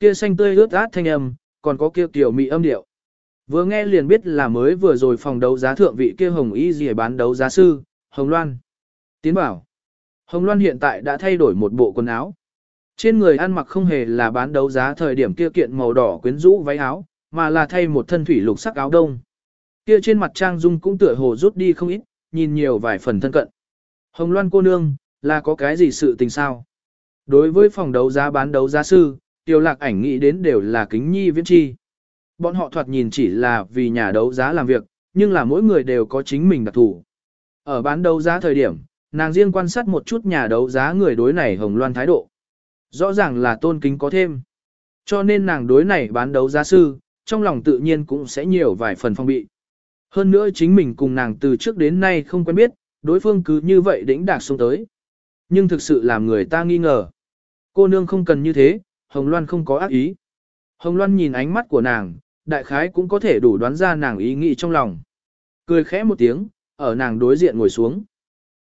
Kia xanh tươi ướt át thanh âm, còn có kia tiểu mị âm điệu. Vừa nghe liền biết là mới vừa rồi phòng đấu giá thượng vị kia Hồng Y gì bán đấu giá sư, Hồng Loan. Tiến bảo. Hồng Loan hiện tại đã thay đổi một bộ quần áo. Trên người ăn mặc không hề là bán đấu giá thời điểm kia kiện màu đỏ quyến rũ váy áo, mà là thay một thân thủy lục sắc áo đông. Kia trên mặt trang dung cũng tựa hồ rút đi không ít, nhìn nhiều vài phần thân cận. Hồng Loan cô nương, là có cái gì sự tình sao? Đối với phòng đấu giá bán đấu giá sư, tiêu lạc ảnh nghĩ đến đều là kính nhi viễn chi. Bọn họ thoạt nhìn chỉ là vì nhà đấu giá làm việc, nhưng là mỗi người đều có chính mình đặc thủ. Ở bán đấu giá thời điểm, nàng riêng quan sát một chút nhà đấu giá người đối này hồng loan thái độ. Rõ ràng là tôn kính có thêm. Cho nên nàng đối này bán đấu giá sư, trong lòng tự nhiên cũng sẽ nhiều vài phần phong bị. Hơn nữa chính mình cùng nàng từ trước đến nay không quen biết, đối phương cứ như vậy đĩnh đạc xuống tới. Nhưng thực sự làm người ta nghi ngờ. Cô nương không cần như thế, Hồng Loan không có ác ý. Hồng Loan nhìn ánh mắt của nàng, đại khái cũng có thể đủ đoán ra nàng ý nghĩ trong lòng. Cười khẽ một tiếng, ở nàng đối diện ngồi xuống.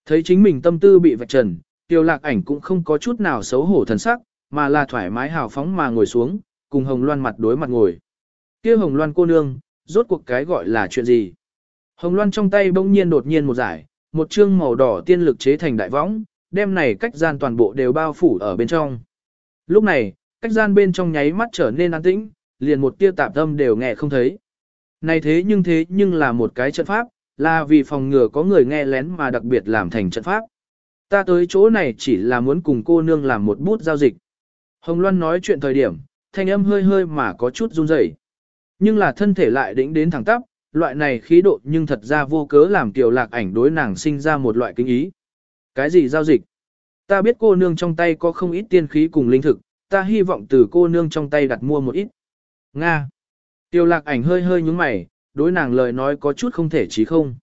Thấy chính mình tâm tư bị vạch trần, tiêu lạc ảnh cũng không có chút nào xấu hổ thần sắc, mà là thoải mái hào phóng mà ngồi xuống, cùng Hồng Loan mặt đối mặt ngồi. kia Hồng Loan cô nương, rốt cuộc cái gọi là chuyện gì? Hồng Loan trong tay bỗng nhiên đột nhiên một giải, một chương màu đỏ tiên lực chế thành đại võng, đem này cách gian toàn bộ đều bao phủ ở bên trong. Lúc này, cách gian bên trong nháy mắt trở nên an tĩnh, liền một tia tạp âm đều nghe không thấy. Này thế nhưng thế nhưng là một cái trận pháp, là vì phòng ngừa có người nghe lén mà đặc biệt làm thành trận pháp. Ta tới chỗ này chỉ là muốn cùng cô nương làm một bút giao dịch. Hồng Loan nói chuyện thời điểm, thanh âm hơi hơi mà có chút run rẩy, Nhưng là thân thể lại đĩnh đến thẳng tắp, loại này khí độ nhưng thật ra vô cớ làm tiểu lạc ảnh đối nàng sinh ra một loại kinh ý. Cái gì giao dịch? Ta biết cô nương trong tay có không ít tiên khí cùng linh thực, ta hy vọng từ cô nương trong tay đặt mua một ít. Nga. Tiêu lạc ảnh hơi hơi nhúng mày, đối nàng lời nói có chút không thể chí không.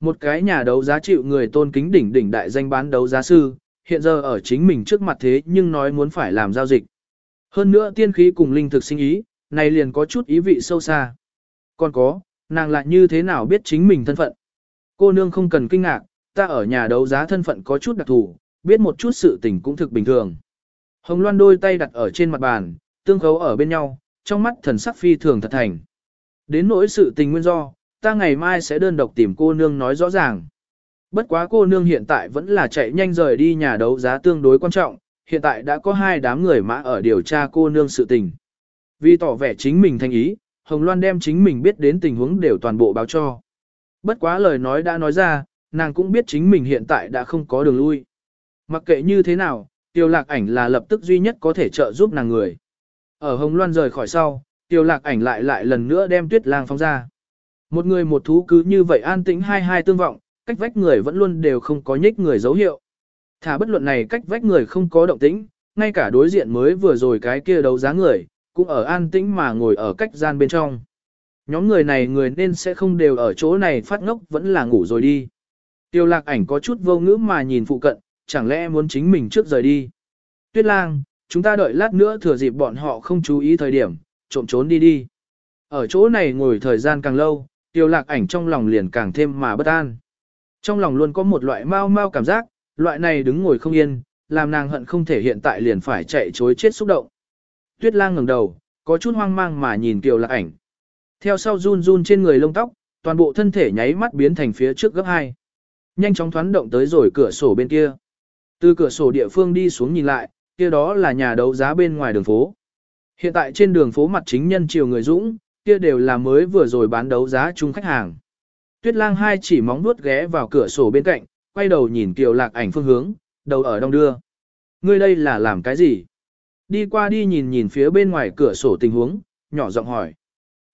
Một cái nhà đấu giá chịu người tôn kính đỉnh đỉnh đại danh bán đấu giá sư, hiện giờ ở chính mình trước mặt thế nhưng nói muốn phải làm giao dịch. Hơn nữa tiên khí cùng linh thực sinh ý, này liền có chút ý vị sâu xa. Còn có, nàng lại như thế nào biết chính mình thân phận. Cô nương không cần kinh ngạc, ta ở nhà đấu giá thân phận có chút đặc thù, biết một chút sự tình cũng thực bình thường. Hồng Loan đôi tay đặt ở trên mặt bàn, tương khấu ở bên nhau, trong mắt thần sắc phi thường thật thành. Đến nỗi sự tình nguyên do, ta ngày mai sẽ đơn độc tìm cô nương nói rõ ràng. Bất quá cô nương hiện tại vẫn là chạy nhanh rời đi nhà đấu giá tương đối quan trọng, hiện tại đã có hai đám người mã ở điều tra cô nương sự tình. Vì tỏ vẻ chính mình thành ý, Hồng Loan đem chính mình biết đến tình huống đều toàn bộ báo cho. Bất quá lời nói đã nói ra, nàng cũng biết chính mình hiện tại đã không có đường lui. Mặc kệ như thế nào, tiêu lạc ảnh là lập tức duy nhất có thể trợ giúp nàng người. Ở Hồng Loan rời khỏi sau, tiêu lạc ảnh lại lại lần nữa đem tuyết lang phóng ra. Một người một thú cứ như vậy an tĩnh hai hai tương vọng, cách vách người vẫn luôn đều không có nhích người dấu hiệu. Thả bất luận này cách vách người không có động tĩnh, ngay cả đối diện mới vừa rồi cái kia đấu giá người, cũng ở an tĩnh mà ngồi ở cách gian bên trong. Nhóm người này người nên sẽ không đều ở chỗ này phát ngốc vẫn là ngủ rồi đi. Tiêu lạc ảnh có chút vô ngữ mà nhìn phụ cận, chẳng lẽ muốn chính mình trước rời đi. Tuyết lang, chúng ta đợi lát nữa thừa dịp bọn họ không chú ý thời điểm, trộm trốn đi đi. Ở chỗ này ngồi thời gian càng lâu, tiêu lạc ảnh trong lòng liền càng thêm mà bất an. Trong lòng luôn có một loại mau mau cảm giác, loại này đứng ngồi không yên, làm nàng hận không thể hiện tại liền phải chạy chối chết xúc động. Tuyết lang ngẩng đầu, có chút hoang mang mà nhìn tiêu lạc ảnh. Theo sau run run trên người lông tóc, toàn bộ thân thể nháy mắt biến thành phía trước gấp hai. Nhanh chóng thoán động tới rồi cửa sổ bên kia. Từ cửa sổ địa phương đi xuống nhìn lại, kia đó là nhà đấu giá bên ngoài đường phố. Hiện tại trên đường phố mặt chính nhân chiều người dũng, kia đều là mới vừa rồi bán đấu giá chung khách hàng. Tuyết lang hai chỉ móng nuốt ghé vào cửa sổ bên cạnh, quay đầu nhìn kiều lạc ảnh phương hướng, đầu ở đông đưa. Ngươi đây là làm cái gì? Đi qua đi nhìn nhìn phía bên ngoài cửa sổ tình huống, nhỏ giọng hỏi.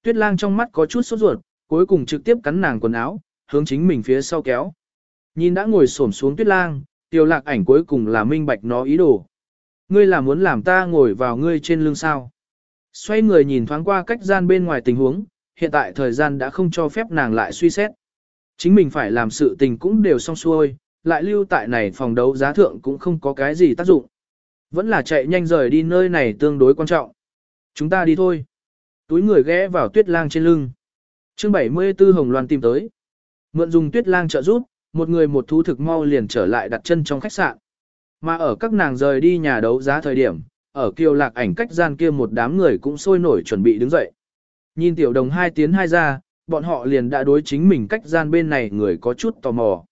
Tuyết lang trong mắt có chút sốt ruột, cuối cùng trực tiếp cắn nàng quần áo, hướng chính mình phía sau kéo. Nhìn đã ngồi xổm xuống tuyết lang, tiêu lạc ảnh cuối cùng là minh bạch nó ý đồ. Ngươi là muốn làm ta ngồi vào ngươi trên lưng sao. Xoay người nhìn thoáng qua cách gian bên ngoài tình huống, hiện tại thời gian đã không cho phép nàng lại suy xét. Chính mình phải làm sự tình cũng đều xong xuôi, lại lưu tại này phòng đấu giá thượng cũng không có cái gì tác dụng. Vẫn là chạy nhanh rời đi nơi này tương đối quan trọng. Chúng ta đi thôi. Túi người ghé vào tuyết lang trên lưng. chương 74 Hồng Loan tìm tới. Mượn dùng tuyết lang trợ giúp, một người một thú thực mau liền trở lại đặt chân trong khách sạn. Mà ở các nàng rời đi nhà đấu giá thời điểm, ở kiều lạc ảnh cách gian kia một đám người cũng sôi nổi chuẩn bị đứng dậy. Nhìn tiểu đồng hai tiến hai ra, bọn họ liền đã đối chính mình cách gian bên này người có chút tò mò.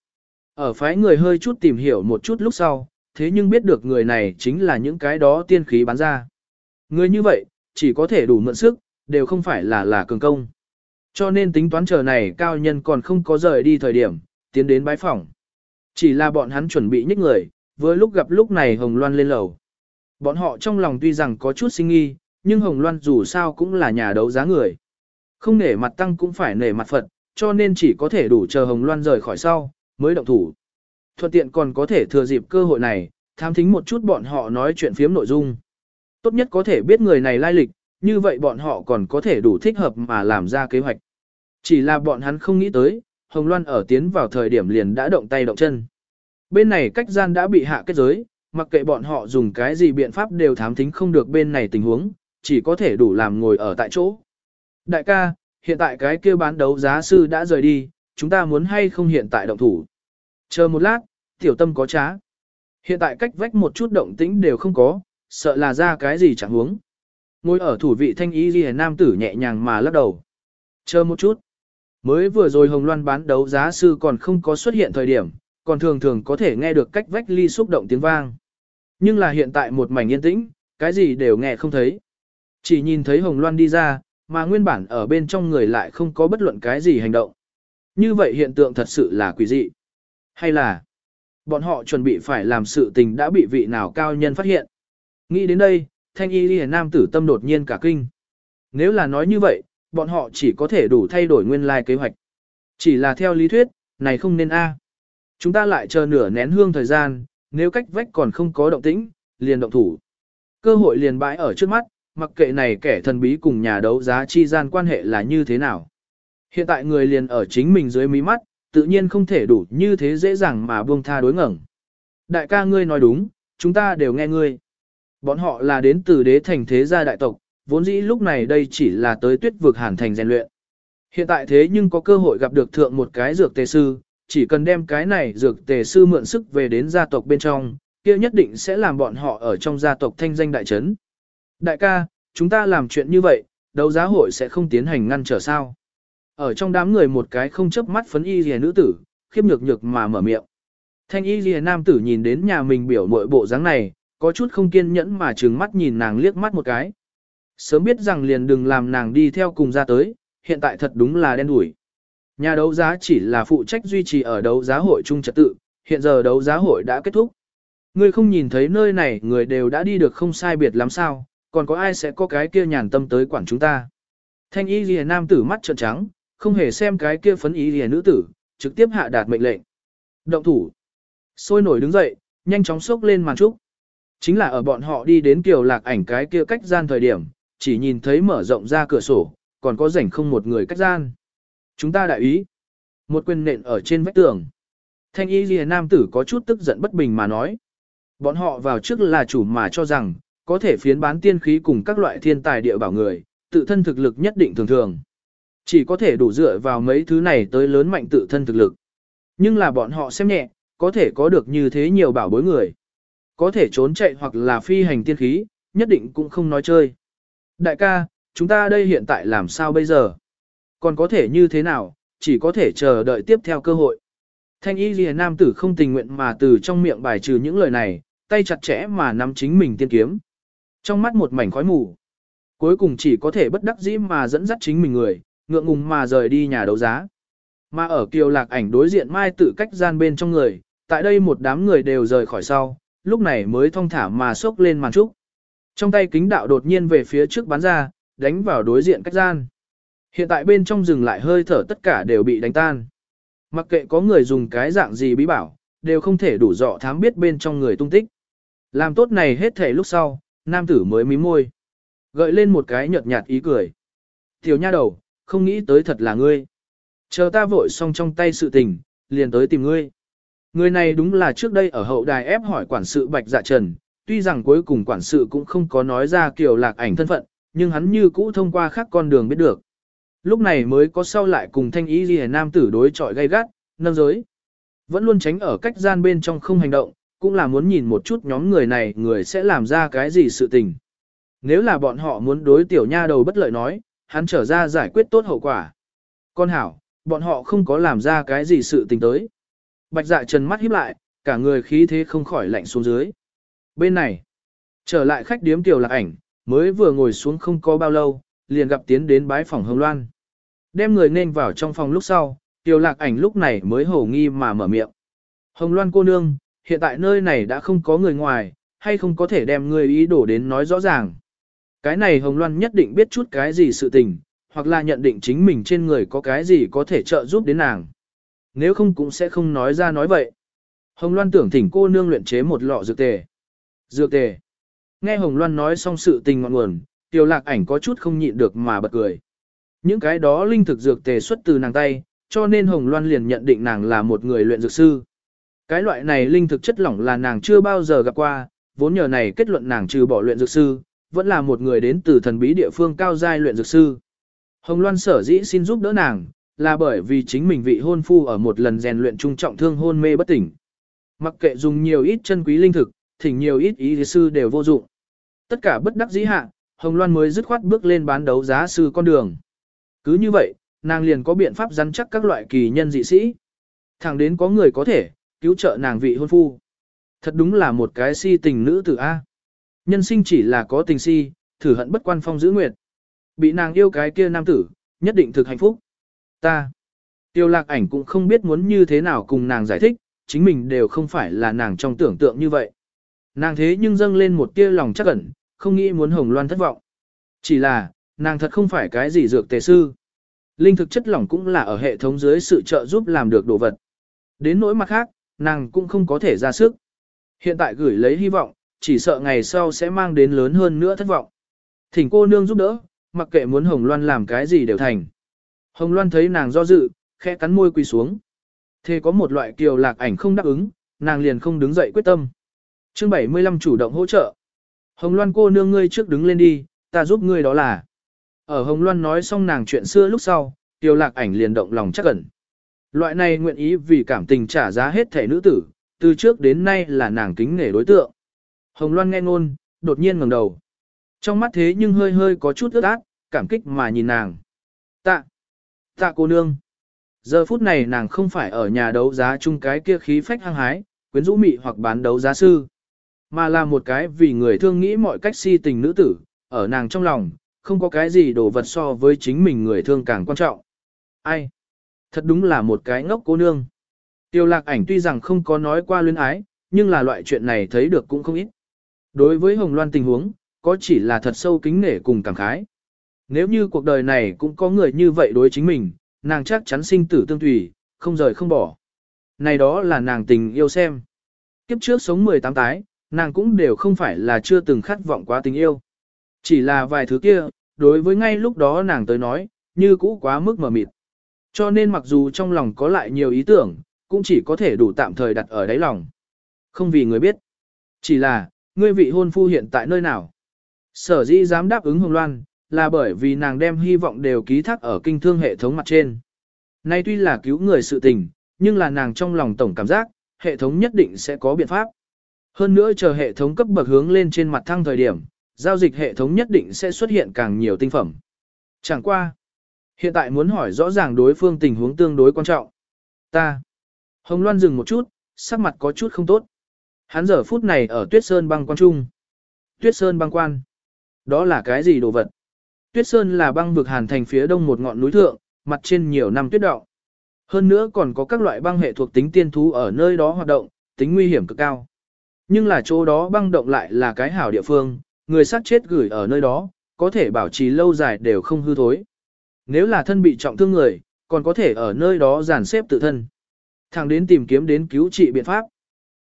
Ở phái người hơi chút tìm hiểu một chút lúc sau, thế nhưng biết được người này chính là những cái đó tiên khí bán ra. Người như vậy, chỉ có thể đủ mượn sức, đều không phải là là cường công. Cho nên tính toán chờ này cao nhân còn không có rời đi thời điểm, tiến đến bái phòng. Chỉ là bọn hắn chuẩn bị nhích người, với lúc gặp lúc này Hồng Loan lên lầu. Bọn họ trong lòng tuy rằng có chút sinh nghi, nhưng Hồng Loan dù sao cũng là nhà đấu giá người. Không nể mặt tăng cũng phải nể mặt Phật, cho nên chỉ có thể đủ chờ Hồng Loan rời khỏi sau, mới động thủ. Thuận tiện còn có thể thừa dịp cơ hội này, tham thính một chút bọn họ nói chuyện phiếm nội dung. Tốt nhất có thể biết người này lai lịch, như vậy bọn họ còn có thể đủ thích hợp mà làm ra kế hoạch. Chỉ là bọn hắn không nghĩ tới, Hồng Loan ở tiến vào thời điểm liền đã động tay động chân. Bên này cách gian đã bị hạ kết giới, mặc kệ bọn họ dùng cái gì biện pháp đều thám thính không được bên này tình huống, chỉ có thể đủ làm ngồi ở tại chỗ. Đại ca, hiện tại cái kia bán đấu giá sư đã rời đi, chúng ta muốn hay không hiện tại động thủ. Chờ một lát, tiểu tâm có trá. Hiện tại cách vách một chút động tĩnh đều không có, sợ là ra cái gì chẳng huống. Ngồi ở thủ vị thanh ý ghi nam tử nhẹ nhàng mà lắc đầu. Chờ một chút. Mới vừa rồi Hồng Loan bán đấu giá sư còn không có xuất hiện thời điểm, còn thường thường có thể nghe được cách vách ly xúc động tiếng vang. Nhưng là hiện tại một mảnh yên tĩnh, cái gì đều nghe không thấy. Chỉ nhìn thấy Hồng Loan đi ra, mà nguyên bản ở bên trong người lại không có bất luận cái gì hành động. Như vậy hiện tượng thật sự là quỷ dị. Hay là, bọn họ chuẩn bị phải làm sự tình đã bị vị nào cao nhân phát hiện. Nghĩ đến đây, thanh y liền nam tử tâm đột nhiên cả kinh. Nếu là nói như vậy, bọn họ chỉ có thể đủ thay đổi nguyên lai kế hoạch. Chỉ là theo lý thuyết, này không nên a. Chúng ta lại chờ nửa nén hương thời gian, nếu cách vách còn không có động tĩnh, liền động thủ. Cơ hội liền bãi ở trước mắt, mặc kệ này kẻ thần bí cùng nhà đấu giá chi gian quan hệ là như thế nào. Hiện tại người liền ở chính mình dưới mí mắt, tự nhiên không thể đủ như thế dễ dàng mà buông tha đối ngẩng. Đại ca ngươi nói đúng, chúng ta đều nghe ngươi. Bọn họ là đến từ đế thành thế gia đại tộc, vốn dĩ lúc này đây chỉ là tới tuyết vực hàn thành rèn luyện. Hiện tại thế nhưng có cơ hội gặp được thượng một cái dược tề sư, chỉ cần đem cái này dược tề sư mượn sức về đến gia tộc bên trong, kia nhất định sẽ làm bọn họ ở trong gia tộc thanh danh đại trấn. Đại ca, chúng ta làm chuyện như vậy, đấu giá hội sẽ không tiến hành ngăn trở sao. Ở trong đám người một cái không chấp mắt phấn y rìa nữ tử, khiếp nhược nhược mà mở miệng. Thanh y rìa nam tử nhìn đến nhà mình biểu mội bộ dáng này, có chút không kiên nhẫn mà trừng mắt nhìn nàng liếc mắt một cái. Sớm biết rằng liền đừng làm nàng đi theo cùng ra tới, hiện tại thật đúng là đen đủi. Nhà đấu giá chỉ là phụ trách duy trì ở đấu giá hội chung trật tự, hiện giờ đấu giá hội đã kết thúc. Ngươi không nhìn thấy nơi này người đều đã đi được không sai biệt lắm sao, còn có ai sẽ có cái kia nhàn tâm tới quản chúng ta. Thanh y lìa nam tử mắt trợn trắng, không hề xem cái kia phấn y lìa nữ tử, trực tiếp hạ đạt mệnh lệnh. Động thủ. Sôi nổi đứng dậy, nhanh chóng xốc lên màn trúc. Chính là ở bọn họ đi đến kiều lạc ảnh cái kia cách gian thời điểm, chỉ nhìn thấy mở rộng ra cửa sổ, còn có rảnh không một người cách gian. Chúng ta đại ý. Một quyền nện ở trên vách tường. Thanh y lìa nam tử có chút tức giận bất bình mà nói. Bọn họ vào trước là chủ mà cho rằng, có thể phiến bán tiên khí cùng các loại thiên tài địa bảo người, tự thân thực lực nhất định thường thường. Chỉ có thể đủ dựa vào mấy thứ này tới lớn mạnh tự thân thực lực. Nhưng là bọn họ xem nhẹ, có thể có được như thế nhiều bảo bối người. Có thể trốn chạy hoặc là phi hành tiên khí, nhất định cũng không nói chơi. Đại ca, chúng ta đây hiện tại làm sao bây giờ? Còn có thể như thế nào, chỉ có thể chờ đợi tiếp theo cơ hội. Thanh y lìa nam tử không tình nguyện mà từ trong miệng bài trừ những lời này, tay chặt chẽ mà nắm chính mình tiên kiếm. Trong mắt một mảnh khói mù. Cuối cùng chỉ có thể bất đắc dĩ mà dẫn dắt chính mình người, ngượng ngùng mà rời đi nhà đấu giá. Mà ở kiều lạc ảnh đối diện mai tự cách gian bên trong người, tại đây một đám người đều rời khỏi sau, lúc này mới thong thả mà xốc lên màn trúc. Trong tay kính đạo đột nhiên về phía trước bắn ra, đánh vào đối diện cách gian. Hiện tại bên trong rừng lại hơi thở tất cả đều bị đánh tan. Mặc kệ có người dùng cái dạng gì bí bảo, đều không thể đủ dọ thám biết bên trong người tung tích. Làm tốt này hết thể lúc sau, nam tử mới mím môi. Gợi lên một cái nhợt nhạt ý cười. Tiểu nha đầu, không nghĩ tới thật là ngươi. Chờ ta vội xong trong tay sự tình, liền tới tìm ngươi. Người này đúng là trước đây ở hậu đài ép hỏi quản sự Bạch Dạ Trần, tuy rằng cuối cùng quản sự cũng không có nói ra kiểu lạc ảnh thân phận, nhưng hắn như cũ thông qua khác con đường biết được. Lúc này mới có sau lại cùng thanh ý ghi nam tử đối chọi gay gắt, nâng giới. Vẫn luôn tránh ở cách gian bên trong không hành động, cũng là muốn nhìn một chút nhóm người này người sẽ làm ra cái gì sự tình. Nếu là bọn họ muốn đối tiểu nha đầu bất lợi nói, hắn trở ra giải quyết tốt hậu quả. Con hảo, bọn họ không có làm ra cái gì sự tình tới. Bạch dạ trần mắt híp lại, cả người khí thế không khỏi lạnh xuống dưới. Bên này, trở lại khách điếm tiểu lạc ảnh, mới vừa ngồi xuống không có bao lâu, liền gặp tiến đến bái phòng hồng loan. Đem người nên vào trong phòng lúc sau, tiểu lạc ảnh lúc này mới hổ nghi mà mở miệng. Hồng loan cô nương, hiện tại nơi này đã không có người ngoài, hay không có thể đem người ý đổ đến nói rõ ràng. Cái này Hồng Loan nhất định biết chút cái gì sự tình, hoặc là nhận định chính mình trên người có cái gì có thể trợ giúp đến nàng. Nếu không cũng sẽ không nói ra nói vậy. Hồng Loan tưởng thỉnh cô nương luyện chế một lọ dược tề. Dược tề. Nghe Hồng Loan nói xong sự tình ngọn nguồn, tiểu lạc ảnh có chút không nhịn được mà bật cười. Những cái đó linh thực dược tề xuất từ nàng tay, cho nên Hồng Loan liền nhận định nàng là một người luyện dược sư. Cái loại này linh thực chất lỏng là nàng chưa bao giờ gặp qua, vốn nhờ này kết luận nàng trừ bỏ luyện dược sư, vẫn là một người đến từ thần bí địa phương cao giai luyện dược sư. Hồng Loan sở dĩ xin giúp đỡ nàng, là bởi vì chính mình vị hôn phu ở một lần rèn luyện trung trọng thương hôn mê bất tỉnh. Mặc kệ dùng nhiều ít chân quý linh thực, thỉnh nhiều ít ý sư đều vô dụng. Tất cả bất đắc dĩ hạ, Hồng Loan mới dứt khoát bước lên bán đấu giá sư con đường. Cứ như vậy, nàng liền có biện pháp rắn chắc các loại kỳ nhân dị sĩ. Thẳng đến có người có thể, cứu trợ nàng vị hôn phu. Thật đúng là một cái si tình nữ tử A. Nhân sinh chỉ là có tình si, thử hận bất quan phong giữ nguyệt. Bị nàng yêu cái kia nam tử, nhất định thực hạnh phúc. Ta. Tiêu lạc ảnh cũng không biết muốn như thế nào cùng nàng giải thích, chính mình đều không phải là nàng trong tưởng tượng như vậy. Nàng thế nhưng dâng lên một tia lòng chắc ẩn, không nghĩ muốn hồng loan thất vọng. Chỉ là, nàng thật không phải cái gì dược tề sư. Linh thực chất lỏng cũng là ở hệ thống dưới sự trợ giúp làm được đồ vật. Đến nỗi mặt khác, nàng cũng không có thể ra sức. Hiện tại gửi lấy hy vọng, chỉ sợ ngày sau sẽ mang đến lớn hơn nữa thất vọng. Thỉnh cô nương giúp đỡ, mặc kệ muốn Hồng Loan làm cái gì đều thành. Hồng Loan thấy nàng do dự, khẽ cắn môi quỳ xuống. Thế có một loại kiều lạc ảnh không đáp ứng, nàng liền không đứng dậy quyết tâm. Chương 75 chủ động hỗ trợ. Hồng Loan cô nương ngươi trước đứng lên đi, ta giúp ngươi đó là. Ở Hồng Loan nói xong nàng chuyện xưa lúc sau, Tiêu lạc ảnh liền động lòng chắc ẩn. Loại này nguyện ý vì cảm tình trả giá hết thể nữ tử, từ trước đến nay là nàng kính nể đối tượng. Hồng Loan nghe ngôn, đột nhiên ngẩng đầu. Trong mắt thế nhưng hơi hơi có chút ướt át, cảm kích mà nhìn nàng. Tạ, tạ cô nương. Giờ phút này nàng không phải ở nhà đấu giá chung cái kia khí phách hăng hái, quyến rũ mị hoặc bán đấu giá sư. Mà là một cái vì người thương nghĩ mọi cách si tình nữ tử, ở nàng trong lòng, không có cái gì đồ vật so với chính mình người thương càng quan trọng. Ai? Thật đúng là một cái ngốc cô nương. Tiêu lạc ảnh tuy rằng không có nói qua luyến ái, nhưng là loại chuyện này thấy được cũng không ít. Đối với Hồng Loan tình huống, có chỉ là thật sâu kính nể cùng cảm khái. Nếu như cuộc đời này cũng có người như vậy đối chính mình, nàng chắc chắn sinh tử tương tùy, không rời không bỏ. Này đó là nàng tình yêu xem. Kiếp trước sống 18 tái, nàng cũng đều không phải là chưa từng khát vọng quá tình yêu. Chỉ là vài thứ kia, đối với ngay lúc đó nàng tới nói, như cũ quá mức mờ mịt. Cho nên mặc dù trong lòng có lại nhiều ý tưởng, cũng chỉ có thể đủ tạm thời đặt ở đáy lòng. Không vì người biết. Chỉ là, ngươi vị hôn phu hiện tại nơi nào? Sở dĩ dám đáp ứng Hồng Loan, là bởi vì nàng đem hy vọng đều ký thác ở kinh thương hệ thống mặt trên. Nay tuy là cứu người sự tình, nhưng là nàng trong lòng tổng cảm giác, hệ thống nhất định sẽ có biện pháp. Hơn nữa chờ hệ thống cấp bậc hướng lên trên mặt thăng thời điểm, giao dịch hệ thống nhất định sẽ xuất hiện càng nhiều tinh phẩm. Chẳng qua. Hiện tại muốn hỏi rõ ràng đối phương tình huống tương đối quan trọng. Ta. Hồng Loan dừng một chút, sắc mặt có chút không tốt. Hắn giờ phút này ở Tuyết Sơn băng quan trung. Tuyết Sơn băng quan. Đó là cái gì đồ vật? Tuyết Sơn là băng vực hàn thành phía đông một ngọn núi thượng, mặt trên nhiều năm tuyết động. Hơn nữa còn có các loại băng hệ thuộc tính tiên thú ở nơi đó hoạt động, tính nguy hiểm cực cao. Nhưng là chỗ đó băng động lại là cái hảo địa phương, người sát chết gửi ở nơi đó, có thể bảo trì lâu dài đều không hư thối. Nếu là thân bị trọng thương người, còn có thể ở nơi đó giàn xếp tự thân. Thằng đến tìm kiếm đến cứu trị biện pháp.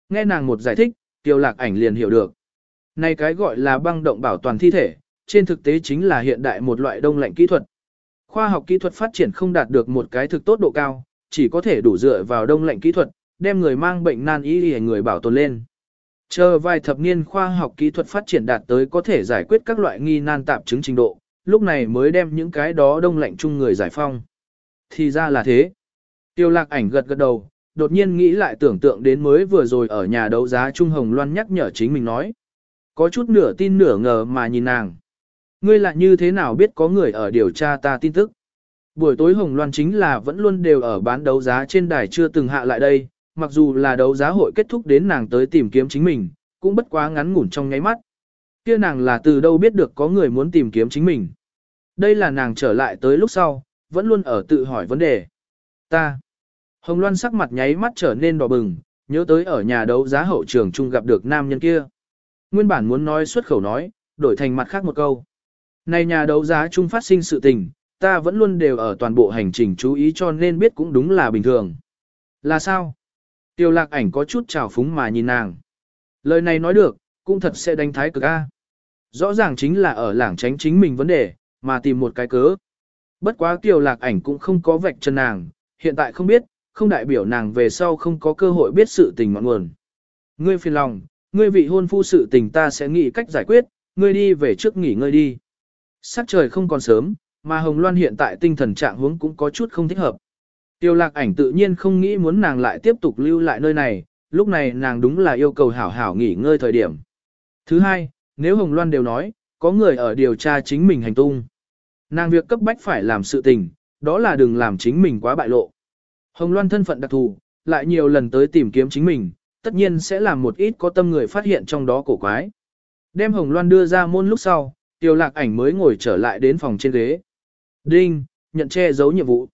Nghe nàng một giải thích, tiêu lạc ảnh liền hiểu được. Này cái gọi là băng động bảo toàn thi thể, trên thực tế chính là hiện đại một loại đông lạnh kỹ thuật. Khoa học kỹ thuật phát triển không đạt được một cái thực tốt độ cao, chỉ có thể đủ dựa vào đông lạnh kỹ thuật, đem người mang bệnh nan y để người bảo tồn lên. Chờ vài thập niên khoa học kỹ thuật phát triển đạt tới có thể giải quyết các loại nghi nan tạp chứng trình độ, lúc này mới đem những cái đó đông lạnh chung người giải phong. Thì ra là thế. Tiêu lạc ảnh gật gật đầu, đột nhiên nghĩ lại tưởng tượng đến mới vừa rồi ở nhà đấu giá Trung Hồng Loan nhắc nhở chính mình nói. Có chút nửa tin nửa ngờ mà nhìn nàng. Ngươi lại như thế nào biết có người ở điều tra ta tin tức? Buổi tối Hồng Loan chính là vẫn luôn đều ở bán đấu giá trên đài chưa từng hạ lại đây, mặc dù là đấu giá hội kết thúc đến nàng tới tìm kiếm chính mình, cũng bất quá ngắn ngủn trong nháy mắt. Kia nàng là từ đâu biết được có người muốn tìm kiếm chính mình. Đây là nàng trở lại tới lúc sau, vẫn luôn ở tự hỏi vấn đề. Ta. Hồng Loan sắc mặt nháy mắt trở nên đỏ bừng, nhớ tới ở nhà đấu giá hậu trường chung gặp được nam nhân kia. Nguyên bản muốn nói xuất khẩu nói, đổi thành mặt khác một câu. Này nhà đấu giá chung phát sinh sự tình, ta vẫn luôn đều ở toàn bộ hành trình chú ý cho nên biết cũng đúng là bình thường. Là sao? Tiêu lạc ảnh có chút trào phúng mà nhìn nàng. Lời này nói được, cũng thật sẽ đánh thái cực A. Rõ ràng chính là ở lảng tránh chính mình vấn đề, mà tìm một cái cớ. Bất quá tiêu lạc ảnh cũng không có vạch chân nàng, hiện tại không biết, không đại biểu nàng về sau không có cơ hội biết sự tình mọi nguồn. Ngươi phiền lòng, ngươi vị hôn phu sự tình ta sẽ nghĩ cách giải quyết, ngươi đi về trước nghỉ ngơi đi. Sắc trời không còn sớm, mà Hồng Loan hiện tại tinh thần trạng huống cũng có chút không thích hợp. Tiêu lạc ảnh tự nhiên không nghĩ muốn nàng lại tiếp tục lưu lại nơi này, lúc này nàng đúng là yêu cầu hảo hảo nghỉ ngơi thời điểm. Thứ hai, nếu Hồng Loan đều nói, có người ở điều tra chính mình hành tung. Nàng việc cấp bách phải làm sự tình, đó là đừng làm chính mình quá bại lộ. Hồng Loan thân phận đặc thù, lại nhiều lần tới tìm kiếm chính mình, tất nhiên sẽ làm một ít có tâm người phát hiện trong đó cổ quái. Đem Hồng Loan đưa ra môn lúc sau, Tiêu Lạc Ảnh mới ngồi trở lại đến phòng trên ghế. Đinh, nhận che giấu nhiệm vụ.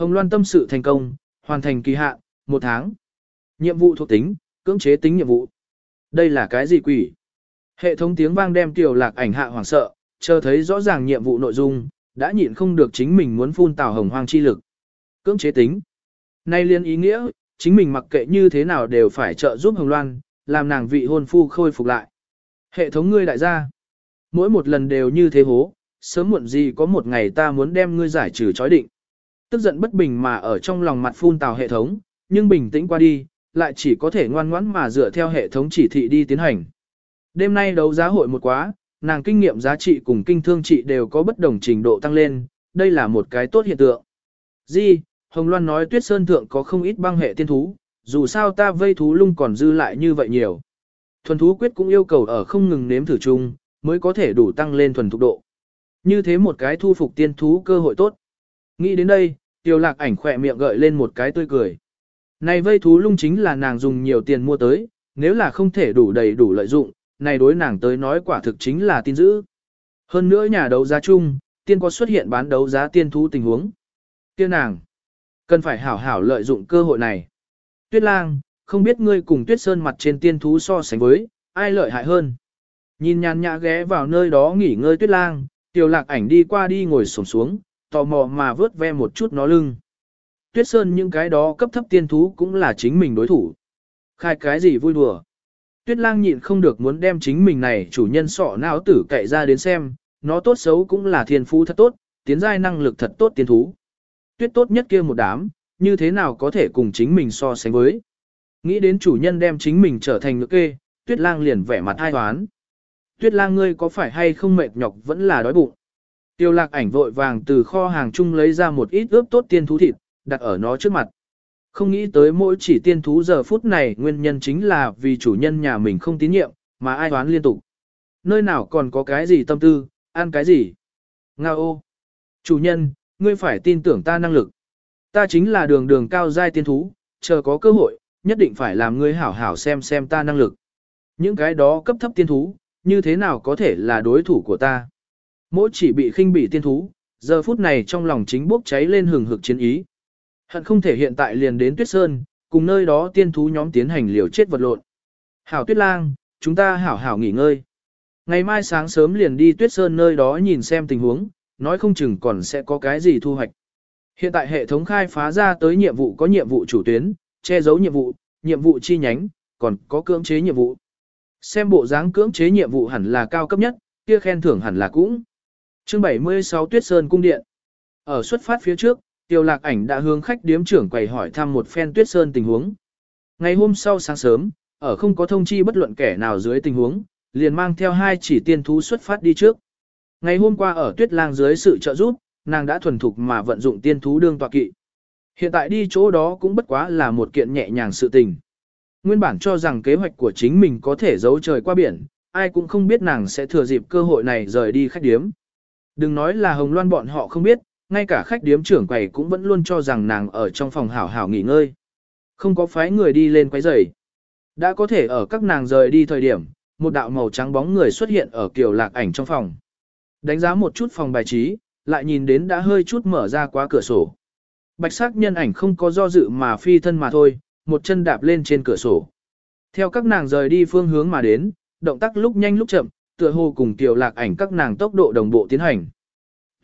Hồng Loan tâm sự thành công, hoàn thành kỳ hạn, một tháng. Nhiệm vụ thuộc tính, cưỡng chế tính nhiệm vụ. Đây là cái gì quỷ? Hệ thống tiếng vang đem tiểu Lạc Ảnh hạ hoảng sợ, chờ thấy rõ ràng nhiệm vụ nội dung, đã nhịn không được chính mình muốn phun tào hồng hoang chi lực. Cưỡng chế tính. Nay liên ý nghĩa, chính mình mặc kệ như thế nào đều phải trợ giúp Hồng Loan, làm nàng vị hôn phu khôi phục lại. Hệ thống ngươi đại gia. Mỗi một lần đều như thế hố, sớm muộn gì có một ngày ta muốn đem ngươi giải trừ chói định. Tức giận bất bình mà ở trong lòng mặt phun tào hệ thống, nhưng bình tĩnh qua đi, lại chỉ có thể ngoan ngoãn mà dựa theo hệ thống chỉ thị đi tiến hành. Đêm nay đấu giá hội một quá, nàng kinh nghiệm giá trị cùng kinh thương trị đều có bất đồng trình độ tăng lên, đây là một cái tốt hiện tượng. Di, Hồng Loan nói tuyết sơn thượng có không ít băng hệ tiên thú, dù sao ta vây thú lung còn dư lại như vậy nhiều. Thuần thú quyết cũng yêu cầu ở không ngừng nếm thử chung, mới có thể đủ tăng lên thuần thục độ. Như thế một cái thu phục tiên thú cơ hội tốt. Nghĩ đến đây, tiêu lạc ảnh khỏe miệng gợi lên một cái tươi cười. Này vây thú lung chính là nàng dùng nhiều tiền mua tới, nếu là không thể đủ đầy đủ lợi dụng, này đối nàng tới nói quả thực chính là tin dữ. Hơn nữa nhà đấu giá chung, tiên có xuất hiện bán đấu giá tiên thú tình huống. Tiên nàng, cần phải hảo hảo lợi dụng cơ hội này. Tuyết lang, không biết ngươi cùng tuyết sơn mặt trên tiên thú so sánh với, ai lợi hại hơn. Nhìn nhàn nhã ghé vào nơi đó nghỉ ngơi tuyết lang, tiểu lạc ảnh đi qua đi ngồi xổm xuống, tò mò mà vớt ve một chút nó lưng. Tuyết sơn những cái đó cấp thấp tiên thú cũng là chính mình đối thủ. Khai cái gì vui đùa. Tuyết lang nhịn không được muốn đem chính mình này chủ nhân sọ não tử cậy ra đến xem, nó tốt xấu cũng là thiên phú thật tốt, tiến giai năng lực thật tốt tiên thú. Tuyết tốt nhất kia một đám, như thế nào có thể cùng chính mình so sánh với. Nghĩ đến chủ nhân đem chính mình trở thành ngựa kê, tuyết lang liền vẻ mặt ai toán. Tuyết lang ngươi có phải hay không mệt nhọc vẫn là đói bụng. Tiêu lạc ảnh vội vàng từ kho hàng chung lấy ra một ít ướp tốt tiên thú thịt, đặt ở nó trước mặt. Không nghĩ tới mỗi chỉ tiên thú giờ phút này nguyên nhân chính là vì chủ nhân nhà mình không tín nhiệm, mà ai đoán liên tục. Nơi nào còn có cái gì tâm tư, ăn cái gì. Nga ô. Chủ nhân, ngươi phải tin tưởng ta năng lực. Ta chính là đường đường cao giai tiên thú, chờ có cơ hội, nhất định phải làm ngươi hảo hảo xem xem ta năng lực. Những cái đó cấp thấp tiên thú, như thế nào có thể là đối thủ của ta. Mỗi chỉ bị khinh bị tiên thú, giờ phút này trong lòng chính bốc cháy lên hừng hực chiến ý. Hận không thể hiện tại liền đến Tuyết Sơn, cùng nơi đó tiên thú nhóm tiến hành liều chết vật lộn. Hảo Tuyết Lang, chúng ta hảo hảo nghỉ ngơi. Ngày mai sáng sớm liền đi Tuyết Sơn nơi đó nhìn xem tình huống, nói không chừng còn sẽ có cái gì thu hoạch. Hiện tại hệ thống khai phá ra tới nhiệm vụ có nhiệm vụ chủ tuyến, che giấu nhiệm vụ, nhiệm vụ chi nhánh, còn có cưỡng chế nhiệm vụ. Xem bộ dáng cưỡng chế nhiệm vụ hẳn là cao cấp nhất, kia khen thưởng hẳn là cũng. Chương 76 Tuyết Sơn Cung Điện Ở xuất phát phía trước, Tiêu lạc ảnh đã hướng khách điếm trưởng quầy hỏi thăm một phen tuyết sơn tình huống. Ngày hôm sau sáng sớm, ở không có thông chi bất luận kẻ nào dưới tình huống, liền mang theo hai chỉ tiên thú xuất phát đi trước. Ngày hôm qua ở tuyết lang dưới sự trợ giúp, nàng đã thuần thục mà vận dụng tiên thú đương tọa kỵ. Hiện tại đi chỗ đó cũng bất quá là một kiện nhẹ nhàng sự tình. Nguyên bản cho rằng kế hoạch của chính mình có thể giấu trời qua biển, ai cũng không biết nàng sẽ thừa dịp cơ hội này rời đi khách điếm. Đừng nói là Hồng Loan bọn họ không biết, ngay cả khách điếm trưởng quầy cũng vẫn luôn cho rằng nàng ở trong phòng hảo hảo nghỉ ngơi. Không có phái người đi lên quấy rầy. Đã có thể ở các nàng rời đi thời điểm, một đạo màu trắng bóng người xuất hiện ở kiểu lạc ảnh trong phòng. Đánh giá một chút phòng bài trí, lại nhìn đến đã hơi chút mở ra quá cửa sổ. Bạch sắc nhân ảnh không có do dự mà phi thân mà thôi, một chân đạp lên trên cửa sổ. Theo các nàng rời đi phương hướng mà đến, động tác lúc nhanh lúc chậm, tựa hồ cùng tiểu lạc ảnh các nàng tốc độ đồng bộ tiến hành.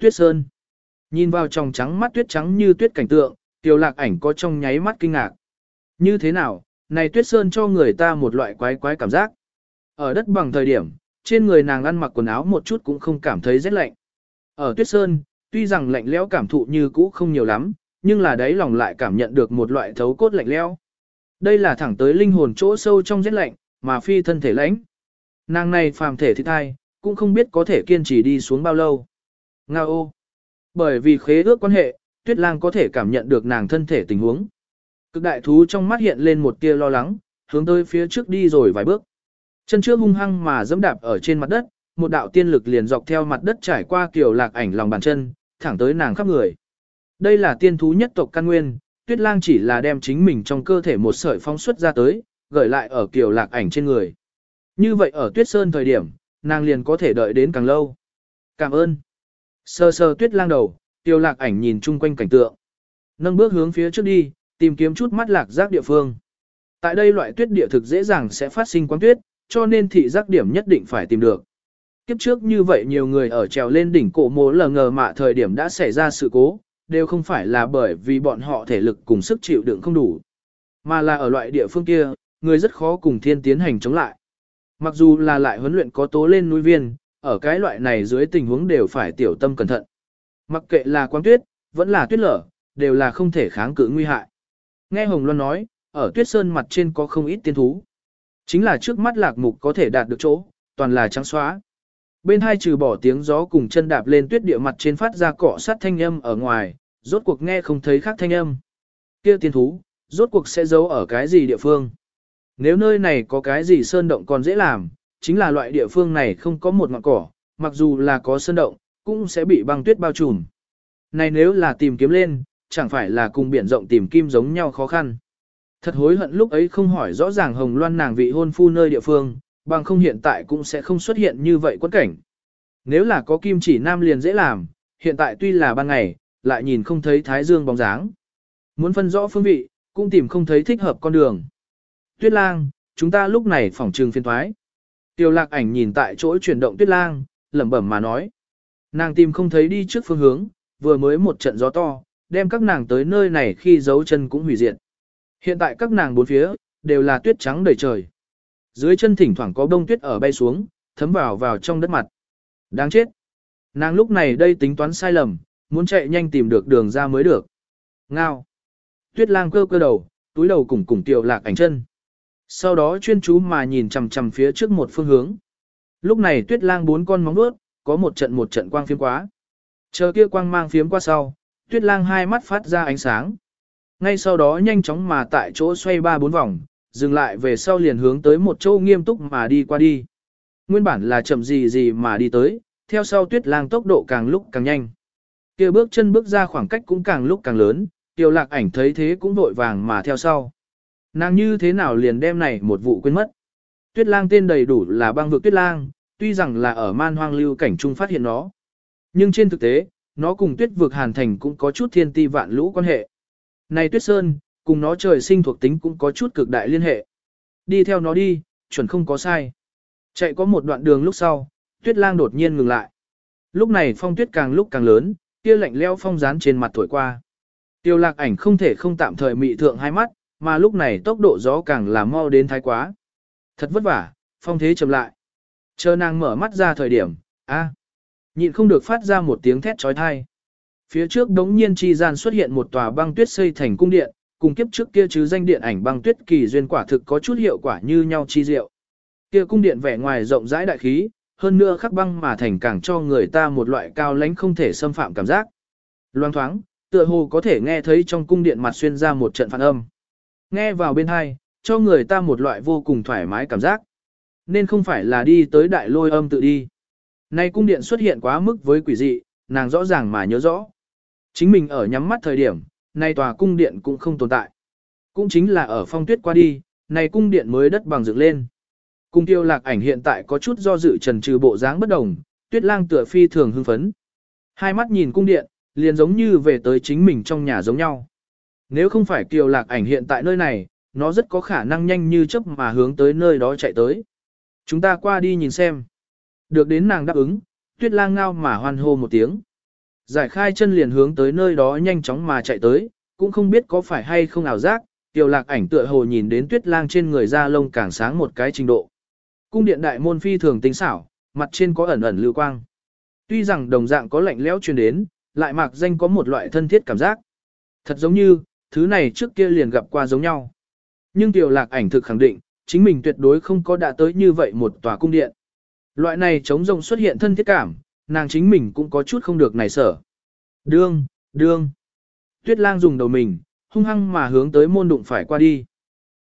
Tuyết Sơn. Nhìn vào trong trắng mắt tuyết trắng như tuyết cảnh tượng, tiểu lạc ảnh có trong nháy mắt kinh ngạc. Như thế nào, này Tuyết Sơn cho người ta một loại quái quái cảm giác. Ở đất bằng thời điểm, trên người nàng ăn mặc quần áo một chút cũng không cảm thấy rét lạnh. Ở Tuyết Sơn, tuy rằng lạnh lẽo cảm thụ như cũ không nhiều lắm, nhưng là đấy lòng lại cảm nhận được một loại thấu cốt lạnh lẽo. Đây là thẳng tới linh hồn chỗ sâu trong rét lạnh, mà phi thân thể lãnh. Nàng này phàm thể thịt thai, cũng không biết có thể kiên trì đi xuống bao lâu. Nga ô! Bởi vì khế ước quan hệ, Tuyết Lang có thể cảm nhận được nàng thân thể tình huống. Cực đại thú trong mắt hiện lên một tia lo lắng, hướng tới phía trước đi rồi vài bước. Chân trước hung hăng mà dẫm đạp ở trên mặt đất, một đạo tiên lực liền dọc theo mặt đất trải qua kiểu lạc ảnh lòng bàn chân, thẳng tới nàng khắp người. Đây là tiên thú nhất tộc căn nguyên, tuyết lang chỉ là đem chính mình trong cơ thể một sợi phóng xuất ra tới, gửi lại ở kiểu lạc ảnh trên người. Như vậy ở tuyết sơn thời điểm, nàng liền có thể đợi đến càng lâu. Cảm ơn. Sơ sơ tuyết lang đầu, tiêu lạc ảnh nhìn chung quanh cảnh tượng. Nâng bước hướng phía trước đi, tìm kiếm chút mắt lạc giác địa phương. Tại đây loại tuyết địa thực dễ dàng sẽ phát sinh quang tuyết, cho nên thị giác điểm nhất định phải tìm được. Kiếp trước như vậy nhiều người ở trèo lên đỉnh cổ mố lờ ngờ mạ thời điểm đã xảy ra sự cố, đều không phải là bởi vì bọn họ thể lực cùng sức chịu đựng không đủ, mà là ở loại địa phương kia, người rất khó cùng thiên tiến hành chống lại. Mặc dù là lại huấn luyện có tố lên núi viên, ở cái loại này dưới tình huống đều phải tiểu tâm cẩn thận. Mặc kệ là quang tuyết, vẫn là tuyết lở, đều là không thể kháng cự nguy hại. Nghe Hồng Loan nói, ở tuyết sơn mặt trên có không ít tiên thú. Chính là trước mắt lạc mục có thể đạt được chỗ, toàn là trắng xóa. Bên hai trừ bỏ tiếng gió cùng chân đạp lên tuyết địa mặt trên phát ra cọ sát thanh âm ở ngoài, rốt cuộc nghe không thấy khác thanh âm. Kia tiên thú, rốt cuộc sẽ giấu ở cái gì địa phương? Nếu nơi này có cái gì sơn động còn dễ làm, chính là loại địa phương này không có một ngọn cỏ, mặc dù là có sơn động, cũng sẽ bị băng tuyết bao trùm. Này nếu là tìm kiếm lên, chẳng phải là cùng biển rộng tìm kim giống nhau khó khăn. Thật hối hận lúc ấy không hỏi rõ ràng hồng loan nàng vị hôn phu nơi địa phương, bằng không hiện tại cũng sẽ không xuất hiện như vậy quẫn cảnh. Nếu là có kim chỉ nam liền dễ làm, hiện tại tuy là ban ngày, lại nhìn không thấy thái dương bóng dáng. Muốn phân rõ phương vị, cũng tìm không thấy thích hợp con đường. Tuyết lang, chúng ta lúc này phỏng trường phiên thoái. Tiêu lạc ảnh nhìn tại chỗ chuyển động tuyết lang, lẩm bẩm mà nói. Nàng tìm không thấy đi trước phương hướng, vừa mới một trận gió to, đem các nàng tới nơi này khi giấu chân cũng hủy diệt. Hiện tại các nàng bốn phía, đều là tuyết trắng đầy trời. Dưới chân thỉnh thoảng có bông tuyết ở bay xuống, thấm vào vào trong đất mặt. Đáng chết. Nàng lúc này đây tính toán sai lầm, muốn chạy nhanh tìm được đường ra mới được. Ngao. Tuyết lang cơ cơ đầu, túi đầu cùng cùng tiểu lạc ảnh chân. Sau đó chuyên chú mà nhìn chằm chằm phía trước một phương hướng. Lúc này tuyết lang bốn con móng vuốt, có một trận một trận quang phiếm quá. Chờ kia quang mang phiếm qua sau, tuyết lang hai mắt phát ra ánh sáng. Ngay sau đó nhanh chóng mà tại chỗ xoay ba bốn vòng, dừng lại về sau liền hướng tới một chỗ nghiêm túc mà đi qua đi. Nguyên bản là chậm gì gì mà đi tới, theo sau tuyết lang tốc độ càng lúc càng nhanh. kia bước chân bước ra khoảng cách cũng càng lúc càng lớn, tiêu lạc ảnh thấy thế cũng vội vàng mà theo sau. Nàng như thế nào liền đem này một vụ quên mất. Tuyết lang tên đầy đủ là băng vực tuyết lang, tuy rằng là ở man hoang lưu cảnh trung phát hiện nó. Nhưng trên thực tế, nó cùng tuyết vực hàn thành cũng có chút thiên ti vạn lũ quan hệ. Này tuyết sơn, cùng nó trời sinh thuộc tính cũng có chút cực đại liên hệ. Đi theo nó đi, chuẩn không có sai. Chạy có một đoạn đường lúc sau, tuyết lang đột nhiên ngừng lại. Lúc này phong tuyết càng lúc càng lớn, kia lạnh leo phong dán trên mặt thổi qua. Tiêu lạc ảnh không thể không tạm thời mị thượng hai mắt, mà lúc này tốc độ gió càng là mau đến thái quá. Thật vất vả, phong thế chậm lại. Chờ nàng mở mắt ra thời điểm, a, nhịn không được phát ra một tiếng thét trói thai. Phía trước đống nhiên chi gian xuất hiện một tòa băng tuyết xây thành cung điện, cùng kiếp trước kia chứ danh điện ảnh băng tuyết kỳ duyên quả thực có chút hiệu quả như nhau chi diệu. Kia cung điện vẻ ngoài rộng rãi đại khí, hơn nữa khắc băng mà thành càng cho người ta một loại cao lãnh không thể xâm phạm cảm giác. Loang thoáng, tựa hồ có thể nghe thấy trong cung điện mặt xuyên ra một trận phản âm. Nghe vào bên hai, cho người ta một loại vô cùng thoải mái cảm giác. Nên không phải là đi tới đại lôi âm tự đi. Nay cung điện xuất hiện quá mức với quỷ dị, nàng rõ ràng mà nhớ rõ. Chính mình ở nhắm mắt thời điểm, nay tòa cung điện cũng không tồn tại. Cũng chính là ở phong tuyết qua đi, này cung điện mới đất bằng dựng lên. Cung tiêu lạc ảnh hiện tại có chút do dự trần trừ bộ dáng bất đồng, tuyết lang tựa phi thường hưng phấn. Hai mắt nhìn cung điện, liền giống như về tới chính mình trong nhà giống nhau. Nếu không phải kiều lạc ảnh hiện tại nơi này, nó rất có khả năng nhanh như chớp mà hướng tới nơi đó chạy tới. Chúng ta qua đi nhìn xem. Được đến nàng đáp ứng, tuyết lang ngao mà hoan hô một tiếng. Giải khai chân liền hướng tới nơi đó nhanh chóng mà chạy tới, cũng không biết có phải hay không ảo giác, tiểu lạc ảnh tựa hồ nhìn đến tuyết lang trên người da lông càng sáng một cái trình độ. Cung điện đại môn phi thường tinh xảo, mặt trên có ẩn ẩn lưu quang. Tuy rằng đồng dạng có lạnh lẽo truyền đến, lại mạc danh có một loại thân thiết cảm giác. Thật giống như, thứ này trước kia liền gặp qua giống nhau. Nhưng tiểu lạc ảnh thực khẳng định, chính mình tuyệt đối không có đã tới như vậy một tòa cung điện. Loại này chống rồng xuất hiện thân thiết cảm, nàng chính mình cũng có chút không được này sở. Đương, đương. Tuyết lang dùng đầu mình, hung hăng mà hướng tới môn đụng phải qua đi.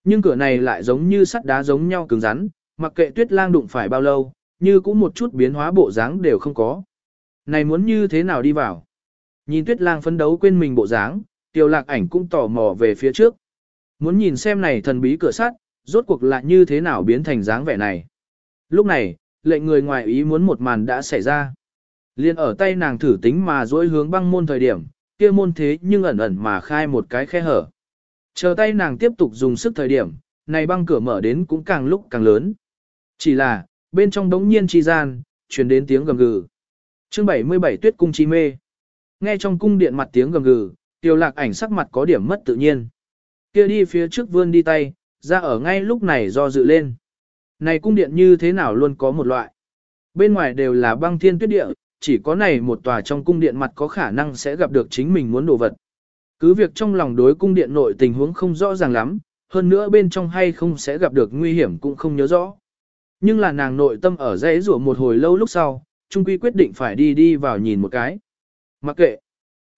Nhưng cửa này lại giống như sắt đá giống nhau cứng rắn, mặc kệ tuyết lang đụng phải bao lâu, như cũng một chút biến hóa bộ dáng đều không có. Này muốn như thế nào đi vào? Nhìn tuyết lang phấn đấu quên mình bộ dáng, tiểu lạc ảnh cũng tò mò về phía trước. Muốn nhìn xem này thần bí cửa sắt, rốt cuộc lại như thế nào biến thành dáng vẻ này. Lúc này, lệnh người ngoài ý muốn một màn đã xảy ra. Liên ở tay nàng thử tính mà duỗi hướng băng môn thời điểm, kia môn thế nhưng ẩn ẩn mà khai một cái khe hở. Chờ tay nàng tiếp tục dùng sức thời điểm, này băng cửa mở đến cũng càng lúc càng lớn. Chỉ là, bên trong đống nhiên chi gian, truyền đến tiếng gầm gừ. chương 77 tuyết cung chi mê. Nghe trong cung điện mặt tiếng gầm gừ, tiêu lạc ảnh sắc mặt có điểm mất tự nhiên. kia đi phía trước vươn đi tay, ra ở ngay lúc này do dự lên. Này cung điện như thế nào luôn có một loại. Bên ngoài đều là băng thiên tuyết địa, chỉ có này một tòa trong cung điện mặt có khả năng sẽ gặp được chính mình muốn đồ vật. Cứ việc trong lòng đối cung điện nội tình huống không rõ ràng lắm, hơn nữa bên trong hay không sẽ gặp được nguy hiểm cũng không nhớ rõ. Nhưng là nàng nội tâm ở dãy rủa một hồi lâu lúc sau, Trung Quy quyết định phải đi đi vào nhìn một cái. Mặc kệ,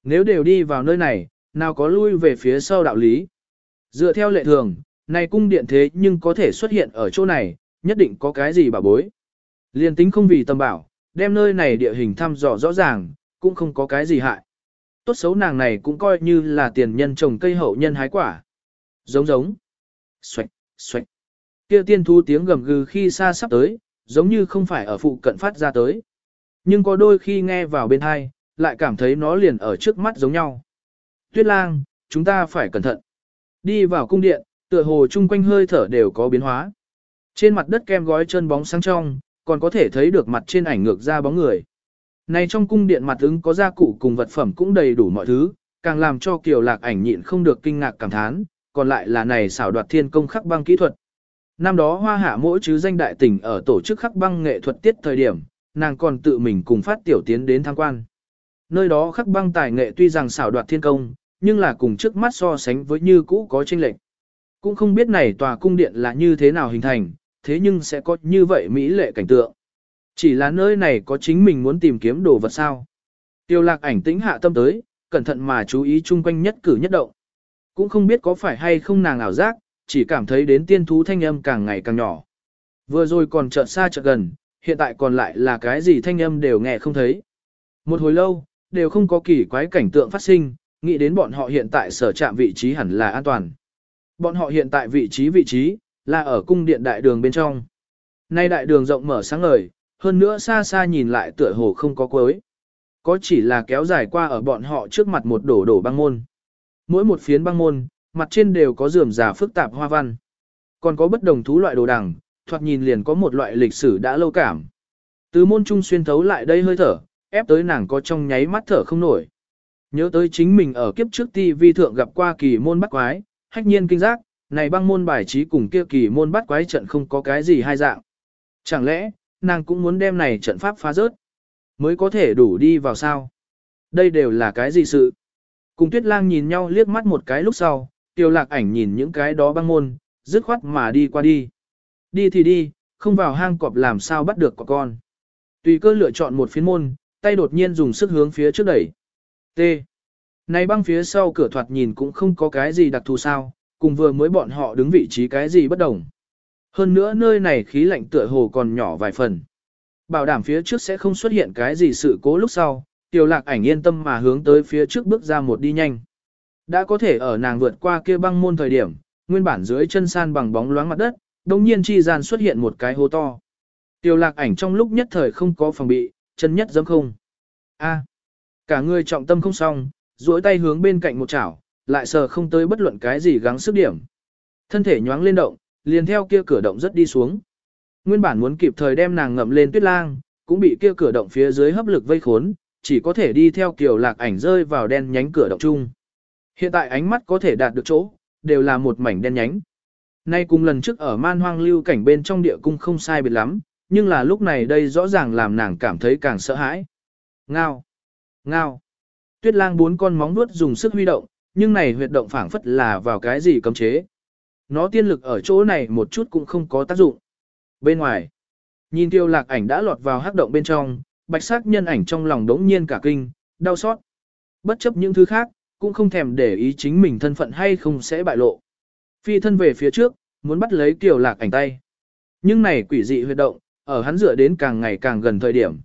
nếu đều đi vào nơi này, nào có lui về phía sau đạo lý. Dựa theo lệ thường, này cung điện thế nhưng có thể xuất hiện ở chỗ này, nhất định có cái gì bảo bối. Liên tính không vì tâm bảo, đem nơi này địa hình thăm dò rõ ràng, cũng không có cái gì hại. Tốt xấu nàng này cũng coi như là tiền nhân trồng cây hậu nhân hái quả. Giống giống. Xoạch, xoạch. Kia tiên thu tiếng gầm gừ khi xa sắp tới, giống như không phải ở phụ cận phát ra tới. Nhưng có đôi khi nghe vào bên hai, lại cảm thấy nó liền ở trước mắt giống nhau. Tuyết lang, chúng ta phải cẩn thận. Đi vào cung điện, tựa hồ chung quanh hơi thở đều có biến hóa. Trên mặt đất kem gói chân bóng sáng trong, còn có thể thấy được mặt trên ảnh ngược ra bóng người. Này trong cung điện mặt ứng có gia cụ cùng vật phẩm cũng đầy đủ mọi thứ, càng làm cho Kiều Lạc ảnh nhịn không được kinh ngạc cảm thán, còn lại là này xảo đoạt thiên công khắc băng kỹ thuật. Năm đó hoa hạ mỗi chứ danh đại tỉnh ở tổ chức khắc băng nghệ thuật tiết thời điểm, nàng còn tự mình cùng phát tiểu tiến đến tham quan. Nơi đó khắc băng tài nghệ tuy rằng xảo đoạt thiên công, nhưng là cùng trước mắt so sánh với như cũ có chênh lệch. Cũng không biết này tòa cung điện là như thế nào hình thành, thế nhưng sẽ có như vậy mỹ lệ cảnh tượng. Chỉ là nơi này có chính mình muốn tìm kiếm đồ vật sao. Tiêu lạc ảnh tĩnh hạ tâm tới, cẩn thận mà chú ý chung quanh nhất cử nhất động. Cũng không biết có phải hay không nàng ảo giác, chỉ cảm thấy đến tiên thú thanh âm càng ngày càng nhỏ. Vừa rồi còn chợt xa chợt gần, hiện tại còn lại là cái gì thanh âm đều nghe không thấy. Một hồi lâu, đều không có kỳ quái cảnh tượng phát sinh, nghĩ đến bọn họ hiện tại sở trạm vị trí hẳn là an toàn. Bọn họ hiện tại vị trí vị trí, là ở cung điện đại đường bên trong. Nay đại đường rộng mở sáng ngời, hơn nữa xa xa nhìn lại tựa hồ không có cuối. Có chỉ là kéo dài qua ở bọn họ trước mặt một đổ đổ băng môn. Mỗi một phiến băng môn, mặt trên đều có rườm rà phức tạp hoa văn. Còn có bất đồng thú loại đồ đằng, thoạt nhìn liền có một loại lịch sử đã lâu cảm. Từ môn trung xuyên thấu lại đây hơi thở, ép tới nàng có trong nháy mắt thở không nổi. Nhớ tới chính mình ở kiếp trước ti vi thượng gặp qua kỳ môn bắt quái, hách nhiên kinh giác, này băng môn bài trí cùng kia kỳ môn bắt quái trận không có cái gì hai dạng. Chẳng lẽ, nàng cũng muốn đem này trận pháp phá rớt, mới có thể đủ đi vào sao? Đây đều là cái gì sự? Cùng tuyết lang nhìn nhau liếc mắt một cái lúc sau, tiêu lạc ảnh nhìn những cái đó băng môn, dứt khoát mà đi qua đi. Đi thì đi, không vào hang cọp làm sao bắt được quả con. Tùy cơ lựa chọn một phiến môn, tay đột nhiên dùng sức hướng phía trước đẩy. T. Này băng phía sau cửa thoạt nhìn cũng không có cái gì đặc thù sao, cùng vừa mới bọn họ đứng vị trí cái gì bất đồng. Hơn nữa nơi này khí lạnh tựa hồ còn nhỏ vài phần. Bảo đảm phía trước sẽ không xuất hiện cái gì sự cố lúc sau, tiểu lạc ảnh yên tâm mà hướng tới phía trước bước ra một đi nhanh. Đã có thể ở nàng vượt qua kia băng môn thời điểm, nguyên bản dưới chân san bằng bóng loáng mặt đất, đồng nhiên chi gian xuất hiện một cái hố to. Tiểu lạc ảnh trong lúc nhất thời không có phòng bị, chân nhất dẫm không. A. cả người trọng tâm không xong, duỗi tay hướng bên cạnh một chảo, lại sờ không tới bất luận cái gì gắng sức điểm. Thân thể nhoáng lên động, liền theo kia cửa động rất đi xuống. Nguyên bản muốn kịp thời đem nàng ngậm lên tuyết lang, cũng bị kia cửa động phía dưới hấp lực vây khốn, chỉ có thể đi theo kiểu lạc ảnh rơi vào đen nhánh cửa động chung. Hiện tại ánh mắt có thể đạt được chỗ, đều là một mảnh đen nhánh. Nay cùng lần trước ở man hoang lưu cảnh bên trong địa cung không sai biệt lắm, nhưng là lúc này đây rõ ràng làm nàng cảm thấy càng sợ hãi. Ngao! Ngao! Tuyết lang bốn con móng vuốt dùng sức huy động, nhưng này huyệt động phảng phất là vào cái gì cấm chế. Nó tiên lực ở chỗ này một chút cũng không có tác dụng. Bên ngoài, nhìn tiêu lạc ảnh đã lọt vào hắc động bên trong, bạch sắc nhân ảnh trong lòng đống nhiên cả kinh, đau xót. Bất chấp những thứ khác, cũng không thèm để ý chính mình thân phận hay không sẽ bại lộ. Phi thân về phía trước, muốn bắt lấy tiêu lạc ảnh tay. Nhưng này quỷ dị huyệt động, ở hắn dựa đến càng ngày càng gần thời điểm.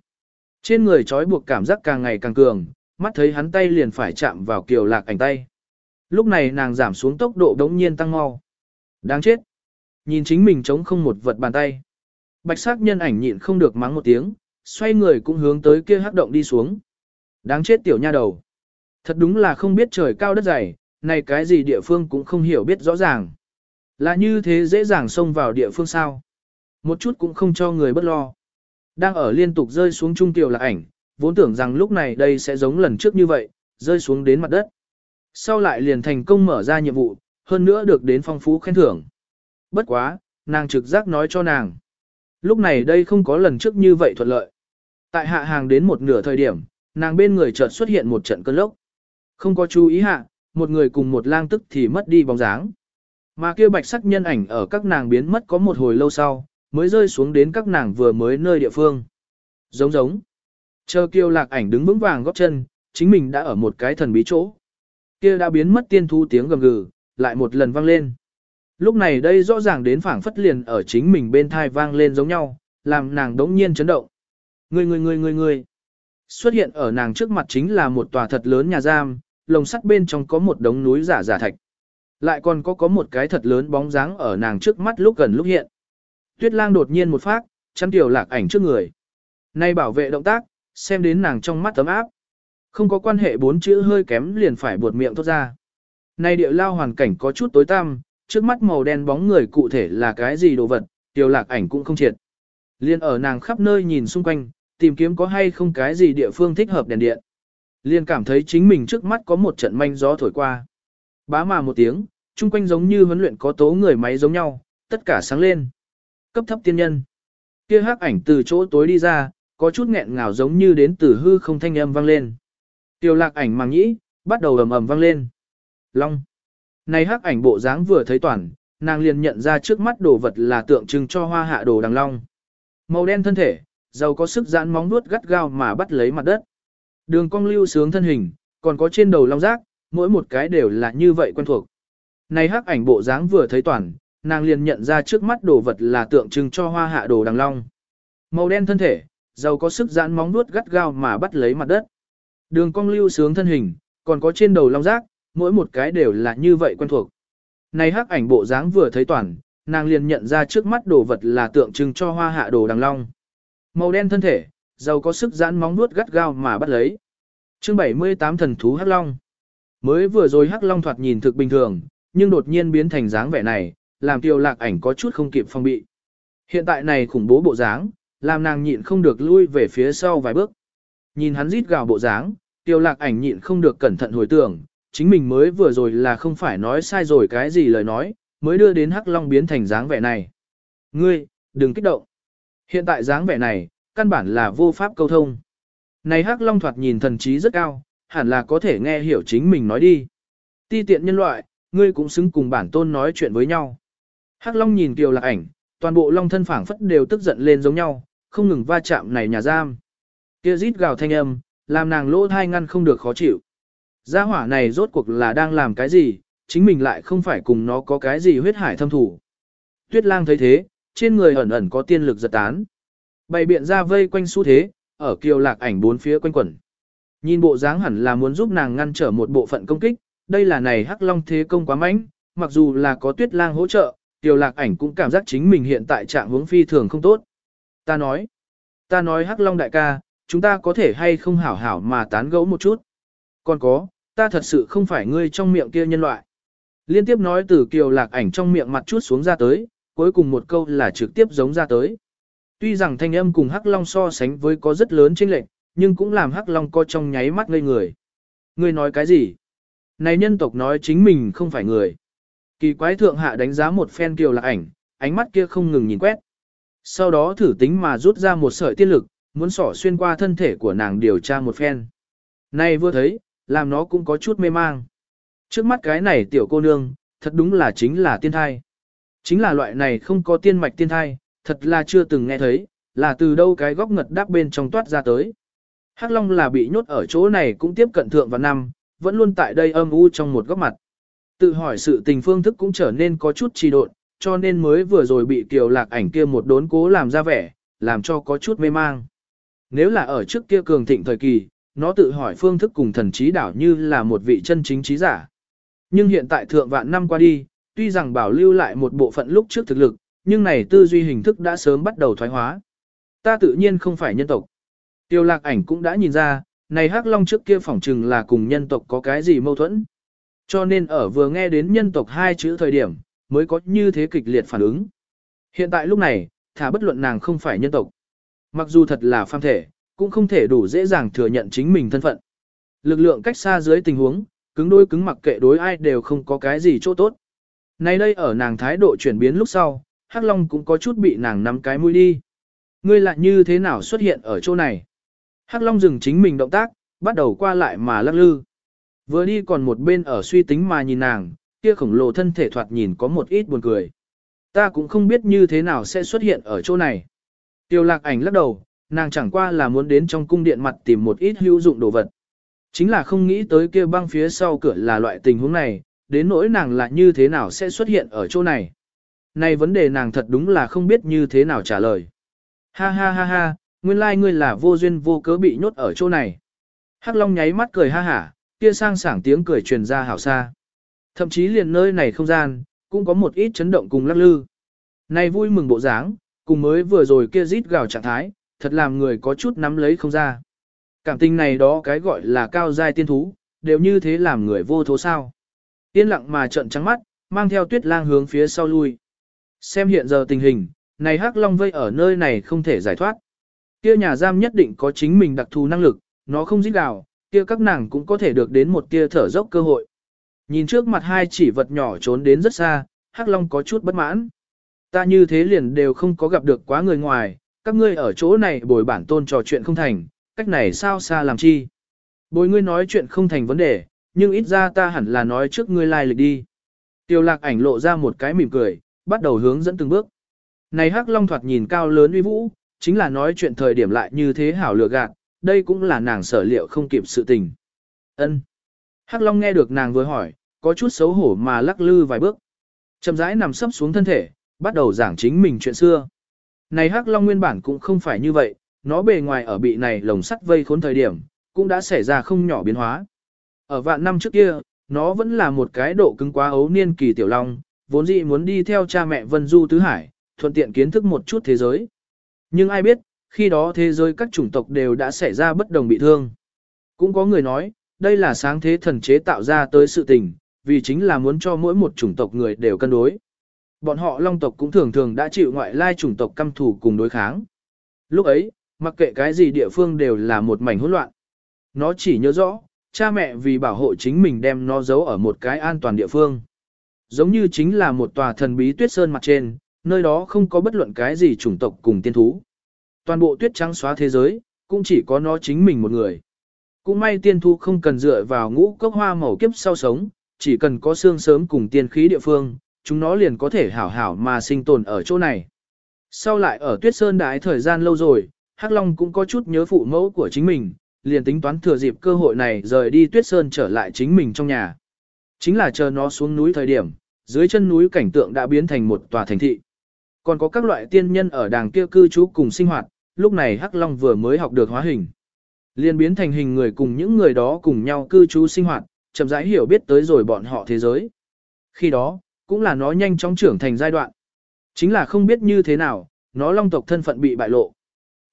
Trên người trói buộc cảm giác càng ngày càng cường, mắt thấy hắn tay liền phải chạm vào kiều lạc ảnh tay. Lúc này nàng giảm xuống tốc độ đống nhiên tăng mau. Đáng chết. Nhìn chính mình chống không một vật bàn tay. Bạch sắc nhân ảnh nhịn không được mắng một tiếng, xoay người cũng hướng tới kia hắc động đi xuống. Đáng chết tiểu nha đầu. Thật đúng là không biết trời cao đất dày, này cái gì địa phương cũng không hiểu biết rõ ràng. Là như thế dễ dàng xông vào địa phương sao. Một chút cũng không cho người bất lo. Đang ở liên tục rơi xuống trung tiểu là ảnh, vốn tưởng rằng lúc này đây sẽ giống lần trước như vậy, rơi xuống đến mặt đất. Sau lại liền thành công mở ra nhiệm vụ, hơn nữa được đến phong phú khen thưởng. Bất quá, nàng trực giác nói cho nàng. Lúc này đây không có lần trước như vậy thuận lợi. Tại hạ hàng đến một nửa thời điểm, nàng bên người chợt xuất hiện một trận cơn lốc. Không có chú ý hạ, một người cùng một lang tức thì mất đi bóng dáng. Mà kia bạch sắc nhân ảnh ở các nàng biến mất có một hồi lâu sau, mới rơi xuống đến các nàng vừa mới nơi địa phương. Giống giống. Chờ kiêu lạc ảnh đứng vững vàng góp chân, chính mình đã ở một cái thần bí chỗ. Kia đã biến mất tiên thu tiếng gầm gừ, lại một lần vang lên. Lúc này đây rõ ràng đến phảng phất liền ở chính mình bên thai vang lên giống nhau, làm nàng đống nhiên chấn động. Người người người người người. Xuất hiện ở nàng trước mặt chính là một tòa thật lớn nhà giam, lồng sắt bên trong có một đống núi giả giả thạch. Lại còn có có một cái thật lớn bóng dáng ở nàng trước mắt lúc gần lúc hiện. Tuyết lang đột nhiên một phát, chăn tiểu lạc ảnh trước người. Nay bảo vệ động tác, xem đến nàng trong mắt tấm áp. Không có quan hệ bốn chữ hơi kém liền phải buột miệng thốt ra. Nay địa lao hoàn cảnh có chút tối tăm, trước mắt màu đen bóng người cụ thể là cái gì đồ vật, tiểu lạc ảnh cũng không triệt. Liên ở nàng khắp nơi nhìn xung quanh, tìm kiếm có hay không cái gì địa phương thích hợp đèn điện. Liên cảm thấy chính mình trước mắt có một trận manh gió thổi qua. Bá mà một tiếng, chung quanh giống như huấn luyện có tố người máy giống nhau, tất cả sáng lên. Cấp thấp tiên nhân. Kia hắc ảnh từ chỗ tối đi ra, có chút nghẹn ngào giống như đến từ hư không thanh âm vang lên. Tiểu lạc ảnh màng nhĩ, bắt đầu ầm ầm vang lên. Long. Này hắc ảnh bộ dáng vừa thấy toàn, nàng liền nhận ra trước mắt đồ vật là tượng trưng cho hoa hạ đồ đằng long. Màu đen thân thể, giàu có sức giãn móng nuốt gắt gao mà bắt lấy mặt đất. Đường cong lưu sướng thân hình, còn có trên đầu long giác, mỗi một cái đều là như vậy quen thuộc. Này hắc ảnh bộ dáng vừa thấy toàn, nàng liền nhận ra trước mắt đồ vật là tượng trưng cho hoa hạ đồ đằng long. Màu đen thân thể, giàu có sức giãn móng nuốt gắt gao mà bắt lấy mặt đất. Đường cong lưu sướng thân hình, còn có trên đầu long rác mỗi một cái đều là như vậy quen thuộc. Này hắc ảnh bộ dáng vừa thấy toàn, nàng liền nhận ra trước mắt đồ vật là tượng trưng cho hoa hạ đồ đằng long. Màu đen thân thể, giàu có sức giãn móng nuốt gắt gao mà bắt lấy. Chương 78 thần thú hắc long. Mới vừa rồi hắc long thoạt nhìn thực bình thường, nhưng đột nhiên biến thành dáng vẻ này, làm tiêu lạc ảnh có chút không kịp phong bị. Hiện tại này khủng bố bộ dáng, làm nàng nhịn không được lui về phía sau vài bước. Nhìn hắn rít gào bộ dáng, tiêu lạc ảnh nhịn không được cẩn thận hồi tưởng, chính mình mới vừa rồi là không phải nói sai rồi cái gì lời nói, mới đưa đến hắc long biến thành dáng vẻ này. Ngươi, đừng kích động. Hiện tại dáng vẻ này, căn bản là vô pháp câu thông. Này hắc long thoạt nhìn thần trí rất cao, hẳn là có thể nghe hiểu chính mình nói đi. Ti tiện nhân loại, ngươi cũng xứng cùng bản tôn nói chuyện với nhau. Hắc long nhìn kiều lạc ảnh, toàn bộ long thân phảng phất đều tức giận lên giống nhau, không ngừng va chạm này nhà giam. Kia rít gào thanh âm, làm nàng lỗ thai ngăn không được khó chịu. Gia hỏa này rốt cuộc là đang làm cái gì, chính mình lại không phải cùng nó có cái gì huyết hải thâm thủ. Tuyết lang thấy thế, trên người ẩn ẩn có tiên lực giật tán. Bày biện ra vây quanh xu thế, ở kiều lạc ảnh bốn phía quanh quẩn. Nhìn bộ dáng hẳn là muốn giúp nàng ngăn trở một bộ phận công kích, đây là này hắc long thế công quá mạnh, mặc dù là có tuyết lang hỗ trợ, Tiểu lạc ảnh cũng cảm giác chính mình hiện tại trạng hướng phi thường không tốt. Ta nói, ta nói hắc long đại ca, chúng ta có thể hay không hảo hảo mà tán gẫu một chút. Còn có, ta thật sự không phải ngươi trong miệng kia nhân loại. Liên tiếp nói từ kiều lạc ảnh trong miệng mặt chút xuống ra tới, cuối cùng một câu là trực tiếp giống ra tới. Tuy rằng thanh âm cùng Hắc Long so sánh với có rất lớn chênh lệch, nhưng cũng làm Hắc Long co trong nháy mắt ngây người. Ngươi nói cái gì? Này nhân tộc nói chính mình không phải người. Kỳ quái thượng hạ đánh giá một phen kiều lạc ảnh, ánh mắt kia không ngừng nhìn quét. Sau đó thử tính mà rút ra một sợi tiên lực, muốn sỏ xuyên qua thân thể của nàng điều tra một phen. Này vừa thấy, làm nó cũng có chút mê mang. Trước mắt cái này tiểu cô nương, thật đúng là chính là tiên thai. Chính là loại này không có tiên mạch tiên thai, thật là chưa từng nghe thấy, là từ đâu cái góc ngật đáp bên trong toát ra tới. Hắc Long là bị nhốt ở chỗ này cũng tiếp cận thượng vào năm, vẫn luôn tại đây âm u trong một góc mặt. Tự hỏi sự tình phương thức cũng trở nên có chút trì độn, cho nên mới vừa rồi bị kiều lạc ảnh kia một đốn cố làm ra vẻ, làm cho có chút mê mang. Nếu là ở trước kia cường thịnh thời kỳ, nó tự hỏi phương thức cùng thần trí đảo như là một vị chân chính trí giả. Nhưng hiện tại thượng vạn năm qua đi, tuy rằng bảo lưu lại một bộ phận lúc trước thực lực, nhưng này tư duy hình thức đã sớm bắt đầu thoái hóa. Ta tự nhiên không phải nhân tộc. Tiêu lạc ảnh cũng đã nhìn ra, này hắc long trước kia phỏng chừng là cùng nhân tộc có cái gì mâu thuẫn. Cho nên ở vừa nghe đến nhân tộc hai chữ thời điểm, mới có như thế kịch liệt phản ứng. Hiện tại lúc này, thả bất luận nàng không phải nhân tộc. Mặc dù thật là phàm thể, cũng không thể đủ dễ dàng thừa nhận chính mình thân phận. Lực lượng cách xa dưới tình huống, cứng đôi cứng mặc kệ đối ai đều không có cái gì chỗ tốt. Nay đây ở nàng thái độ chuyển biến lúc sau, Hắc Long cũng có chút bị nàng nắm cái mũi đi. Ngươi lại như thế nào xuất hiện ở chỗ này? Hắc Long dừng chính mình động tác, bắt đầu qua lại mà lắc lư. Vừa đi còn một bên ở suy tính mà nhìn nàng, kia khổng lồ thân thể thoạt nhìn có một ít buồn cười. Ta cũng không biết như thế nào sẽ xuất hiện ở chỗ này. Tiêu lạc ảnh lắc đầu, nàng chẳng qua là muốn đến trong cung điện mặt tìm một ít hữu dụng đồ vật. Chính là không nghĩ tới kia băng phía sau cửa là loại tình huống này, đến nỗi nàng là như thế nào sẽ xuất hiện ở chỗ này. Này vấn đề nàng thật đúng là không biết như thế nào trả lời. Ha ha ha ha, nguyên lai like ngươi là vô duyên vô cớ bị nhốt ở chỗ này. Hắc Long nháy mắt cười ha hả, kia sang sảng tiếng cười truyền ra hảo xa. Thậm chí liền nơi này không gian, cũng có một ít chấn động cùng lắc lư. Này vui mừng bộ dáng, cùng mới vừa rồi kia rít gào trạng thái, thật làm người có chút nắm lấy không ra. Cảm tình này đó cái gọi là cao giai tiên thú, đều như thế làm người vô thố sao. Yên lặng mà trận trắng mắt, mang theo tuyết lang hướng phía sau lui. Xem hiện giờ tình hình, này hắc long vây ở nơi này không thể giải thoát. Kia nhà giam nhất định có chính mình đặc thù năng lực, nó không giết gào, kia các nàng cũng có thể được đến một tia thở dốc cơ hội. Nhìn trước mặt hai chỉ vật nhỏ trốn đến rất xa, hắc long có chút bất mãn. Ta như thế liền đều không có gặp được quá người ngoài, các ngươi ở chỗ này bồi bản tôn trò chuyện không thành, cách này sao xa làm chi. Bồi ngươi nói chuyện không thành vấn đề, nhưng ít ra ta hẳn là nói trước ngươi lai lịch đi. Tiêu lạc ảnh lộ ra một cái mỉm cười, bắt đầu hướng dẫn từng bước. Này hắc long thoạt nhìn cao lớn uy vũ, chính là nói chuyện thời điểm lại như thế hảo lựa gạt, đây cũng là nàng sở liệu không kịp sự tình. Ân. Hắc long nghe được nàng vừa hỏi, có chút xấu hổ mà lắc lư vài bước. Chậm rãi nằm sấp xuống thân thể, bắt đầu giảng chính mình chuyện xưa. Này hắc long nguyên bản cũng không phải như vậy, nó bề ngoài ở bị này lồng sắt vây khốn thời điểm, cũng đã xảy ra không nhỏ biến hóa. Ở vạn năm trước kia, nó vẫn là một cái độ cứng quá ấu niên kỳ tiểu long, vốn dĩ muốn đi theo cha mẹ Vân Du Tứ Hải, thuận tiện kiến thức một chút thế giới. Nhưng ai biết, khi đó thế giới các chủng tộc đều đã xảy ra bất đồng bị thương. Cũng có người nói, đây là sáng thế thần chế tạo ra tới sự tình, vì chính là muốn cho mỗi một chủng tộc người đều cân đối. Bọn họ long tộc cũng thường thường đã chịu ngoại lai chủng tộc căm thù cùng đối kháng. Lúc ấy, mặc kệ cái gì địa phương đều là một mảnh hỗn loạn. Nó chỉ nhớ rõ, cha mẹ vì bảo hộ chính mình đem nó giấu ở một cái an toàn địa phương. Giống như chính là một tòa thần bí tuyết sơn mặt trên, nơi đó không có bất luận cái gì chủng tộc cùng tiên thú. Toàn bộ tuyết trắng xóa thế giới, cũng chỉ có nó chính mình một người. Cũng may tiên thu không cần dựa vào ngũ cốc hoa màu kiếp sau sống, chỉ cần có xương sớm cùng tiên khí địa phương, chúng nó liền có thể hảo hảo mà sinh tồn ở chỗ này. Sau lại ở tuyết sơn đái thời gian lâu rồi, Hắc Long cũng có chút nhớ phụ mẫu của chính mình, liền tính toán thừa dịp cơ hội này rời đi tuyết sơn trở lại chính mình trong nhà. Chính là chờ nó xuống núi thời điểm, dưới chân núi cảnh tượng đã biến thành một tòa thành thị. Còn có các loại tiên nhân ở đàng kia cư trú cùng sinh hoạt, lúc này Hắc Long vừa mới học được hóa hình. Liên biến thành hình người cùng những người đó cùng nhau cư trú sinh hoạt, chậm rãi hiểu biết tới rồi bọn họ thế giới. Khi đó, cũng là nó nhanh chóng trưởng thành giai đoạn. Chính là không biết như thế nào, nó long tộc thân phận bị bại lộ.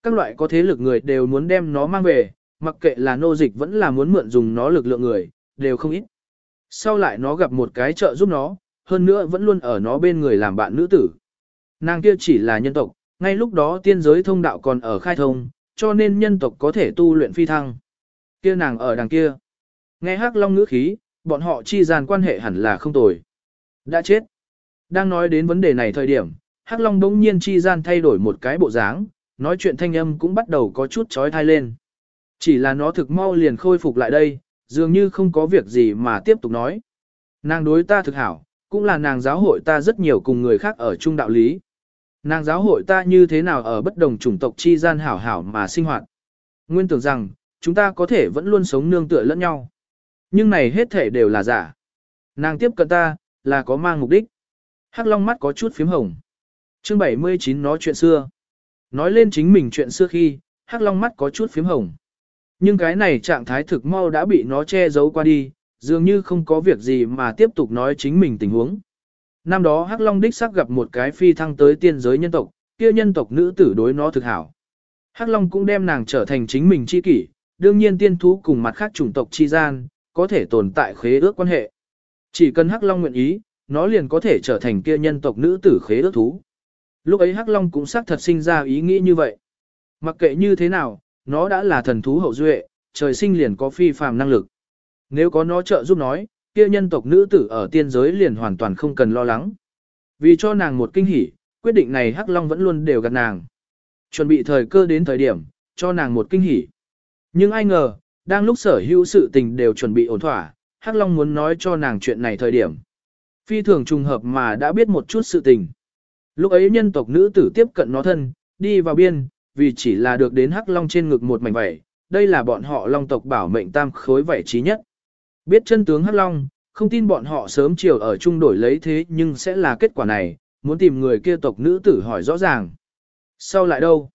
Các loại có thế lực người đều muốn đem nó mang về, mặc kệ là nô dịch vẫn là muốn mượn dùng nó lực lượng người, đều không ít. Sau lại nó gặp một cái trợ giúp nó, hơn nữa vẫn luôn ở nó bên người làm bạn nữ tử. Nàng kia chỉ là nhân tộc, ngay lúc đó tiên giới thông đạo còn ở khai thông, cho nên nhân tộc có thể tu luyện phi thăng. Kia nàng ở đằng kia. Nghe hắc long ngữ khí, bọn họ chi gian quan hệ hẳn là không tồi. Đã chết. Đang nói đến vấn đề này thời điểm, hắc long đống nhiên chi gian thay đổi một cái bộ dáng, nói chuyện thanh âm cũng bắt đầu có chút trói thai lên. Chỉ là nó thực mau liền khôi phục lại đây, dường như không có việc gì mà tiếp tục nói. Nàng đối ta thực hảo, cũng là nàng giáo hội ta rất nhiều cùng người khác ở chung đạo lý. Nàng giáo hội ta như thế nào ở bất đồng chủng tộc chi gian hảo hảo mà sinh hoạt. Nguyên tưởng rằng, chúng ta có thể vẫn luôn sống nương tựa lẫn nhau. Nhưng này hết thể đều là giả. Nàng tiếp cận ta, là có mang mục đích. Hắc Long mắt có chút phím hồng. Chương 79 nói chuyện xưa. Nói lên chính mình chuyện xưa khi, Hắc Long mắt có chút phím hồng. Nhưng cái này trạng thái thực mau đã bị nó che giấu qua đi, dường như không có việc gì mà tiếp tục nói chính mình tình huống. Năm đó Hắc Long đích xác gặp một cái phi thăng tới tiên giới nhân tộc, kia nhân tộc nữ tử đối nó thực hảo. Hắc Long cũng đem nàng trở thành chính mình chi kỷ, đương nhiên tiên thú cùng mặt khác chủng tộc chi gian, có thể tồn tại khế ước quan hệ. Chỉ cần Hắc Long nguyện ý, nó liền có thể trở thành kia nhân tộc nữ tử khế ước thú. Lúc ấy Hắc Long cũng xác thật sinh ra ý nghĩ như vậy. Mặc kệ như thế nào, nó đã là thần thú hậu duệ, trời sinh liền có phi phàm năng lực. Nếu có nó trợ giúp nói, kia nhân tộc nữ tử ở tiên giới liền hoàn toàn không cần lo lắng. Vì cho nàng một kinh hỉ, quyết định này Hắc Long vẫn luôn đều gạt nàng. Chuẩn bị thời cơ đến thời điểm, cho nàng một kinh hỉ. Nhưng ai ngờ, đang lúc sở hữu sự tình đều chuẩn bị ổn thỏa, Hắc Long muốn nói cho nàng chuyện này thời điểm. Phi thường trùng hợp mà đã biết một chút sự tình. Lúc ấy nhân tộc nữ tử tiếp cận nó thân, đi vào biên, vì chỉ là được đến Hắc Long trên ngực một mảnh vảy, đây là bọn họ Long tộc bảo mệnh tam khối vảy trí nhất. Biết chân tướng Hắc Long, không tin bọn họ sớm chiều ở chung đổi lấy thế nhưng sẽ là kết quả này, muốn tìm người kia tộc nữ tử hỏi rõ ràng. Sau lại đâu?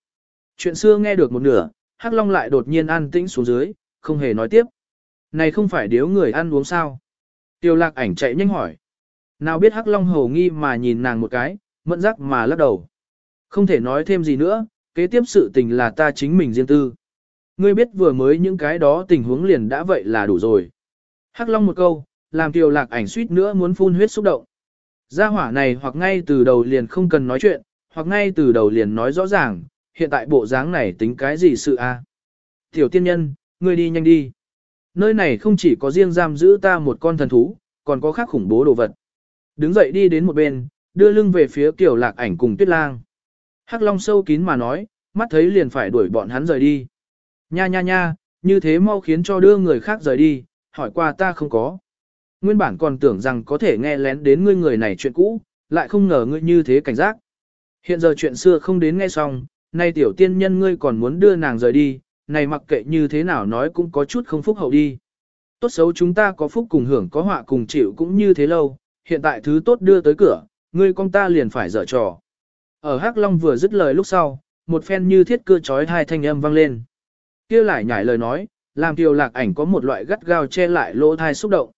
Chuyện xưa nghe được một nửa, Hắc Long lại đột nhiên an tĩnh xuống dưới, không hề nói tiếp. Này không phải điếu người ăn uống sao? Tiêu lạc ảnh chạy nhanh hỏi. Nào biết Hắc Long hầu nghi mà nhìn nàng một cái, mẫn giác mà lắc đầu. Không thể nói thêm gì nữa, kế tiếp sự tình là ta chính mình riêng tư. Ngươi biết vừa mới những cái đó tình huống liền đã vậy là đủ rồi. Hắc Long một câu, làm Tiểu lạc ảnh suýt nữa muốn phun huyết xúc động. Gia hỏa này hoặc ngay từ đầu liền không cần nói chuyện, hoặc ngay từ đầu liền nói rõ ràng, hiện tại bộ dáng này tính cái gì sự a? Tiểu tiên nhân, ngươi đi nhanh đi. Nơi này không chỉ có riêng giam giữ ta một con thần thú, còn có khác khủng bố đồ vật. Đứng dậy đi đến một bên, đưa lưng về phía Kiều Lạc Ảnh cùng Tuyết Lang. Hắc Long sâu kín mà nói, mắt thấy liền phải đuổi bọn hắn rời đi. Nha nha nha, như thế mau khiến cho đưa người khác rời đi, hỏi qua ta không có. Nguyên bản còn tưởng rằng có thể nghe lén đến ngươi người này chuyện cũ, lại không ngờ ngươi như thế cảnh giác. Hiện giờ chuyện xưa không đến nghe xong, nay tiểu tiên nhân ngươi còn muốn đưa nàng rời đi, này mặc kệ như thế nào nói cũng có chút không phúc hậu đi. Tốt xấu chúng ta có phúc cùng hưởng có họa cùng chịu cũng như thế lâu, hiện tại thứ tốt đưa tới cửa, ngươi con ta liền phải dở trò. Ở Hắc Long vừa dứt lời lúc sau, một phen như thiết cưa chói hai thanh âm vang lên. kia lại nhảy lời nói, làm Kiều Lạc Ảnh có một loại gắt gao che lại lỗ thai xúc động.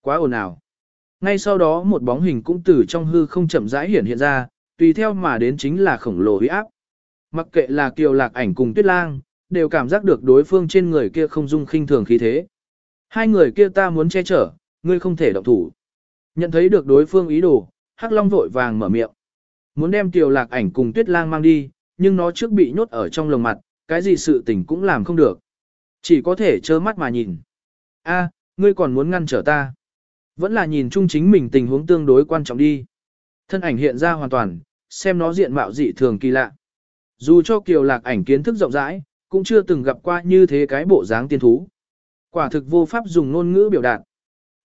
Quá ồn ào. Ngay sau đó một bóng hình cũng từ trong hư không chậm rãi hiển hiện ra, tùy theo mà đến chính là khổng lồ uy áp. Mặc kệ là Kiều Lạc Ảnh cùng Tuyết Lang, đều cảm giác được đối phương trên người kia không dung khinh thường khí thế. Hai người kia ta muốn che chở, ngươi không thể động thủ. Nhận thấy được đối phương ý đồ, Hắc Long vội vàng mở miệng. Muốn đem Kiều Lạc Ảnh cùng Tuyết Lang mang đi, nhưng nó trước bị nhốt ở trong lồng mặt, cái gì sự tình cũng làm không được. Chỉ có thể trơ mắt mà nhìn. A, ngươi còn muốn ngăn trở ta. Vẫn là nhìn chung chính mình tình huống tương đối quan trọng đi. Thân ảnh hiện ra hoàn toàn, xem nó diện mạo dị thường kỳ lạ. Dù cho Kiều Lạc Ảnh kiến thức rộng rãi, cũng chưa từng gặp qua như thế cái bộ dáng tiên thú. Quả thực vô pháp dùng ngôn ngữ biểu đạt.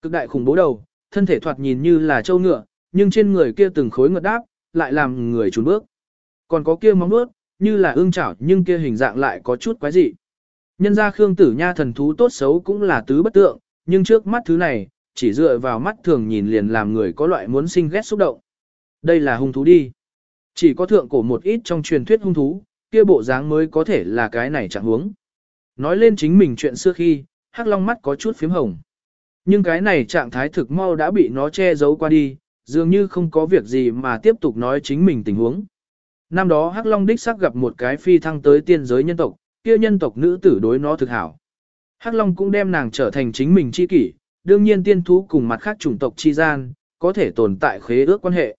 Cực đại khủng bố đầu, thân thể thoạt nhìn như là châu ngựa, nhưng trên người kia từng khối ngợt đáp, lại làm người trốn bước. Còn có kia móng vuốt, như là ương chảo nhưng kia hình dạng lại có chút quái dị. Nhân ra Khương Tử Nha thần thú tốt xấu cũng là tứ bất tượng, nhưng trước mắt thứ này, chỉ dựa vào mắt thường nhìn liền làm người có loại muốn sinh ghét xúc động. Đây là hung thú đi. Chỉ có thượng cổ một ít trong truyền thuyết hung thú, kia bộ dáng mới có thể là cái này chẳng huống. Nói lên chính mình chuyện xưa khi, Hắc Long mắt có chút phím hồng. Nhưng cái này trạng thái thực mau đã bị nó che giấu qua đi, dường như không có việc gì mà tiếp tục nói chính mình tình huống. Năm đó Hắc Long đích xác gặp một cái phi thăng tới tiên giới nhân tộc, kia nhân tộc nữ tử đối nó thực hảo. Hắc Long cũng đem nàng trở thành chính mình chi kỷ, đương nhiên tiên thú cùng mặt khác chủng tộc chi gian, có thể tồn tại khế ước quan hệ.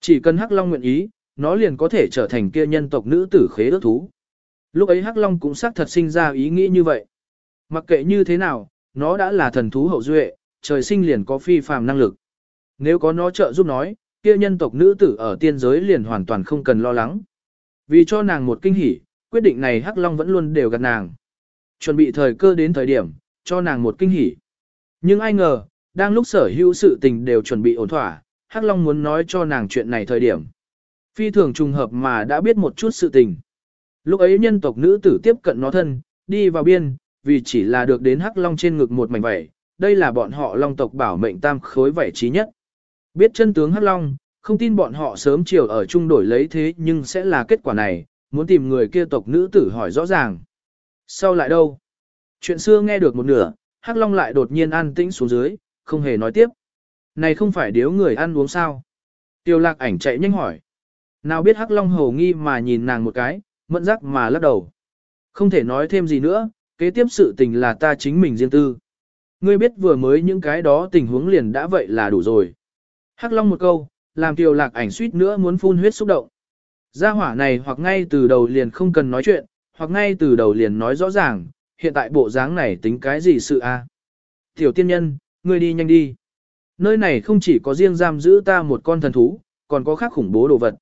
Chỉ cần Hắc Long nguyện ý, nó liền có thể trở thành kia nhân tộc nữ tử khế ước thú. Lúc ấy Hắc Long cũng xác thật sinh ra ý nghĩ như vậy. Mặc kệ như thế nào, nó đã là thần thú hậu duệ, trời sinh liền có phi phàm năng lực. Nếu có nó trợ giúp nói, kia nhân tộc nữ tử ở tiên giới liền hoàn toàn không cần lo lắng. Vì cho nàng một kinh hỉ, quyết định này Hắc Long vẫn luôn đều gạt nàng. Chuẩn bị thời cơ đến thời điểm, cho nàng một kinh hỉ. Nhưng ai ngờ, đang lúc sở hữu sự tình đều chuẩn bị ổn thỏa, Hắc Long muốn nói cho nàng chuyện này thời điểm. Phi thường trùng hợp mà đã biết một chút sự tình. Lúc ấy nhân tộc nữ tử tiếp cận nó thân, đi vào biên, vì chỉ là được đến Hắc Long trên ngực một mảnh vảy, đây là bọn họ Long tộc bảo mệnh tam khối vảy trí nhất. Biết chân tướng Hắc Long, không tin bọn họ sớm chiều ở chung đổi lấy thế nhưng sẽ là kết quả này, muốn tìm người kia tộc nữ tử hỏi rõ ràng. Sau lại đâu? Chuyện xưa nghe được một nửa, Hắc Long lại đột nhiên an tĩnh xuống dưới, không hề nói tiếp. Này không phải điếu người ăn uống sao? Tiêu lạc ảnh chạy nhanh hỏi. Nào biết Hắc Long hầu nghi mà nhìn nàng một cái, mẫn giác mà lắc đầu. Không thể nói thêm gì nữa, kế tiếp sự tình là ta chính mình riêng tư. Ngươi biết vừa mới những cái đó tình huống liền đã vậy là đủ rồi. Hắc Long một câu, làm tiêu lạc ảnh suýt nữa muốn phun huyết xúc động. Gia hỏa này hoặc ngay từ đầu liền không cần nói chuyện, hoặc ngay từ đầu liền nói rõ ràng, hiện tại bộ dáng này tính cái gì sự a? Tiểu tiên nhân, ngươi đi nhanh đi. Nơi này không chỉ có riêng giam giữ ta một con thần thú, còn có khác khủng bố đồ vật.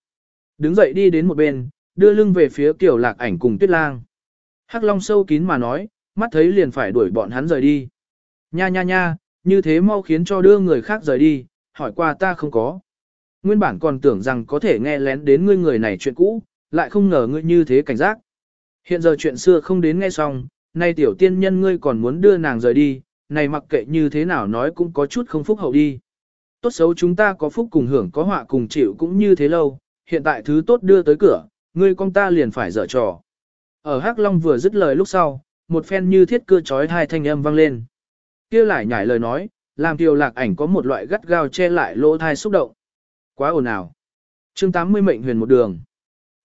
Đứng dậy đi đến một bên, đưa lưng về phía kiểu lạc ảnh cùng tuyết lang. Hắc Long sâu kín mà nói, mắt thấy liền phải đuổi bọn hắn rời đi. Nha nha nha, như thế mau khiến cho đưa người khác rời đi, hỏi qua ta không có. Nguyên bản còn tưởng rằng có thể nghe lén đến ngươi người này chuyện cũ, lại không ngờ ngươi như thế cảnh giác. Hiện giờ chuyện xưa không đến nghe xong, nay tiểu tiên nhân ngươi còn muốn đưa nàng rời đi, này mặc kệ như thế nào nói cũng có chút không phúc hậu đi. Tốt xấu chúng ta có phúc cùng hưởng có họa cùng chịu cũng như thế lâu, hiện tại thứ tốt đưa tới cửa, ngươi con ta liền phải dở trò. Ở Hắc Long vừa dứt lời lúc sau, một phen như thiết cưa chói hai thanh âm vang lên. kia lại nhảy lời nói, làm tiểu lạc ảnh có một loại gắt gao che lại lỗ thai xúc động. Quá ồn ào. chương 80 mệnh huyền một đường.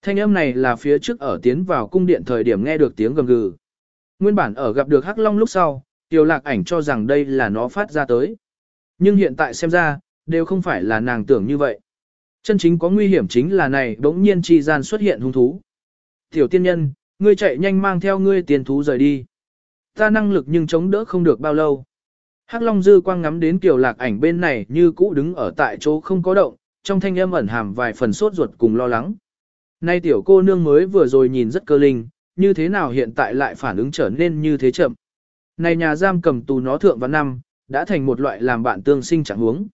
Thanh âm này là phía trước ở tiến vào cung điện thời điểm nghe được tiếng gầm gừ. Nguyên bản ở gặp được Hắc Long lúc sau, tiểu lạc ảnh cho rằng đây là nó phát ra tới. Nhưng hiện tại xem ra, đều không phải là nàng tưởng như vậy. Chân chính có nguy hiểm chính là này đống nhiên chi gian xuất hiện hung thú. Tiểu tiên nhân, ngươi chạy nhanh mang theo ngươi tiền thú rời đi. Ta năng lực nhưng chống đỡ không được bao lâu. Hắc Long dư quang ngắm đến kiểu lạc ảnh bên này như cũ đứng ở tại chỗ không có động, trong thanh âm ẩn hàm vài phần sốt ruột cùng lo lắng. Nay tiểu cô nương mới vừa rồi nhìn rất cơ linh, như thế nào hiện tại lại phản ứng trở nên như thế chậm. Này nhà giam cầm tù nó thượng văn năm, đã thành một loại làm bạn tương sinh chẳng huống.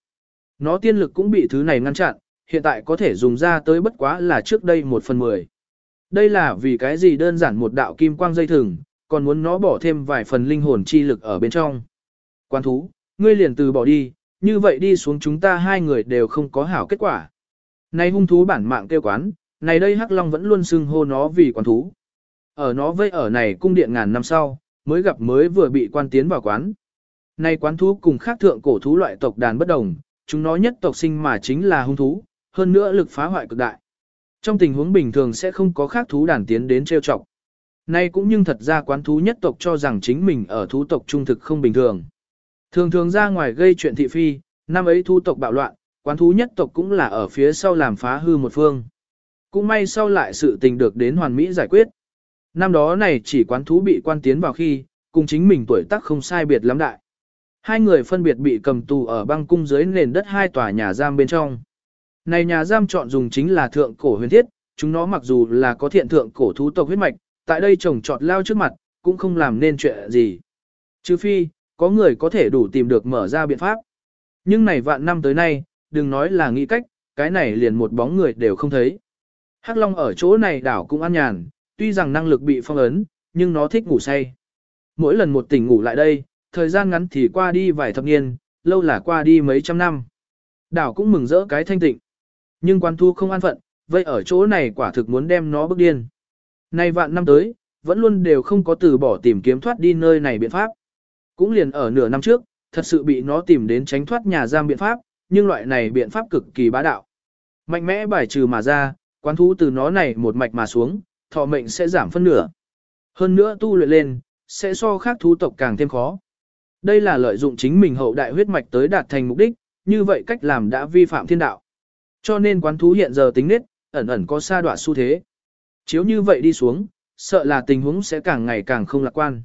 Nó tiên lực cũng bị thứ này ngăn chặn, hiện tại có thể dùng ra tới bất quá là trước đây một phần mười. Đây là vì cái gì đơn giản một đạo kim quang dây thừng, còn muốn nó bỏ thêm vài phần linh hồn chi lực ở bên trong. Quan thú, ngươi liền từ bỏ đi, như vậy đi xuống chúng ta hai người đều không có hảo kết quả. Này hung thú bản mạng kêu quán, này đây Hắc Long vẫn luôn xưng hô nó vì quán thú. Ở nó vây ở này cung điện ngàn năm sau, mới gặp mới vừa bị quan tiến vào quán. Này quán thú cùng khác thượng cổ thú loại tộc đàn bất đồng, chúng nó nhất tộc sinh mà chính là hung thú, hơn nữa lực phá hoại cực đại. Trong tình huống bình thường sẽ không có khác thú đàn tiến đến trêu chọc. Nay cũng nhưng thật ra quán thú nhất tộc cho rằng chính mình ở thú tộc trung thực không bình thường. Thường thường ra ngoài gây chuyện thị phi, năm ấy thu tộc bạo loạn, quán thú nhất tộc cũng là ở phía sau làm phá hư một phương. Cũng may sau lại sự tình được đến hoàn mỹ giải quyết. Năm đó này chỉ quán thú bị quan tiến vào khi, cùng chính mình tuổi tác không sai biệt lắm đại. Hai người phân biệt bị cầm tù ở băng cung dưới nền đất hai tòa nhà giam bên trong. Này nhà giam chọn dùng chính là thượng cổ huyền thiết, chúng nó mặc dù là có thiện thượng cổ thú tộc huyết mạch, tại đây trồng trọt lao trước mặt, cũng không làm nên chuyện gì. Trừ phi, có người có thể đủ tìm được mở ra biện pháp. Nhưng này vạn năm tới nay, đừng nói là nghĩ cách, cái này liền một bóng người đều không thấy. Hắc Long ở chỗ này đảo cũng an nhàn, tuy rằng năng lực bị phong ấn, nhưng nó thích ngủ say. mỗi lần một tỉnh ngủ lại đây, thời gian ngắn thì qua đi vài thập niên, lâu là qua đi mấy trăm năm. Đảo cũng mừng rỡ cái thanh tịnh. Nhưng quan thu không an phận, vậy ở chỗ này quả thực muốn đem nó bức điên. Nay vạn năm tới, vẫn luôn đều không có từ bỏ tìm kiếm thoát đi nơi này biện pháp. Cũng liền ở nửa năm trước, thật sự bị nó tìm đến tránh thoát nhà giam biện pháp, nhưng loại này biện pháp cực kỳ bá đạo. Mạnh mẽ bài trừ mà ra, quán thú từ nó này một mạch mà xuống, thọ mệnh sẽ giảm phân nửa. Hơn nữa tu luyện lên, sẽ so khác thú tộc càng thêm khó. Đây là lợi dụng chính mình hậu đại huyết mạch tới đạt thành mục đích, như vậy cách làm đã vi phạm thiên đạo. Cho nên quán thú hiện giờ tính nết, ẩn ẩn có xa đoạn xu thế. Chiếu như vậy đi xuống, sợ là tình huống sẽ càng ngày càng không lạc quan.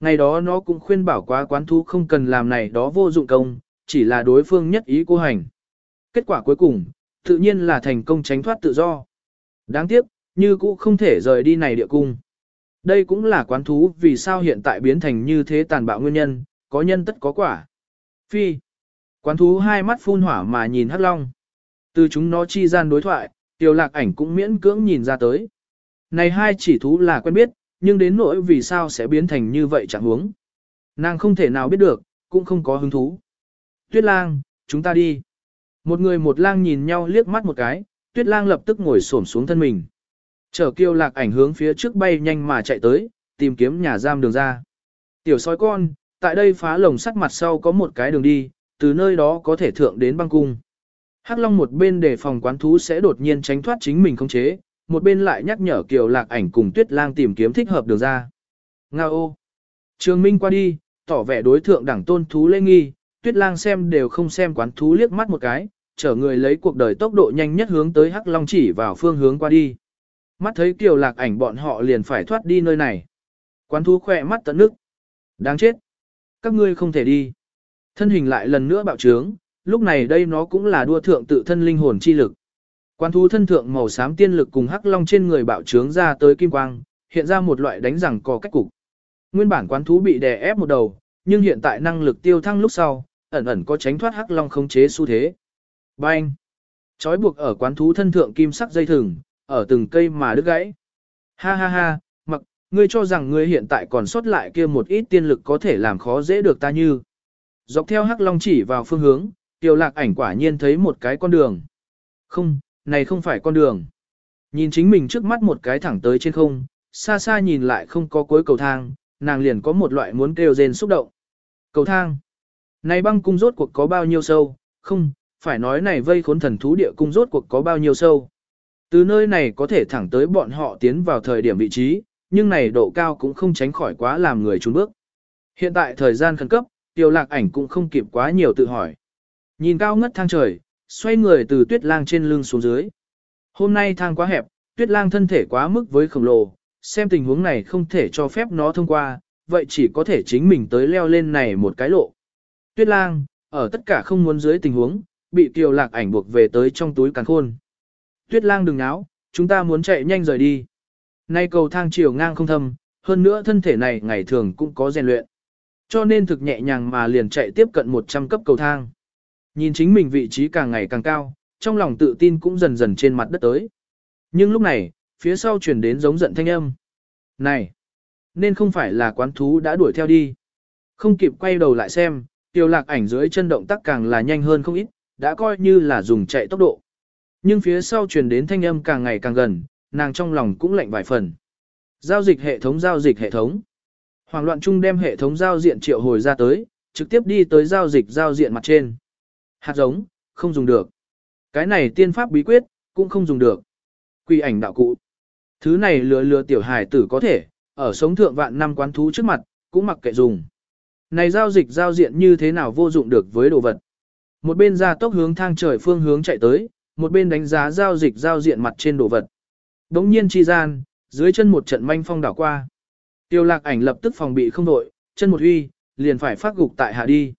Ngày đó nó cũng khuyên bảo quá quán thú không cần làm này đó vô dụng công, chỉ là đối phương nhất ý cô hành. Kết quả cuối cùng, tự nhiên là thành công tránh thoát tự do. Đáng tiếc, như cũ không thể rời đi này địa cung. Đây cũng là quán thú vì sao hiện tại biến thành như thế tàn bạo nguyên nhân, có nhân tất có quả. Phi. Quán thú hai mắt phun hỏa mà nhìn hắc long. Từ chúng nó chi gian đối thoại, tiểu lạc ảnh cũng miễn cưỡng nhìn ra tới. Này hai chỉ thú là quen biết, nhưng đến nỗi vì sao sẽ biến thành như vậy chẳng huống. Nàng không thể nào biết được, cũng không có hứng thú. Tuyết lang, chúng ta đi. Một người một lang nhìn nhau liếc mắt một cái, tuyết lang lập tức ngồi xổm xuống thân mình. Chở kiêu lạc ảnh hướng phía trước bay nhanh mà chạy tới, tìm kiếm nhà giam đường ra. Tiểu sói con, tại đây phá lồng sắt mặt sau có một cái đường đi, từ nơi đó có thể thượng đến băng cung. Hắc Long một bên để phòng quán thú sẽ đột nhiên tránh thoát chính mình không chế, một bên lại nhắc nhở Kiều Lạc Ảnh cùng Tuyết Lang tìm kiếm thích hợp đường ra. Nga ô! Trường Minh qua đi, tỏ vẻ đối thượng đẳng tôn thú lê nghi, Tuyết Lang xem đều không xem quán thú liếc mắt một cái, chở người lấy cuộc đời tốc độ nhanh nhất hướng tới Hắc Long chỉ vào phương hướng qua đi. Mắt thấy Kiều Lạc Ảnh bọn họ liền phải thoát đi nơi này. Quán thú khỏe mắt tận nước. Đáng chết! Các ngươi không thể đi. Thân hình lại lần nữa bạo trướng, lúc này đây nó cũng là đua thượng tự thân linh hồn chi lực. Quan thú thân thượng màu xám tiên lực cùng hắc long trên người bạo trướng ra tới kim quang, hiện ra một loại đánh rằng có cách cục. Nguyên bản quán thú bị đè ép một đầu, nhưng hiện tại năng lực tiêu thăng lúc sau, ẩn ẩn có tránh thoát hắc long khống chế xu thế. Bang! Chói buộc ở quán thú thân thượng kim sắc dây thừng, ở từng cây mà đứt gãy. Ha ha ha, mặc, ngươi cho rằng ngươi hiện tại còn sót lại kia một ít tiên lực có thể làm khó dễ được ta như. Dọc theo hắc long chỉ vào phương hướng, tiểu lạc ảnh quả nhiên thấy một cái con đường. Không, này không phải con đường. Nhìn chính mình trước mắt một cái thẳng tới trên không, xa xa nhìn lại không có cuối cầu thang, nàng liền có một loại muốn kêu rên xúc động. Cầu thang. Này băng cung rốt cuộc có bao nhiêu sâu, không, phải nói này vây khốn thần thú địa cung rốt cuộc có bao nhiêu sâu. Từ nơi này có thể thẳng tới bọn họ tiến vào thời điểm vị trí, nhưng này độ cao cũng không tránh khỏi quá làm người trốn bước. Hiện tại thời gian khẩn cấp, tiêu lạc ảnh cũng không kịp quá nhiều tự hỏi. Nhìn cao ngất thang trời, xoay người từ tuyết lang trên lưng xuống dưới. Hôm nay thang quá hẹp, tuyết lang thân thể quá mức với khổng lồ, xem tình huống này không thể cho phép nó thông qua, vậy chỉ có thể chính mình tới leo lên này một cái lộ. Tuyết lang, ở tất cả không muốn dưới tình huống, bị kiều lạc ảnh buộc về tới trong túi càng khôn. Tuyết lang đừng náo, chúng ta muốn chạy nhanh rời đi. Nay cầu thang chiều ngang không thâm, hơn nữa thân thể này ngày thường cũng có rèn luyện. Cho nên thực nhẹ nhàng mà liền chạy tiếp cận 100 cấp cầu thang. Nhìn chính mình vị trí càng ngày càng cao, trong lòng tự tin cũng dần dần trên mặt đất tới. Nhưng lúc này, phía sau chuyển đến giống giận thanh âm. Này! Nên không phải là quán thú đã đuổi theo đi. Không kịp quay đầu lại xem, tiêu lạc ảnh dưới chân động tác càng là nhanh hơn không ít, đã coi như là dùng chạy tốc độ. Nhưng phía sau truyền đến thanh âm càng ngày càng gần, nàng trong lòng cũng lạnh vài phần. Giao dịch hệ thống giao dịch hệ thống. Hoàng loạn trung đem hệ thống giao diện triệu hồi ra tới, trực tiếp đi tới giao dịch giao diện mặt trên. Hạt giống, không dùng được. Cái này tiên pháp bí quyết, cũng không dùng được. Quy ảnh đạo cụ. Thứ này lừa lừa tiểu hài tử có thể, ở sống thượng vạn năm quán thú trước mặt, cũng mặc kệ dùng. Này giao dịch giao diện như thế nào vô dụng được với đồ vật. Một bên ra tốc hướng thang trời phương hướng chạy tới, một bên đánh giá giao dịch giao diện mặt trên đồ vật. Đống nhiên chi gian, dưới chân một trận manh phong đảo qua. Tiêu lạc ảnh lập tức phòng bị không đội, chân một huy, liền phải phát gục tại hạ đi.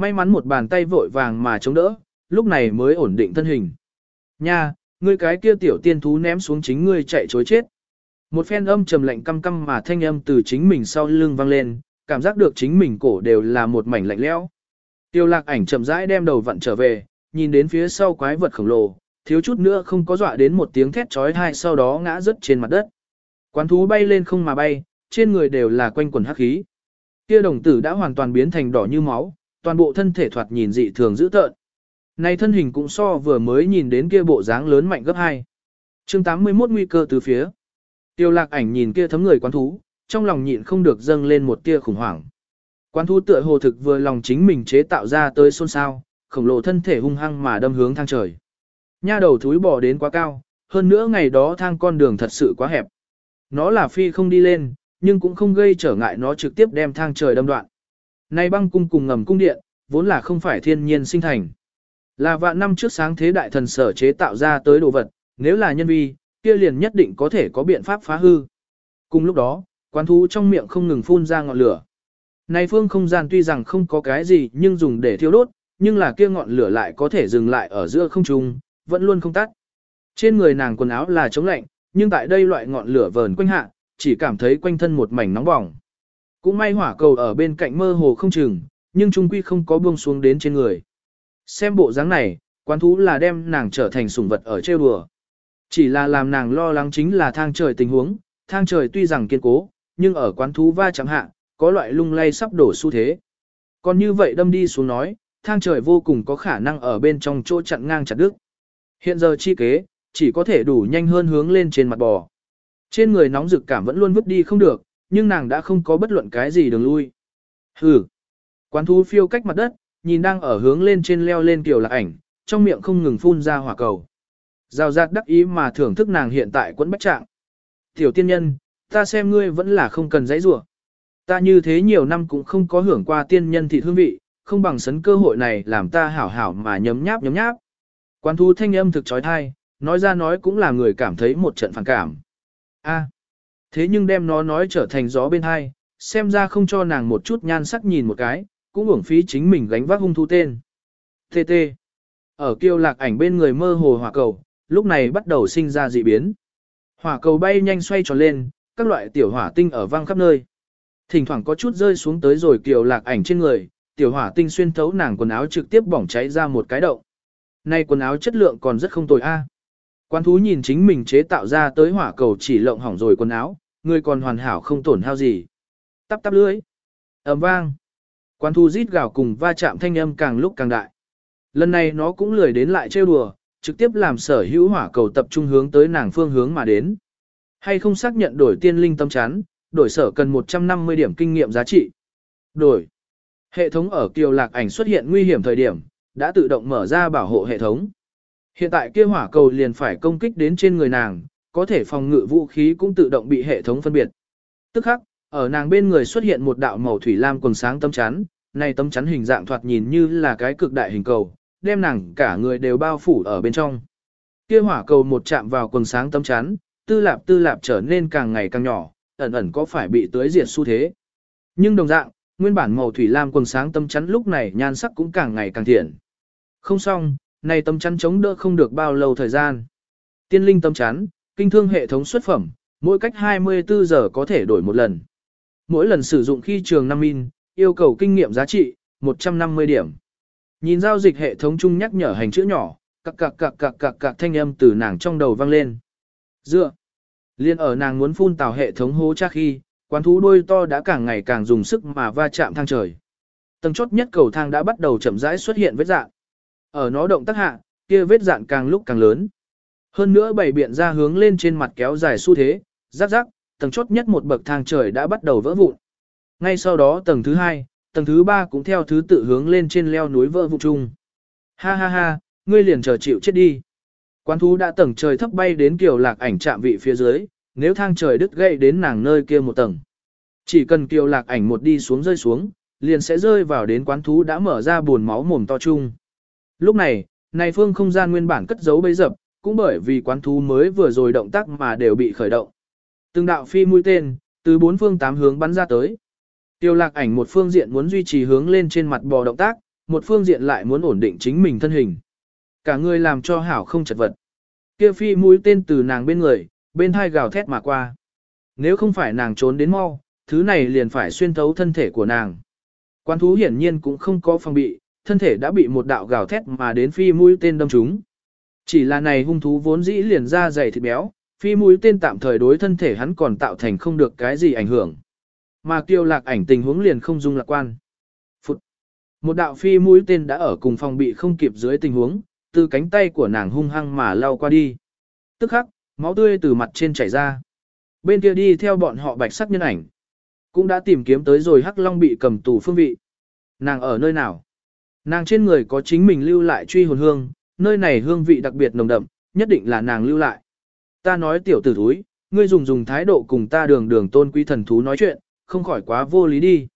May mắn một bàn tay vội vàng mà chống đỡ, lúc này mới ổn định thân hình. Nha, ngươi cái kia tiểu tiên thú ném xuống chính ngươi chạy chối chết. Một phen âm trầm lạnh căm căm mà thanh âm từ chính mình sau lưng vang lên, cảm giác được chính mình cổ đều là một mảnh lạnh lẽo. Tiêu lạc ảnh chậm rãi đem đầu vặn trở về, nhìn đến phía sau quái vật khổng lồ, thiếu chút nữa không có dọa đến một tiếng thét chói tai sau đó ngã rớt trên mặt đất. Quán thú bay lên không mà bay, trên người đều là quanh quần hắc khí. Kia đồng tử đã hoàn toàn biến thành đỏ như máu, toàn bộ thân thể thoạt nhìn dị thường dữ tợn. Này thân hình cũng so vừa mới nhìn đến kia bộ dáng lớn mạnh gấp hai. Chương 81 nguy cơ từ phía. Tiêu lạc ảnh nhìn kia thấm người quán thú, trong lòng nhịn không được dâng lên một tia khủng hoảng. Quán thú tựa hồ thực vừa lòng chính mình chế tạo ra tới xôn xao, khổng lồ thân thể hung hăng mà đâm hướng thang trời. Nha đầu thúi bò đến quá cao, hơn nữa ngày đó thang con đường thật sự quá hẹp. Nó là phi không đi lên, nhưng cũng không gây trở ngại nó trực tiếp đem thang trời đâm đoạn. Nay băng cung cùng ngầm cung điện, vốn là không phải thiên nhiên sinh thành. Là vạn năm trước sáng thế đại thần sở chế tạo ra tới đồ vật, nếu là nhân vi, kia liền nhất định có thể có biện pháp phá hư. Cùng lúc đó, quán thú trong miệng không ngừng phun ra ngọn lửa. Này phương không gian tuy rằng không có cái gì nhưng dùng để thiêu đốt, nhưng là kia ngọn lửa lại có thể dừng lại ở giữa không trung, vẫn luôn không tắt. Trên người nàng quần áo là chống lạnh, nhưng tại đây loại ngọn lửa vờn quanh hạ, chỉ cảm thấy quanh thân một mảnh nóng bỏng. Cũng may hỏa cầu ở bên cạnh mơ hồ không chừng, nhưng trung quy không có buông xuống đến trên người. Xem bộ dáng này, quán thú là đem nàng trở thành sủng vật ở trêu đùa. Chỉ là làm nàng lo lắng chính là thang trời tình huống, thang trời tuy rằng kiên cố, nhưng ở quán thú va chẳng hạ, có loại lung lay sắp đổ xu thế. Còn như vậy đâm đi xuống nói, thang trời vô cùng có khả năng ở bên trong chỗ chặn ngang chặt đứt. Hiện giờ chi kế, chỉ có thể đủ nhanh hơn hướng lên trên mặt bò. Trên người nóng rực cảm vẫn luôn vứt đi không được, nhưng nàng đã không có bất luận cái gì đường lui. Hừ. Quán thú phiêu cách mặt đất, nhìn đang ở hướng lên trên leo lên tiểu lạc ảnh, trong miệng không ngừng phun ra hỏa cầu. Giao giạt đắc ý mà thưởng thức nàng hiện tại quẫn bách trạng. Tiểu tiên nhân, ta xem ngươi vẫn là không cần giấy rủa. Ta như thế nhiều năm cũng không có hưởng qua tiên nhân thị hương vị, không bằng sấn cơ hội này làm ta hảo hảo mà nhấm nháp nhấm nháp. Quán thú thanh âm thực trói thai, nói ra nói cũng là người cảm thấy một trận phản cảm. A, thế nhưng đem nó nói trở thành gió bên hai, xem ra không cho nàng một chút nhan sắc nhìn một cái, cũng uổng phí chính mình gánh vác hung thú tên. Tê tê. Ở kiêu lạc ảnh bên người mơ hồ hỏa cầu, lúc này bắt đầu sinh ra dị biến. Hỏa cầu bay nhanh xoay tròn lên, các loại tiểu hỏa tinh ở vang khắp nơi. Thỉnh thoảng có chút rơi xuống tới rồi kiều lạc ảnh trên người, tiểu hỏa tinh xuyên thấu nàng quần áo trực tiếp bỏng cháy ra một cái động. Nay quần áo chất lượng còn rất không tồi a. Quan thú nhìn chính mình chế tạo ra tới hỏa cầu chỉ lộng hỏng rồi quần áo, người còn hoàn hảo không tổn hao gì. Tắp tắp lưới. ầm vang. Quan thú rít gào cùng va chạm thanh âm càng lúc càng đại. Lần này nó cũng lười đến lại trêu đùa, trực tiếp làm sở hữu hỏa cầu tập trung hướng tới nàng phương hướng mà đến. Hay không xác nhận đổi tiên linh tâm chán, đổi sở cần 150 điểm kinh nghiệm giá trị. Đổi. Hệ thống ở kiều lạc ảnh xuất hiện nguy hiểm thời điểm, đã tự động mở ra bảo hộ hệ thống. Hiện tại kia hỏa cầu liền phải công kích đến trên người nàng, có thể phòng ngự vũ khí cũng tự động bị hệ thống phân biệt. Tức khắc, ở nàng bên người xuất hiện một đạo màu thủy lam quần sáng tấm chắn, này tấm chắn hình dạng thoạt nhìn như là cái cực đại hình cầu, đem nàng cả người đều bao phủ ở bên trong. Kia hỏa cầu một chạm vào quần sáng tấm chắn, tư lạp tư lạp trở nên càng ngày càng nhỏ, ẩn ẩn có phải bị tưới diệt xu thế. Nhưng đồng dạng, nguyên bản màu thủy lam quần sáng tấm chắn lúc này nhan sắc cũng càng ngày càng thiện. Không xong, này tấm chắn chống đỡ không được bao lâu thời gian. Tiên linh tấm chắn, kinh thương hệ thống xuất phẩm, mỗi cách 24 giờ có thể đổi một lần. Mỗi lần sử dụng khi trường 5 min, yêu cầu kinh nghiệm giá trị, 150 điểm. Nhìn giao dịch hệ thống chung nhắc nhở hành chữ nhỏ, cặc cặc cặc cặc cặc cặc thanh âm từ nàng trong đầu vang lên. Dựa. Liên ở nàng muốn phun tào hệ thống hố cha khi, quán thú đôi to đã càng ngày càng dùng sức mà va chạm thang trời. Tầng chốt nhất cầu thang đã bắt đầu chậm rãi xuất hiện vết dạng. Ở nó động tác hạ, kia vết dạn càng lúc càng lớn. Hơn nữa bảy biện ra hướng lên trên mặt kéo dài xu thế, rắc rắc, tầng chốt nhất một bậc thang trời đã bắt đầu vỡ vụn. Ngay sau đó tầng thứ hai, tầng thứ ba cũng theo thứ tự hướng lên trên leo núi vỡ vụn chung. Ha ha ha, ngươi liền chờ chịu chết đi. Quán thú đã tầng trời thấp bay đến kiều lạc ảnh chạm vị phía dưới, nếu thang trời đứt gãy đến nàng nơi kia một tầng. Chỉ cần kiều lạc ảnh một đi xuống rơi xuống, liền sẽ rơi vào đến quán thú đã mở ra buồn máu mồm to chung. Lúc này, này phương không gian nguyên bản cất giấu bấy dập, cũng bởi vì quán thú mới vừa rồi động tác mà đều bị khởi động. Từng đạo phi mũi tên, từ bốn phương tám hướng bắn ra tới. Tiêu lạc ảnh một phương diện muốn duy trì hướng lên trên mặt bò động tác, một phương diện lại muốn ổn định chính mình thân hình. Cả người làm cho hảo không chật vật. Kia phi mũi tên từ nàng bên người, bên hai gào thét mà qua. Nếu không phải nàng trốn đến mau, thứ này liền phải xuyên thấu thân thể của nàng. Quan thú hiển nhiên cũng không có phòng bị, thân thể đã bị một đạo gào thét mà đến phi mũi tên đâm trúng. Chỉ là này hung thú vốn dĩ liền ra dày thịt béo, phi mũi tên tạm thời đối thân thể hắn còn tạo thành không được cái gì ảnh hưởng. Mà kiêu lạc ảnh tình huống liền không dung lạc quan. Phụt. Một đạo phi mũi tên đã ở cùng phòng bị không kịp dưới tình huống, từ cánh tay của nàng hung hăng mà lao qua đi. Tức khắc, máu tươi từ mặt trên chảy ra. Bên kia đi theo bọn họ bạch sắc nhân ảnh. Cũng đã tìm kiếm tới rồi Hắc Long bị cầm tù phương vị. Nàng ở nơi nào? Nàng trên người có chính mình lưu lại truy hồn hương, nơi này hương vị đặc biệt nồng đậm, nhất định là nàng lưu lại. Ta nói tiểu tử thúi, ngươi dùng dùng thái độ cùng ta đường đường tôn quý thần thú nói chuyện, không khỏi quá vô lý đi.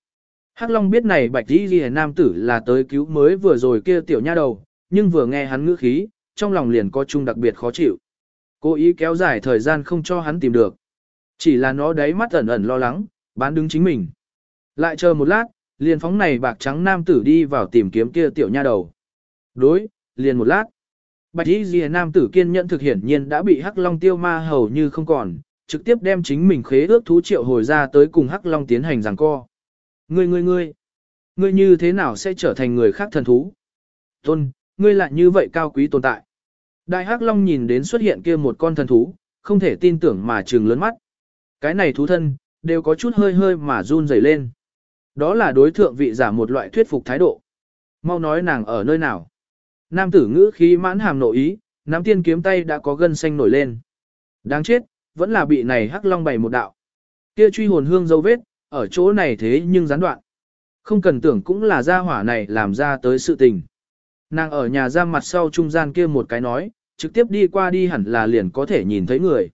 Hắc Long biết này bạch đi ghi nam tử là tới cứu mới vừa rồi kia tiểu nha đầu, nhưng vừa nghe hắn ngữ khí, trong lòng liền có chung đặc biệt khó chịu. Cố ý kéo dài thời gian không cho hắn tìm được. Chỉ là nó đáy mắt ẩn ẩn lo lắng, bán đứng chính mình. Lại chờ một lát, liền phóng này bạc trắng nam tử đi vào tìm kiếm kia tiểu nha đầu. Đối, liền một lát. Bạch y ghi nam tử kiên nhẫn thực hiển nhiên đã bị hắc long tiêu ma hầu như không còn, trực tiếp đem chính mình khế ước thú triệu hồi ra tới cùng hắc long tiến hành giằng co. Ngươi ngươi ngươi, ngươi như thế nào sẽ trở thành người khác thần thú? Tôn, ngươi lại như vậy cao quý tồn tại. Đại hắc long nhìn đến xuất hiện kia một con thần thú, không thể tin tưởng mà trừng lớn mắt. Cái này thú thân, đều có chút hơi hơi mà run rẩy lên. Đó là đối thượng vị giả một loại thuyết phục thái độ. Mau nói nàng ở nơi nào. Nam tử ngữ khí mãn hàm nội ý, nắm tiên kiếm tay đã có gân xanh nổi lên. Đáng chết, vẫn là bị này hắc long bày một đạo. Kia truy hồn hương dấu vết, ở chỗ này thế nhưng gián đoạn. Không cần tưởng cũng là gia hỏa này làm ra tới sự tình. Nàng ở nhà ra mặt sau trung gian kia một cái nói, trực tiếp đi qua đi hẳn là liền có thể nhìn thấy người.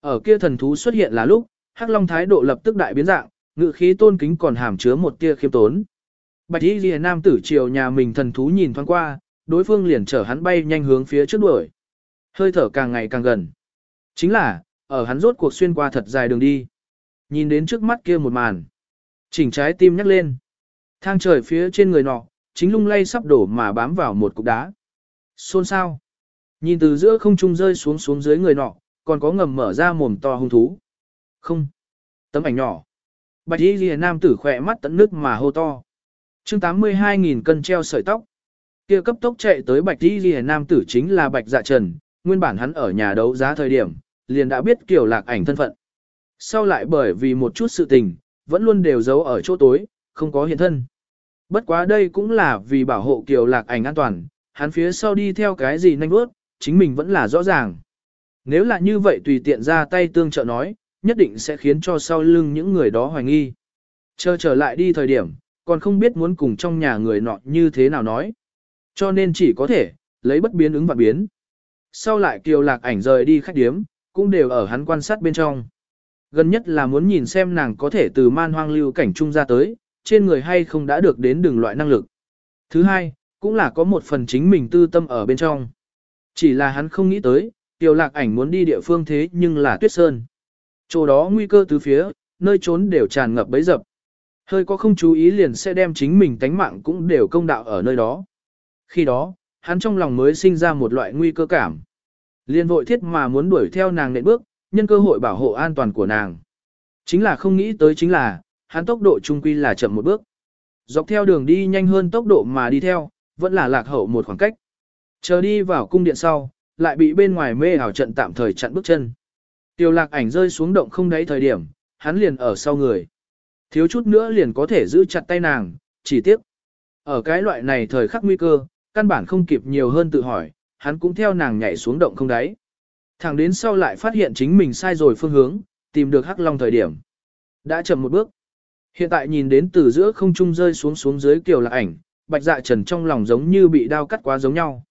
Ở kia thần thú xuất hiện là lúc, Hắc Long thái độ lập tức đại biến dạng, ngự khí tôn kính còn hàm chứa một tia khiêm tốn. Bạch Y Liễu nam tử chiều nhà mình thần thú nhìn thoáng qua, đối phương liền chở hắn bay nhanh hướng phía trước đuổi. Hơi thở càng ngày càng gần. Chính là, ở hắn rốt cuộc xuyên qua thật dài đường đi. Nhìn đến trước mắt kia một màn. Chỉnh trái tim nhắc lên. Thang trời phía trên người nọ, chính lung lay sắp đổ mà bám vào một cục đá. Xôn sao. Nhìn từ giữa không trung rơi xuống xuống dưới người nọ, còn có ngầm mở ra mồm to hung thú. Không. Tấm ảnh nhỏ. Bạch y ghi nam tử khỏe mắt tận nước mà hô to. chương 82.000 cân treo sợi tóc. kia cấp tốc chạy tới bạch y ghi nam tử chính là bạch dạ trần, nguyên bản hắn ở nhà đấu giá thời điểm, liền đã biết kiểu lạc ảnh thân phận. Sau lại bởi vì một chút sự tình, vẫn luôn đều giấu ở chỗ tối, không có hiện thân. Bất quá đây cũng là vì bảo hộ kiều lạc ảnh an toàn, hắn phía sau đi theo cái gì nhanh bước, chính mình vẫn là rõ ràng. Nếu là như vậy tùy tiện ra tay tương trợ nói, nhất định sẽ khiến cho sau lưng những người đó hoài nghi. Chờ trở lại đi thời điểm, còn không biết muốn cùng trong nhà người nọ như thế nào nói. Cho nên chỉ có thể, lấy bất biến ứng và biến. Sau lại kiều lạc ảnh rời đi khách điếm, cũng đều ở hắn quan sát bên trong. Gần nhất là muốn nhìn xem nàng có thể từ man hoang lưu cảnh trung ra tới, trên người hay không đã được đến đường loại năng lực. Thứ hai, cũng là có một phần chính mình tư tâm ở bên trong. Chỉ là hắn không nghĩ tới, Tiêu lạc ảnh muốn đi địa phương thế nhưng là tuyết sơn. Chỗ đó nguy cơ từ phía, nơi trốn đều tràn ngập bấy dập. Hơi có không chú ý liền sẽ đem chính mình tánh mạng cũng đều công đạo ở nơi đó. Khi đó, hắn trong lòng mới sinh ra một loại nguy cơ cảm. Liên vội thiết mà muốn đuổi theo nàng nện bước, nhân cơ hội bảo hộ an toàn của nàng. Chính là không nghĩ tới chính là, hắn tốc độ trung quy là chậm một bước. Dọc theo đường đi nhanh hơn tốc độ mà đi theo, vẫn là lạc hậu một khoảng cách. Chờ đi vào cung điện sau, lại bị bên ngoài mê ảo trận tạm thời chặn bước chân. Tiêu lạc ảnh rơi xuống động không đáy thời điểm, hắn liền ở sau người. Thiếu chút nữa liền có thể giữ chặt tay nàng, chỉ tiếc. Ở cái loại này thời khắc nguy cơ, căn bản không kịp nhiều hơn tự hỏi, hắn cũng theo nàng nhảy xuống động không đáy. Thẳng đến sau lại phát hiện chính mình sai rồi phương hướng, tìm được hắc long thời điểm. Đã chậm một bước. Hiện tại nhìn đến từ giữa không trung rơi xuống xuống dưới kiểu lạc ảnh, bạch dạ trần trong lòng giống như bị đao cắt quá giống nhau.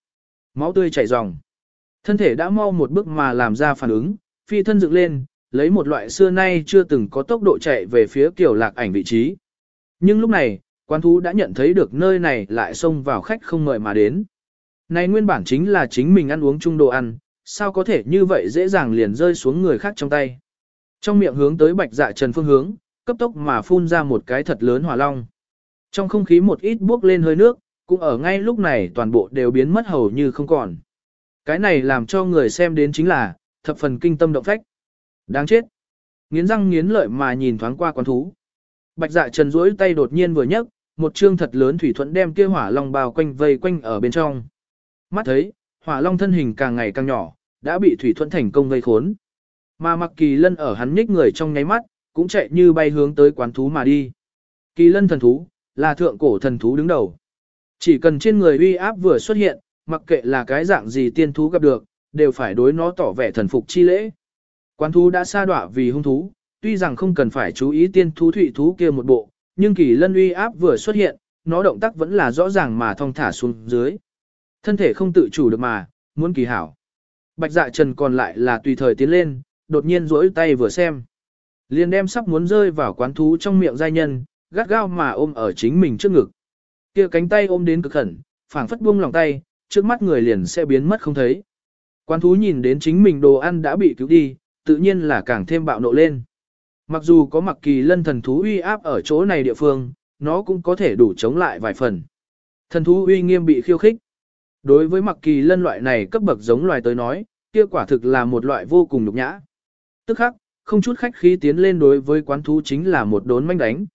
Máu tươi chảy ròng. Thân thể đã mau một bước mà làm ra phản ứng, phi thân dựng lên, lấy một loại xưa nay chưa từng có tốc độ chạy về phía kiểu lạc ảnh vị trí. Nhưng lúc này, quan thú đã nhận thấy được nơi này lại xông vào khách không mời mà đến. Này nguyên bản chính là chính mình ăn uống chung đồ ăn, sao có thể như vậy dễ dàng liền rơi xuống người khác trong tay. Trong miệng hướng tới bạch dạ trần phương hướng, cấp tốc mà phun ra một cái thật lớn hỏa long. Trong không khí một ít bước lên hơi nước, cũng ở ngay lúc này toàn bộ đều biến mất hầu như không còn. Cái này làm cho người xem đến chính là, thập phần kinh tâm động phách. Đáng chết. Nghiến răng nghiến lợi mà nhìn thoáng qua quán thú. Bạch dạ trần duỗi tay đột nhiên vừa nhấc, một chương thật lớn thủy thuẫn đem kia hỏa long bao quanh vây quanh ở bên trong. Mắt thấy, hỏa long thân hình càng ngày càng nhỏ, đã bị thủy thuẫn thành công vây khốn. Mà mặc kỳ lân ở hắn nhích người trong nháy mắt, cũng chạy như bay hướng tới quán thú mà đi. Kỳ lân thần thú, là thượng cổ thần thú đứng đầu. Chỉ cần trên người uy áp vừa xuất hiện, mặc kệ là cái dạng gì tiên thú gặp được, đều phải đối nó tỏ vẻ thần phục chi lễ. Quán thú đã sa đọa vì hung thú, tuy rằng không cần phải chú ý tiên thú thủy thú kia một bộ, nhưng kỳ lân uy áp vừa xuất hiện, nó động tác vẫn là rõ ràng mà thong thả xuống dưới. Thân thể không tự chủ được mà, muốn kỳ hảo. Bạch dạ trần còn lại là tùy thời tiến lên, đột nhiên rỗi tay vừa xem. Liền đem sắp muốn rơi vào quán thú trong miệng giai nhân, gắt gao mà ôm ở chính mình trước ngực. kia cánh tay ôm đến cực khẩn, phảng phất buông lòng tay, trước mắt người liền sẽ biến mất không thấy. Quán thú nhìn đến chính mình đồ ăn đã bị cứu đi, tự nhiên là càng thêm bạo nộ lên. Mặc dù có mặc kỳ lân thần thú uy áp ở chỗ này địa phương, nó cũng có thể đủ chống lại vài phần. Thần thú uy nghiêm bị khiêu khích. Đối với mặc kỳ lân loại này cấp bậc giống loài tới nói, kia quả thực là một loại vô cùng nhục nhã. Tức khắc, không chút khách khí tiến lên đối với quán thú chính là một đốn manh đánh.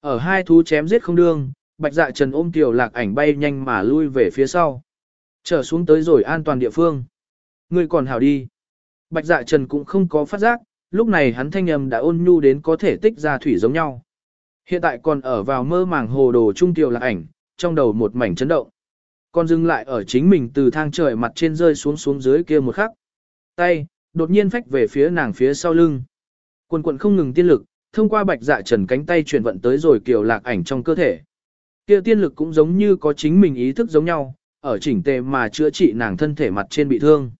Ở hai thú chém giết không đương, bạch dạ trần ôm tiểu lạc ảnh bay nhanh mà lui về phía sau. Trở xuống tới rồi an toàn địa phương. Ngươi còn hảo đi. Bạch dạ trần cũng không có phát giác, lúc này hắn thanh âm đã ôn nhu đến có thể tích ra thủy giống nhau. Hiện tại còn ở vào mơ màng hồ đồ trung tiểu lạc ảnh, trong đầu một mảnh chấn động. Còn dừng lại ở chính mình từ thang trời mặt trên rơi xuống xuống dưới kia một khắc. Tay, đột nhiên phách về phía nàng phía sau lưng. Quần quần không ngừng tiên lực, thông qua bạch dạ trần cánh tay chuyển vận tới rồi kiểu lạc ảnh trong cơ thể. Kia tiên lực cũng giống như có chính mình ý thức giống nhau, ở chỉnh tề mà chữa trị nàng thân thể mặt trên bị thương.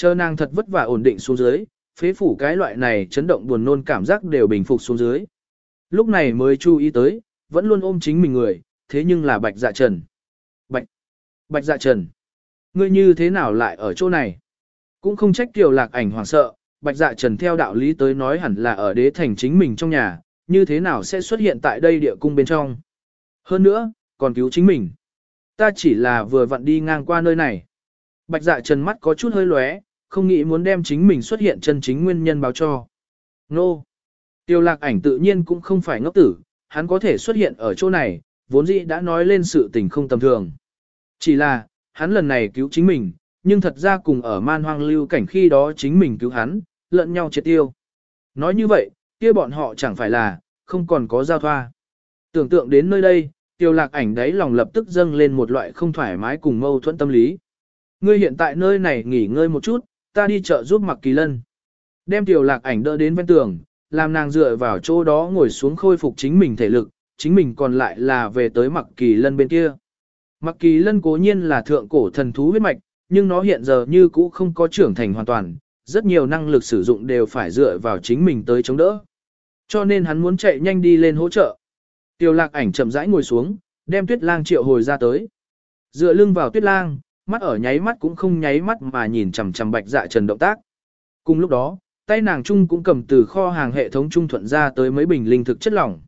Chờ nàng thật vất vả ổn định xuống dưới, phế phủ cái loại này chấn động buồn nôn cảm giác đều bình phục xuống dưới. Lúc này mới chú ý tới, vẫn luôn ôm chính mình người, thế nhưng là bạch dạ trần. Bạch, bạch dạ trần, ngươi như thế nào lại ở chỗ này? Cũng không trách tiểu lạc ảnh hoảng sợ, bạch dạ trần theo đạo lý tới nói hẳn là ở đế thành chính mình trong nhà, như thế nào sẽ xuất hiện tại đây địa cung bên trong. Hơn nữa, còn cứu chính mình. Ta chỉ là vừa vặn đi ngang qua nơi này. Bạch dạ trần mắt có chút hơi lóe, không nghĩ muốn đem chính mình xuất hiện chân chính nguyên nhân báo cho. Nô! Tiêu lạc ảnh tự nhiên cũng không phải ngốc tử, hắn có thể xuất hiện ở chỗ này, vốn dĩ đã nói lên sự tình không tầm thường. Chỉ là, hắn lần này cứu chính mình, nhưng thật ra cùng ở man hoang lưu cảnh khi đó chính mình cứu hắn, lẫn nhau triệt tiêu. Nói như vậy, kia bọn họ chẳng phải là, không còn có giao thoa. Tưởng tượng đến nơi đây, tiêu lạc ảnh đấy lòng lập tức dâng lên một loại không thoải mái cùng mâu thuẫn tâm lý. Ngươi hiện tại nơi này nghỉ ngơi một chút, ta đi chợ giúp mặc kỳ lân. Đem Tiểu lạc ảnh đỡ đến bên tường, làm nàng dựa vào chỗ đó ngồi xuống khôi phục chính mình thể lực, chính mình còn lại là về tới mặc kỳ lân bên kia. Mặc kỳ lân cố nhiên là thượng cổ thần thú huyết mạch, nhưng nó hiện giờ như cũ không có trưởng thành hoàn toàn, rất nhiều năng lực sử dụng đều phải dựa vào chính mình tới chống đỡ. Cho nên hắn muốn chạy nhanh đi lên hỗ trợ. Tiểu lạc ảnh chậm rãi ngồi xuống, đem tuyết lang triệu hồi ra tới. Dựa lưng vào tuyết lang, mắt ở nháy mắt cũng không nháy mắt mà nhìn chằm chằm bạch dạ trần động tác. Cùng lúc đó, tay nàng trung cũng cầm từ kho hàng hệ thống trung thuận ra tới mấy bình linh thực chất lỏng.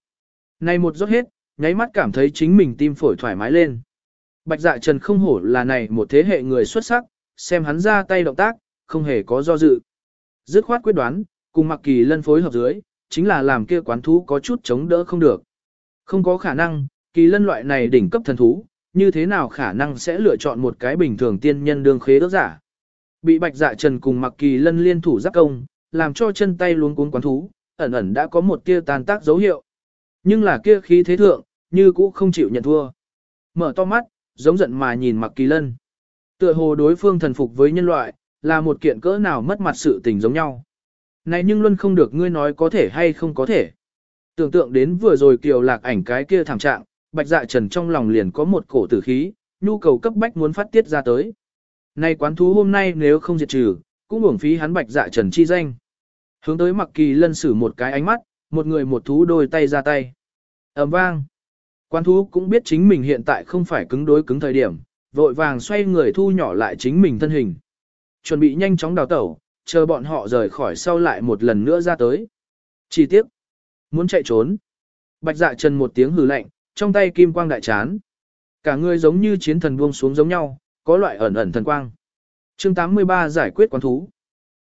Này một rót hết, nháy mắt cảm thấy chính mình tim phổi thoải mái lên. Bạch dạ trần không hổ là này một thế hệ người xuất sắc, xem hắn ra tay động tác, không hề có do dự. Dứt khoát quyết đoán, cùng mặc kỳ lân phối hợp dưới, chính là làm kia quán thú có chút chống đỡ không được. Không có khả năng, kỳ lân loại này đỉnh cấp thần thú, như thế nào khả năng sẽ lựa chọn một cái bình thường tiên nhân đương khế ước giả. Bị bạch dạ trần cùng mặc kỳ lân liên thủ giáp công, làm cho chân tay luống cuốn quán thú, ẩn ẩn đã có một tia tàn tác dấu hiệu. Nhưng là kia khí thế thượng, như cũ không chịu nhận thua. Mở to mắt, giống giận mà nhìn mặc kỳ lân. Tựa hồ đối phương thần phục với nhân loại, là một kiện cỡ nào mất mặt sự tình giống nhau. Này nhưng luôn không được ngươi nói có thể hay không có thể. Tưởng tượng đến vừa rồi kiều lạc ảnh cái kia thảm trạng, bạch dạ trần trong lòng liền có một cổ tử khí, nhu cầu cấp bách muốn phát tiết ra tới. Này quán thú hôm nay nếu không diệt trừ, cũng uổng phí hắn bạch dạ trần chi danh. Hướng tới mặc kỳ lân sử một cái ánh mắt, một người một thú đôi tay ra tay. ầm vang. Quán thú cũng biết chính mình hiện tại không phải cứng đối cứng thời điểm, vội vàng xoay người thu nhỏ lại chính mình thân hình. Chuẩn bị nhanh chóng đào tẩu, chờ bọn họ rời khỏi sau lại một lần nữa ra tới. Chi tiết. Muốn chạy trốn. Bạch dạ trần một tiếng hừ lạnh, trong tay kim quang đại chán. Cả người giống như chiến thần buông xuống giống nhau, có loại ẩn ẩn thần quang. chương 83 giải quyết quán thú.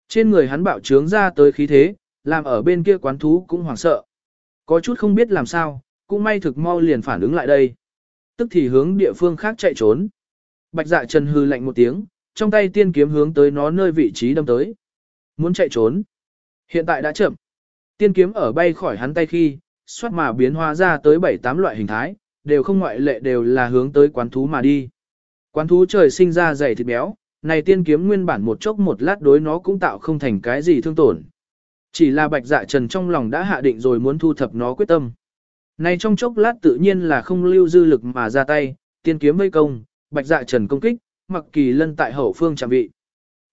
Trên người hắn bạo trướng ra tới khí thế, làm ở bên kia quán thú cũng hoảng sợ. Có chút không biết làm sao, cũng may thực mau liền phản ứng lại đây. Tức thì hướng địa phương khác chạy trốn. Bạch dạ trần hư lạnh một tiếng, trong tay tiên kiếm hướng tới nó nơi vị trí đâm tới. Muốn chạy trốn. Hiện tại đã chậm. Tiên kiếm ở bay khỏi hắn tay khi, xoát mà biến hóa ra tới 7-8 loại hình thái, đều không ngoại lệ đều là hướng tới quán thú mà đi. Quán thú trời sinh ra dày thịt béo, này tiên kiếm nguyên bản một chốc một lát đối nó cũng tạo không thành cái gì thương tổn. Chỉ là bạch dạ trần trong lòng đã hạ định rồi muốn thu thập nó quyết tâm. Này trong chốc lát tự nhiên là không lưu dư lực mà ra tay, tiên kiếm vây công, bạch dạ trần công kích, mặc kỳ lân tại hậu phương chạm vị.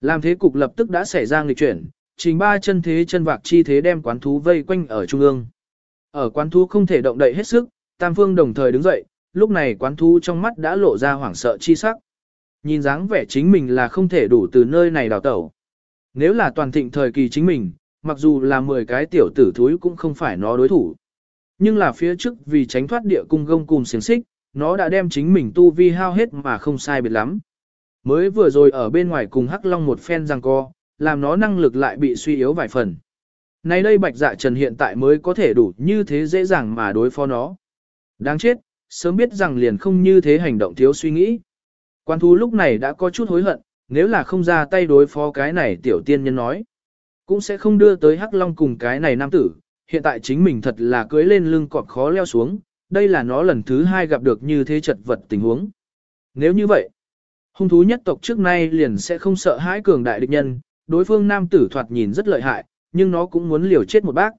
Làm thế cục lập tức đã xảy ra nghịch chuyển, trình ba chân thế chân vạc chi thế đem quán thú vây quanh ở trung ương. Ở quán thú không thể động đậy hết sức, tam phương đồng thời đứng dậy, lúc này quán thú trong mắt đã lộ ra hoảng sợ chi sắc. Nhìn dáng vẻ chính mình là không thể đủ từ nơi này đào tẩu. Nếu là toàn thịnh thời kỳ chính mình, mặc dù là 10 cái tiểu tử thúi cũng không phải nó đối thủ. Nhưng là phía trước vì tránh thoát địa cung gông cùng xiềng xích, nó đã đem chính mình tu vi hao hết mà không sai biệt lắm. Mới vừa rồi ở bên ngoài cùng Hắc Long một phen giằng co, làm nó năng lực lại bị suy yếu vài phần. Nay đây bạch dạ trần hiện tại mới có thể đủ như thế dễ dàng mà đối phó nó. Đáng chết, sớm biết rằng liền không như thế hành động thiếu suy nghĩ. Quan thú lúc này đã có chút hối hận, nếu là không ra tay đối phó cái này tiểu tiên nhân nói. Cũng sẽ không đưa tới Hắc Long cùng cái này nam tử, hiện tại chính mình thật là cưới lên lưng cọp khó leo xuống, đây là nó lần thứ hai gặp được như thế chật vật tình huống. Nếu như vậy, hung thú nhất tộc trước nay liền sẽ không sợ hãi cường đại địch nhân, đối phương nam tử thoạt nhìn rất lợi hại, nhưng nó cũng muốn liều chết một bác.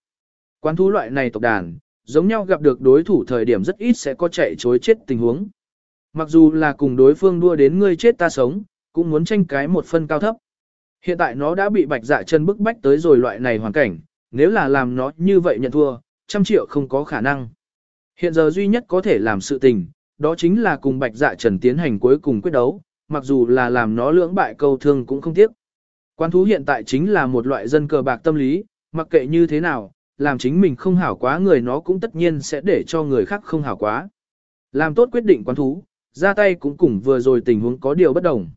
Quán thú loại này tộc đàn, giống nhau gặp được đối thủ thời điểm rất ít sẽ có chạy chối chết tình huống. Mặc dù là cùng đối phương đua đến ngươi chết ta sống, cũng muốn tranh cái một phân cao thấp. Hiện tại nó đã bị bạch dạ chân bức bách tới rồi loại này hoàn cảnh, nếu là làm nó như vậy nhận thua, trăm triệu không có khả năng. Hiện giờ duy nhất có thể làm sự tình, đó chính là cùng bạch dạ trần tiến hành cuối cùng quyết đấu, mặc dù là làm nó lưỡng bại câu thương cũng không tiếc. Quan thú hiện tại chính là một loại dân cờ bạc tâm lý, mặc kệ như thế nào, làm chính mình không hảo quá người nó cũng tất nhiên sẽ để cho người khác không hảo quá. Làm tốt quyết định quán thú, ra tay cũng cùng vừa rồi tình huống có điều bất đồng.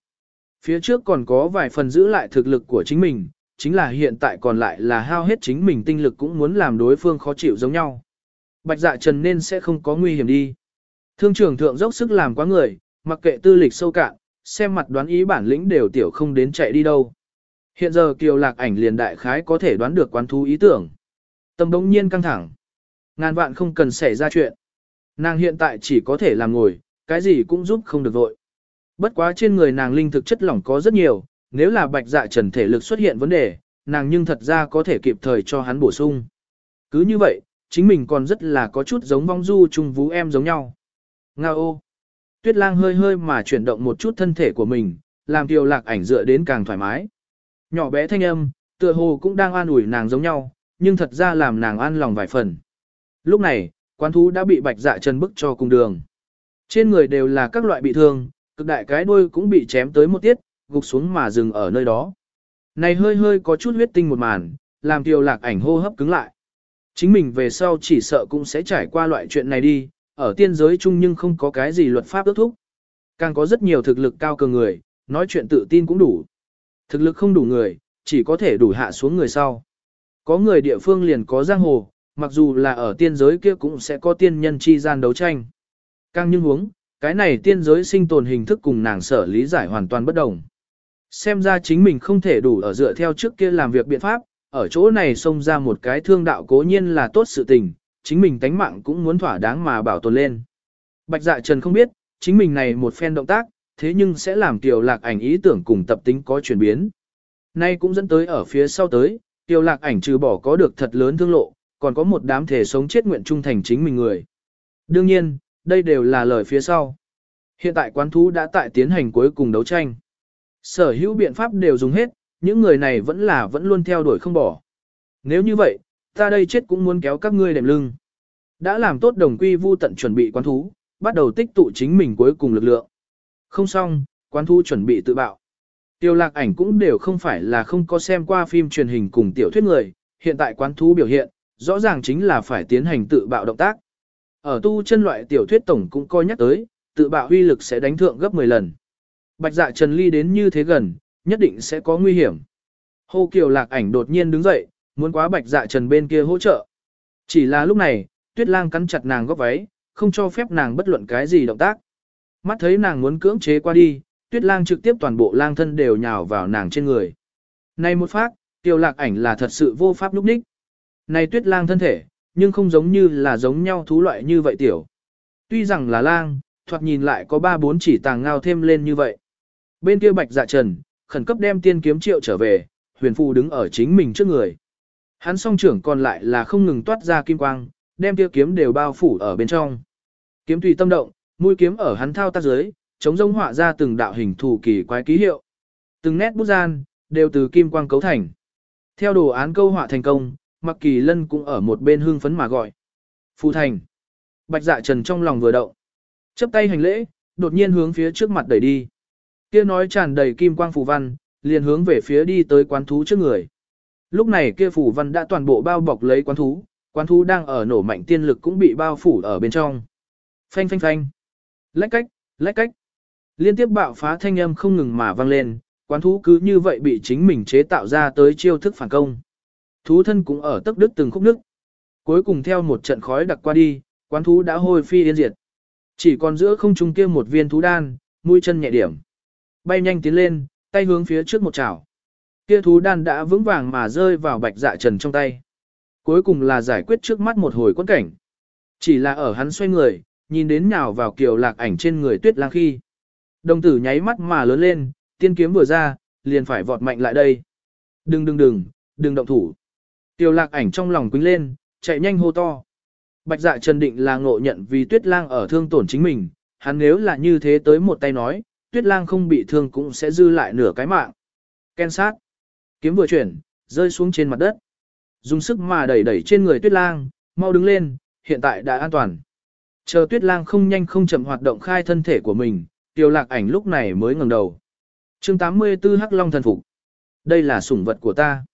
Phía trước còn có vài phần giữ lại thực lực của chính mình, chính là hiện tại còn lại là hao hết chính mình tinh lực cũng muốn làm đối phương khó chịu giống nhau. Bạch dạ trần nên sẽ không có nguy hiểm đi. Thương trưởng thượng dốc sức làm quá người, mặc kệ tư lịch sâu cạn, xem mặt đoán ý bản lĩnh đều tiểu không đến chạy đi đâu. Hiện giờ kiều lạc ảnh liền đại khái có thể đoán được quán thú ý tưởng. Tâm đống nhiên căng thẳng. Ngàn vạn không cần xảy ra chuyện. Nàng hiện tại chỉ có thể làm ngồi, cái gì cũng giúp không được vội. Bất quá trên người nàng linh thực chất lỏng có rất nhiều, nếu là bạch dạ trần thể lực xuất hiện vấn đề, nàng nhưng thật ra có thể kịp thời cho hắn bổ sung. Cứ như vậy, chính mình còn rất là có chút giống vong du chung vú em giống nhau. Nga ô! Tuyết lang hơi hơi mà chuyển động một chút thân thể của mình, làm tiêu lạc ảnh dựa đến càng thoải mái. Nhỏ bé thanh âm, tựa hồ cũng đang an ủi nàng giống nhau, nhưng thật ra làm nàng an lòng vài phần. Lúc này, quán thú đã bị bạch dạ chân bức cho cùng đường. Trên người đều là các loại bị thương, cực đại cái đuôi cũng bị chém tới một tiết, gục xuống mà dừng ở nơi đó. Này hơi hơi có chút huyết tinh một màn, làm tiêu lạc ảnh hô hấp cứng lại. Chính mình về sau chỉ sợ cũng sẽ trải qua loại chuyện này đi, ở tiên giới chung nhưng không có cái gì luật pháp ước thúc. Càng có rất nhiều thực lực cao cường người, nói chuyện tự tin cũng đủ. Thực lực không đủ người, chỉ có thể đủ hạ xuống người sau. Có người địa phương liền có giang hồ, mặc dù là ở tiên giới kia cũng sẽ có tiên nhân chi gian đấu tranh. Càng nhưng huống, cái này tiên giới sinh tồn hình thức cùng nàng sở lý giải hoàn toàn bất đồng. Xem ra chính mình không thể đủ ở dựa theo trước kia làm việc biện pháp, ở chỗ này xông ra một cái thương đạo cố nhiên là tốt sự tình, chính mình tánh mạng cũng muốn thỏa đáng mà bảo tồn lên. Bạch dạ trần không biết, chính mình này một phen động tác, thế nhưng sẽ làm tiểu lạc ảnh ý tưởng cùng tập tính có chuyển biến. Nay cũng dẫn tới ở phía sau tới, tiểu lạc ảnh trừ bỏ có được thật lớn thương lộ, còn có một đám thể sống chết nguyện trung thành chính mình người. Đương nhiên, đây đều là lời phía sau. Hiện tại quán thú đã tại tiến hành cuối cùng đấu tranh. Sở hữu biện pháp đều dùng hết, những người này vẫn là vẫn luôn theo đuổi không bỏ. Nếu như vậy, ta đây chết cũng muốn kéo các ngươi đệm lưng. Đã làm tốt đồng quy vu tận chuẩn bị quán thú, bắt đầu tích tụ chính mình cuối cùng lực lượng. Không xong, quán thú chuẩn bị tự bạo. Tiêu lạc ảnh cũng đều không phải là không có xem qua phim truyền hình cùng tiểu thuyết người, hiện tại quán thú biểu hiện, rõ ràng chính là phải tiến hành tự bạo động tác. Ở tu chân loại tiểu thuyết tổng cũng coi nhắc tới, tự bạo huy lực sẽ đánh thượng gấp 10 lần. Bạch dạ Trần Ly đến như thế gần, nhất định sẽ có nguy hiểm. Hô Kiều lạc ảnh đột nhiên đứng dậy, muốn quá bạch dạ Trần bên kia hỗ trợ. Chỉ là lúc này, tuyết lang cắn chặt nàng góc váy, không cho phép nàng bất luận cái gì động tác. Mắt thấy nàng muốn cưỡng chế qua đi, tuyết lang trực tiếp toàn bộ lang thân đều nhào vào nàng trên người. Này một phát, Tiêu lạc ảnh là thật sự vô pháp lúc ních. này tuyết lang thân thể, nhưng không giống như là giống nhau thú loại như vậy tiểu. Tuy rằng là lang, thoạt nhìn lại có ba bốn chỉ tàng ngao thêm lên như vậy. Bên kia bạch dạ trần, khẩn cấp đem tiên kiếm triệu trở về, huyền phù đứng ở chính mình trước người. Hắn song trưởng còn lại là không ngừng toát ra kim quang, đem tiêu kiếm đều bao phủ ở bên trong. Kiếm tùy tâm động, mũi kiếm ở hắn thao tác dưới, chống rông họa ra từng đạo hình thủ kỳ quái ký hiệu. Từng nét bút gian, đều từ kim quang cấu thành. Theo đồ án câu họa thành công, Mặc Kỳ Lân cũng ở một bên hương phấn mà gọi. Phù thành. Bạch dạ trần trong lòng vừa động. chấp tay hành lễ, đột nhiên hướng phía trước mặt đẩy đi. Kia nói tràn đầy kim quang phù văn, liền hướng về phía đi tới quán thú trước người. Lúc này kia phù văn đã toàn bộ bao bọc lấy quán thú, quán thú đang ở nổ mạnh tiên lực cũng bị bao phủ ở bên trong. Phanh phanh phanh. Lách cách, lách cách. Liên tiếp bạo phá thanh âm không ngừng mà vang lên, quán thú cứ như vậy bị chính mình chế tạo ra tới chiêu thức phản công. Thú thân cũng ở tức đức từng khúc nước. Cuối cùng theo một trận khói đặc qua đi, quán thú đã hôi phi yên diệt. Chỉ còn giữa không trung kia một viên thú đan, mũi chân nhẹ điểm. Bay nhanh tiến lên, tay hướng phía trước một chảo. Kia thú đan đã vững vàng mà rơi vào bạch dạ trần trong tay. Cuối cùng là giải quyết trước mắt một hồi quân cảnh. Chỉ là ở hắn xoay người, nhìn đến nhào vào kiều lạc ảnh trên người tuyết lang khi. Đồng tử nháy mắt mà lớn lên, tiên kiếm vừa ra, liền phải vọt mạnh lại đây. Đừng đừng đừng, đừng động thủ. tiểu lạc ảnh trong lòng quính lên, chạy nhanh hô to. Bạch dạ trần định là ngộ nhận vì tuyết lang ở thương tổn chính mình, hắn nếu là như thế tới một tay nói, tuyết lang không bị thương cũng sẽ dư lại nửa cái mạng. Ken sát. Kiếm vừa chuyển, rơi xuống trên mặt đất. Dùng sức mà đẩy đẩy trên người tuyết lang, mau đứng lên, hiện tại đã an toàn. Chờ tuyết lang không nhanh không chậm hoạt động khai thân thể của mình, tiêu lạc ảnh lúc này mới ngẩng đầu. Chương 84 Hắc Long thần phục. Đây là sủng vật của ta.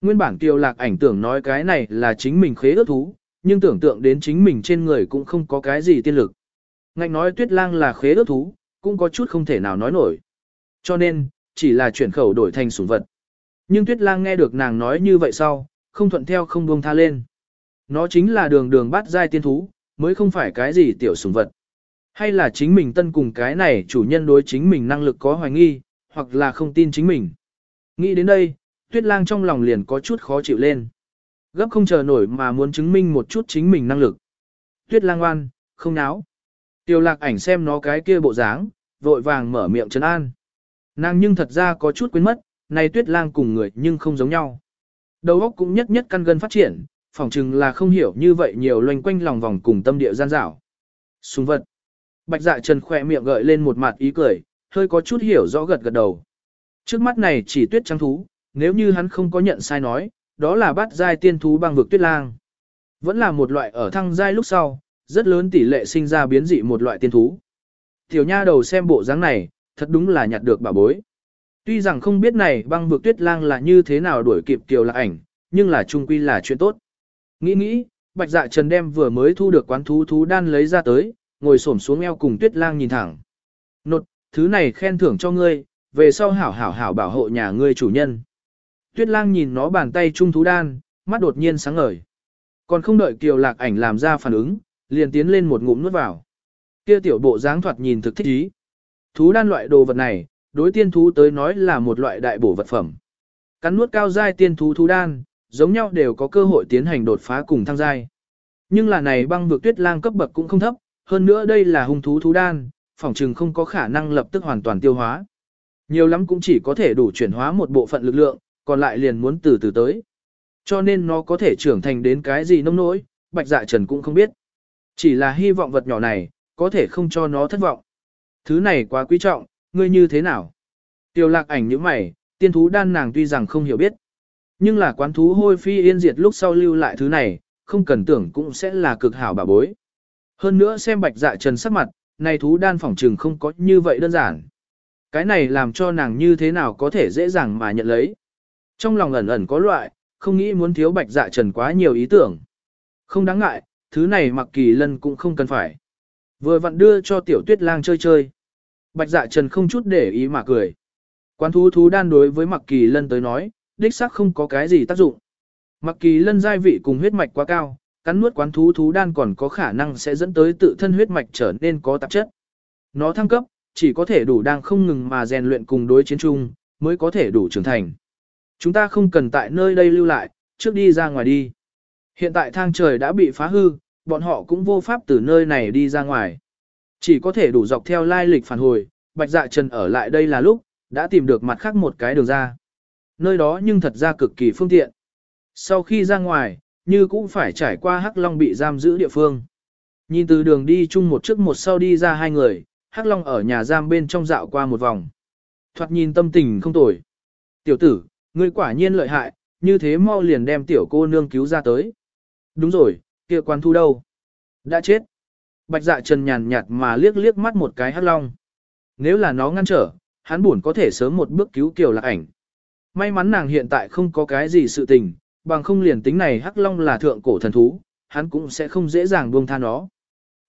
Nguyên bản tiêu lạc ảnh tưởng nói cái này là chính mình khế ước thú, nhưng tưởng tượng đến chính mình trên người cũng không có cái gì tiên lực. Ngạnh nói tuyết lang là khế ước thú, cũng có chút không thể nào nói nổi. Cho nên, chỉ là chuyển khẩu đổi thành sủng vật. Nhưng tuyết lang nghe được nàng nói như vậy sau, không thuận theo không buông tha lên. Nó chính là đường đường bát giai tiên thú, mới không phải cái gì tiểu sủng vật. Hay là chính mình tân cùng cái này chủ nhân đối chính mình năng lực có hoài nghi, hoặc là không tin chính mình. Nghĩ đến đây, tuyết lang trong lòng liền có chút khó chịu lên. Gấp không chờ nổi mà muốn chứng minh một chút chính mình năng lực. Tuyết lang oan, không náo. Tiêu lạc ảnh xem nó cái kia bộ dáng, vội vàng mở miệng trấn an. Nàng nhưng thật ra có chút quên mất, này tuyết lang cùng người nhưng không giống nhau. Đầu óc cũng nhất nhất căn gân phát triển, phỏng chừng là không hiểu như vậy nhiều loanh quanh lòng vòng cùng tâm địa gian dảo. Súng vật. Bạch dạ trần khỏe miệng gợi lên một mặt ý cười, hơi có chút hiểu rõ gật gật đầu. Trước mắt này chỉ tuyết trắng thú, nếu như hắn không có nhận sai nói, đó là bát giai tiên thú băng vực tuyết lang. Vẫn là một loại ở thăng giai lúc sau, rất lớn tỷ lệ sinh ra biến dị một loại tiên thú. Tiểu nha đầu xem bộ dáng này, thật đúng là nhặt được bà bối. Tuy rằng không biết này băng vực tuyết lang là như thế nào đuổi kịp tiểu lạc ảnh, nhưng là trung quy là chuyện tốt. Nghĩ nghĩ, bạch dạ trần đem vừa mới thu được quán thú thú đan lấy ra tới, ngồi xổm xuống eo cùng tuyết lang nhìn thẳng. Nột, thứ này khen thưởng cho ngươi, về sau hảo hảo hảo bảo hộ nhà ngươi chủ nhân. Tuyết lang nhìn nó bàn tay trung thú đan, mắt đột nhiên sáng ngời. Còn không đợi kiều lạc ảnh làm ra phản ứng, liền tiến lên một ngụm nuốt vào. Kia tiểu bộ dáng thoạt nhìn thực thích ý. Thú đan loại đồ vật này, đối tiên thú tới nói là một loại đại bổ vật phẩm. Cắn nuốt cao giai tiên thú thú đan, giống nhau đều có cơ hội tiến hành đột phá cùng thăng giai. Nhưng là này băng vực tuyết lang cấp bậc cũng không thấp, hơn nữa đây là hung thú thú đan, phòng trường không có khả năng lập tức hoàn toàn tiêu hóa. Nhiều lắm cũng chỉ có thể đủ chuyển hóa một bộ phận lực lượng, còn lại liền muốn từ từ tới. Cho nên nó có thể trưởng thành đến cái gì nông nỗi, bạch dạ trần cũng không biết. Chỉ là hy vọng vật nhỏ này, có thể không cho nó thất vọng. Thứ này quá quý trọng, ngươi như thế nào? Tiêu lạc ảnh như mày, tiên thú đan nàng tuy rằng không hiểu biết. Nhưng là quán thú hôi phi yên diệt lúc sau lưu lại thứ này, không cần tưởng cũng sẽ là cực hảo bà bối. Hơn nữa xem bạch dạ trần sắc mặt, này thú đan phỏng trừng không có như vậy đơn giản. Cái này làm cho nàng như thế nào có thể dễ dàng mà nhận lấy. Trong lòng ẩn ẩn có loại, không nghĩ muốn thiếu bạch dạ trần quá nhiều ý tưởng. Không đáng ngại, thứ này mặc kỳ lân cũng không cần phải. Vừa vặn đưa cho tiểu tuyết lang chơi chơi. Bạch dạ trần không chút để ý mà cười. Quán thú thú đan đối với mặc kỳ lân tới nói, đích xác không có cái gì tác dụng. Mặc kỳ lân giai vị cùng huyết mạch quá cao, cắn nuốt quán thú thú đan còn có khả năng sẽ dẫn tới tự thân huyết mạch trở nên có tạp chất. Nó thăng cấp, chỉ có thể đủ đang không ngừng mà rèn luyện cùng đối chiến chung, mới có thể đủ trưởng thành. Chúng ta không cần tại nơi đây lưu lại, trước đi ra ngoài đi. Hiện tại thang trời đã bị phá hư, bọn họ cũng vô pháp từ nơi này đi ra ngoài. Chỉ có thể đủ dọc theo lai lịch phản hồi, bạch dạ trần ở lại đây là lúc, đã tìm được mặt khác một cái đường ra. Nơi đó nhưng thật ra cực kỳ phương tiện. Sau khi ra ngoài, như cũng phải trải qua Hắc Long bị giam giữ địa phương. Nhìn từ đường đi chung một trước một sau đi ra hai người, Hắc Long ở nhà giam bên trong dạo qua một vòng. Thoạt nhìn tâm tình không tồi. Tiểu tử, ngươi quả nhiên lợi hại, như thế mau liền đem tiểu cô nương cứu ra tới. Đúng rồi, kia quan thu đâu? Đã chết. Bạch dạ trần nhàn nhạt mà liếc liếc mắt một cái Hắc Long. Nếu là nó ngăn trở, hắn buồn có thể sớm một bước cứu tiểu Lạc Ảnh. May mắn nàng hiện tại không có cái gì sự tình, bằng không liền tính này Hắc Long là thượng cổ thần thú, hắn cũng sẽ không dễ dàng buông tha nó.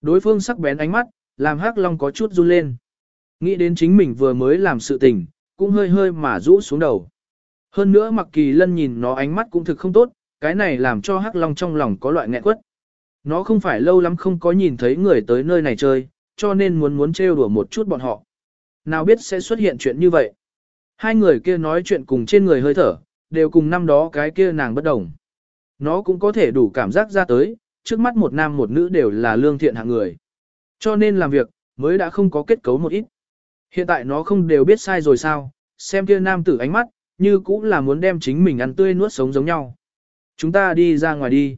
Đối phương sắc bén ánh mắt, làm Hắc Long có chút run lên. Nghĩ đến chính mình vừa mới làm sự tình, cũng hơi hơi mà rũ xuống đầu. Hơn nữa mặc kỳ lân nhìn nó ánh mắt cũng thực không tốt, cái này làm cho Hắc Long trong lòng có loại nghẹn quất. Nó không phải lâu lắm không có nhìn thấy người tới nơi này chơi, cho nên muốn muốn trêu đùa một chút bọn họ. Nào biết sẽ xuất hiện chuyện như vậy. Hai người kia nói chuyện cùng trên người hơi thở, đều cùng năm đó cái kia nàng bất đồng. Nó cũng có thể đủ cảm giác ra tới, trước mắt một nam một nữ đều là lương thiện hạng người. Cho nên làm việc, mới đã không có kết cấu một ít. Hiện tại nó không đều biết sai rồi sao, xem kia nam tử ánh mắt, như cũng là muốn đem chính mình ăn tươi nuốt sống giống nhau. Chúng ta đi ra ngoài đi.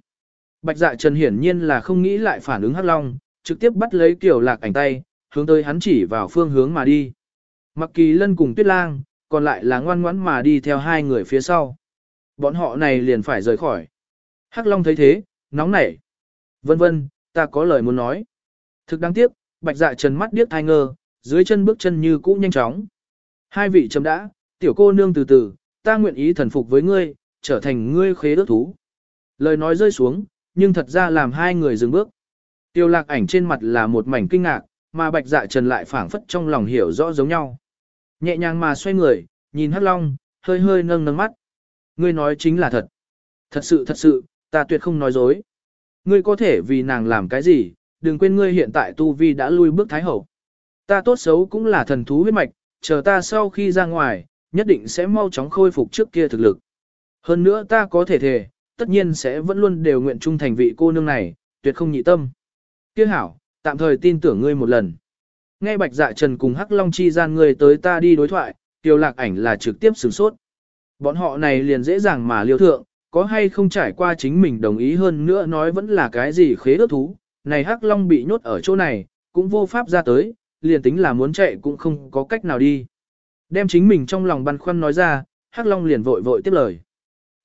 Bạch dạ trần hiển nhiên là không nghĩ lại phản ứng hắc long, trực tiếp bắt lấy kiểu lạc ảnh tay, hướng tới hắn chỉ vào phương hướng mà đi. Mặc kỳ lân cùng tuyết lang, còn lại là ngoan ngoãn mà đi theo hai người phía sau. Bọn họ này liền phải rời khỏi. Hắc long thấy thế, nóng nảy. Vân vân, ta có lời muốn nói. Thực đáng tiếc, bạch dạ trần mắt điếc thai ngơ, dưới chân bước chân như cũ nhanh chóng. Hai vị chấm đã, tiểu cô nương từ từ, ta nguyện ý thần phục với ngươi, trở thành ngươi khế ước thú. Lời nói rơi xuống, nhưng thật ra làm hai người dừng bước. Tiêu lạc ảnh trên mặt là một mảnh kinh ngạc, mà bạch dạ trần lại phảng phất trong lòng hiểu rõ giống nhau. Nhẹ nhàng mà xoay người, nhìn hắc long, hơi hơi nâng nâng mắt. Ngươi nói chính là thật. Thật sự thật sự, ta tuyệt không nói dối. Ngươi có thể vì nàng làm cái gì, đừng quên ngươi hiện tại tu vi đã lui bước thái hậu. Ta tốt xấu cũng là thần thú huyết mạch, chờ ta sau khi ra ngoài, nhất định sẽ mau chóng khôi phục trước kia thực lực. Hơn nữa ta có thể thề, tất nhiên sẽ vẫn luôn đều nguyện trung thành vị cô nương này, tuyệt không nhị tâm. Kiếc hảo, tạm thời tin tưởng ngươi một lần. Nghe bạch dạ trần cùng hắc long chi gian người tới ta đi đối thoại, tiêu lạc ảnh là trực tiếp sửng sốt. Bọn họ này liền dễ dàng mà liêu thượng, có hay không trải qua chính mình đồng ý hơn nữa nói vẫn là cái gì khế ước thú. Này hắc long bị nhốt ở chỗ này, cũng vô pháp ra tới, liền tính là muốn chạy cũng không có cách nào đi. Đem chính mình trong lòng băn khoăn nói ra, hắc long liền vội vội tiếp lời.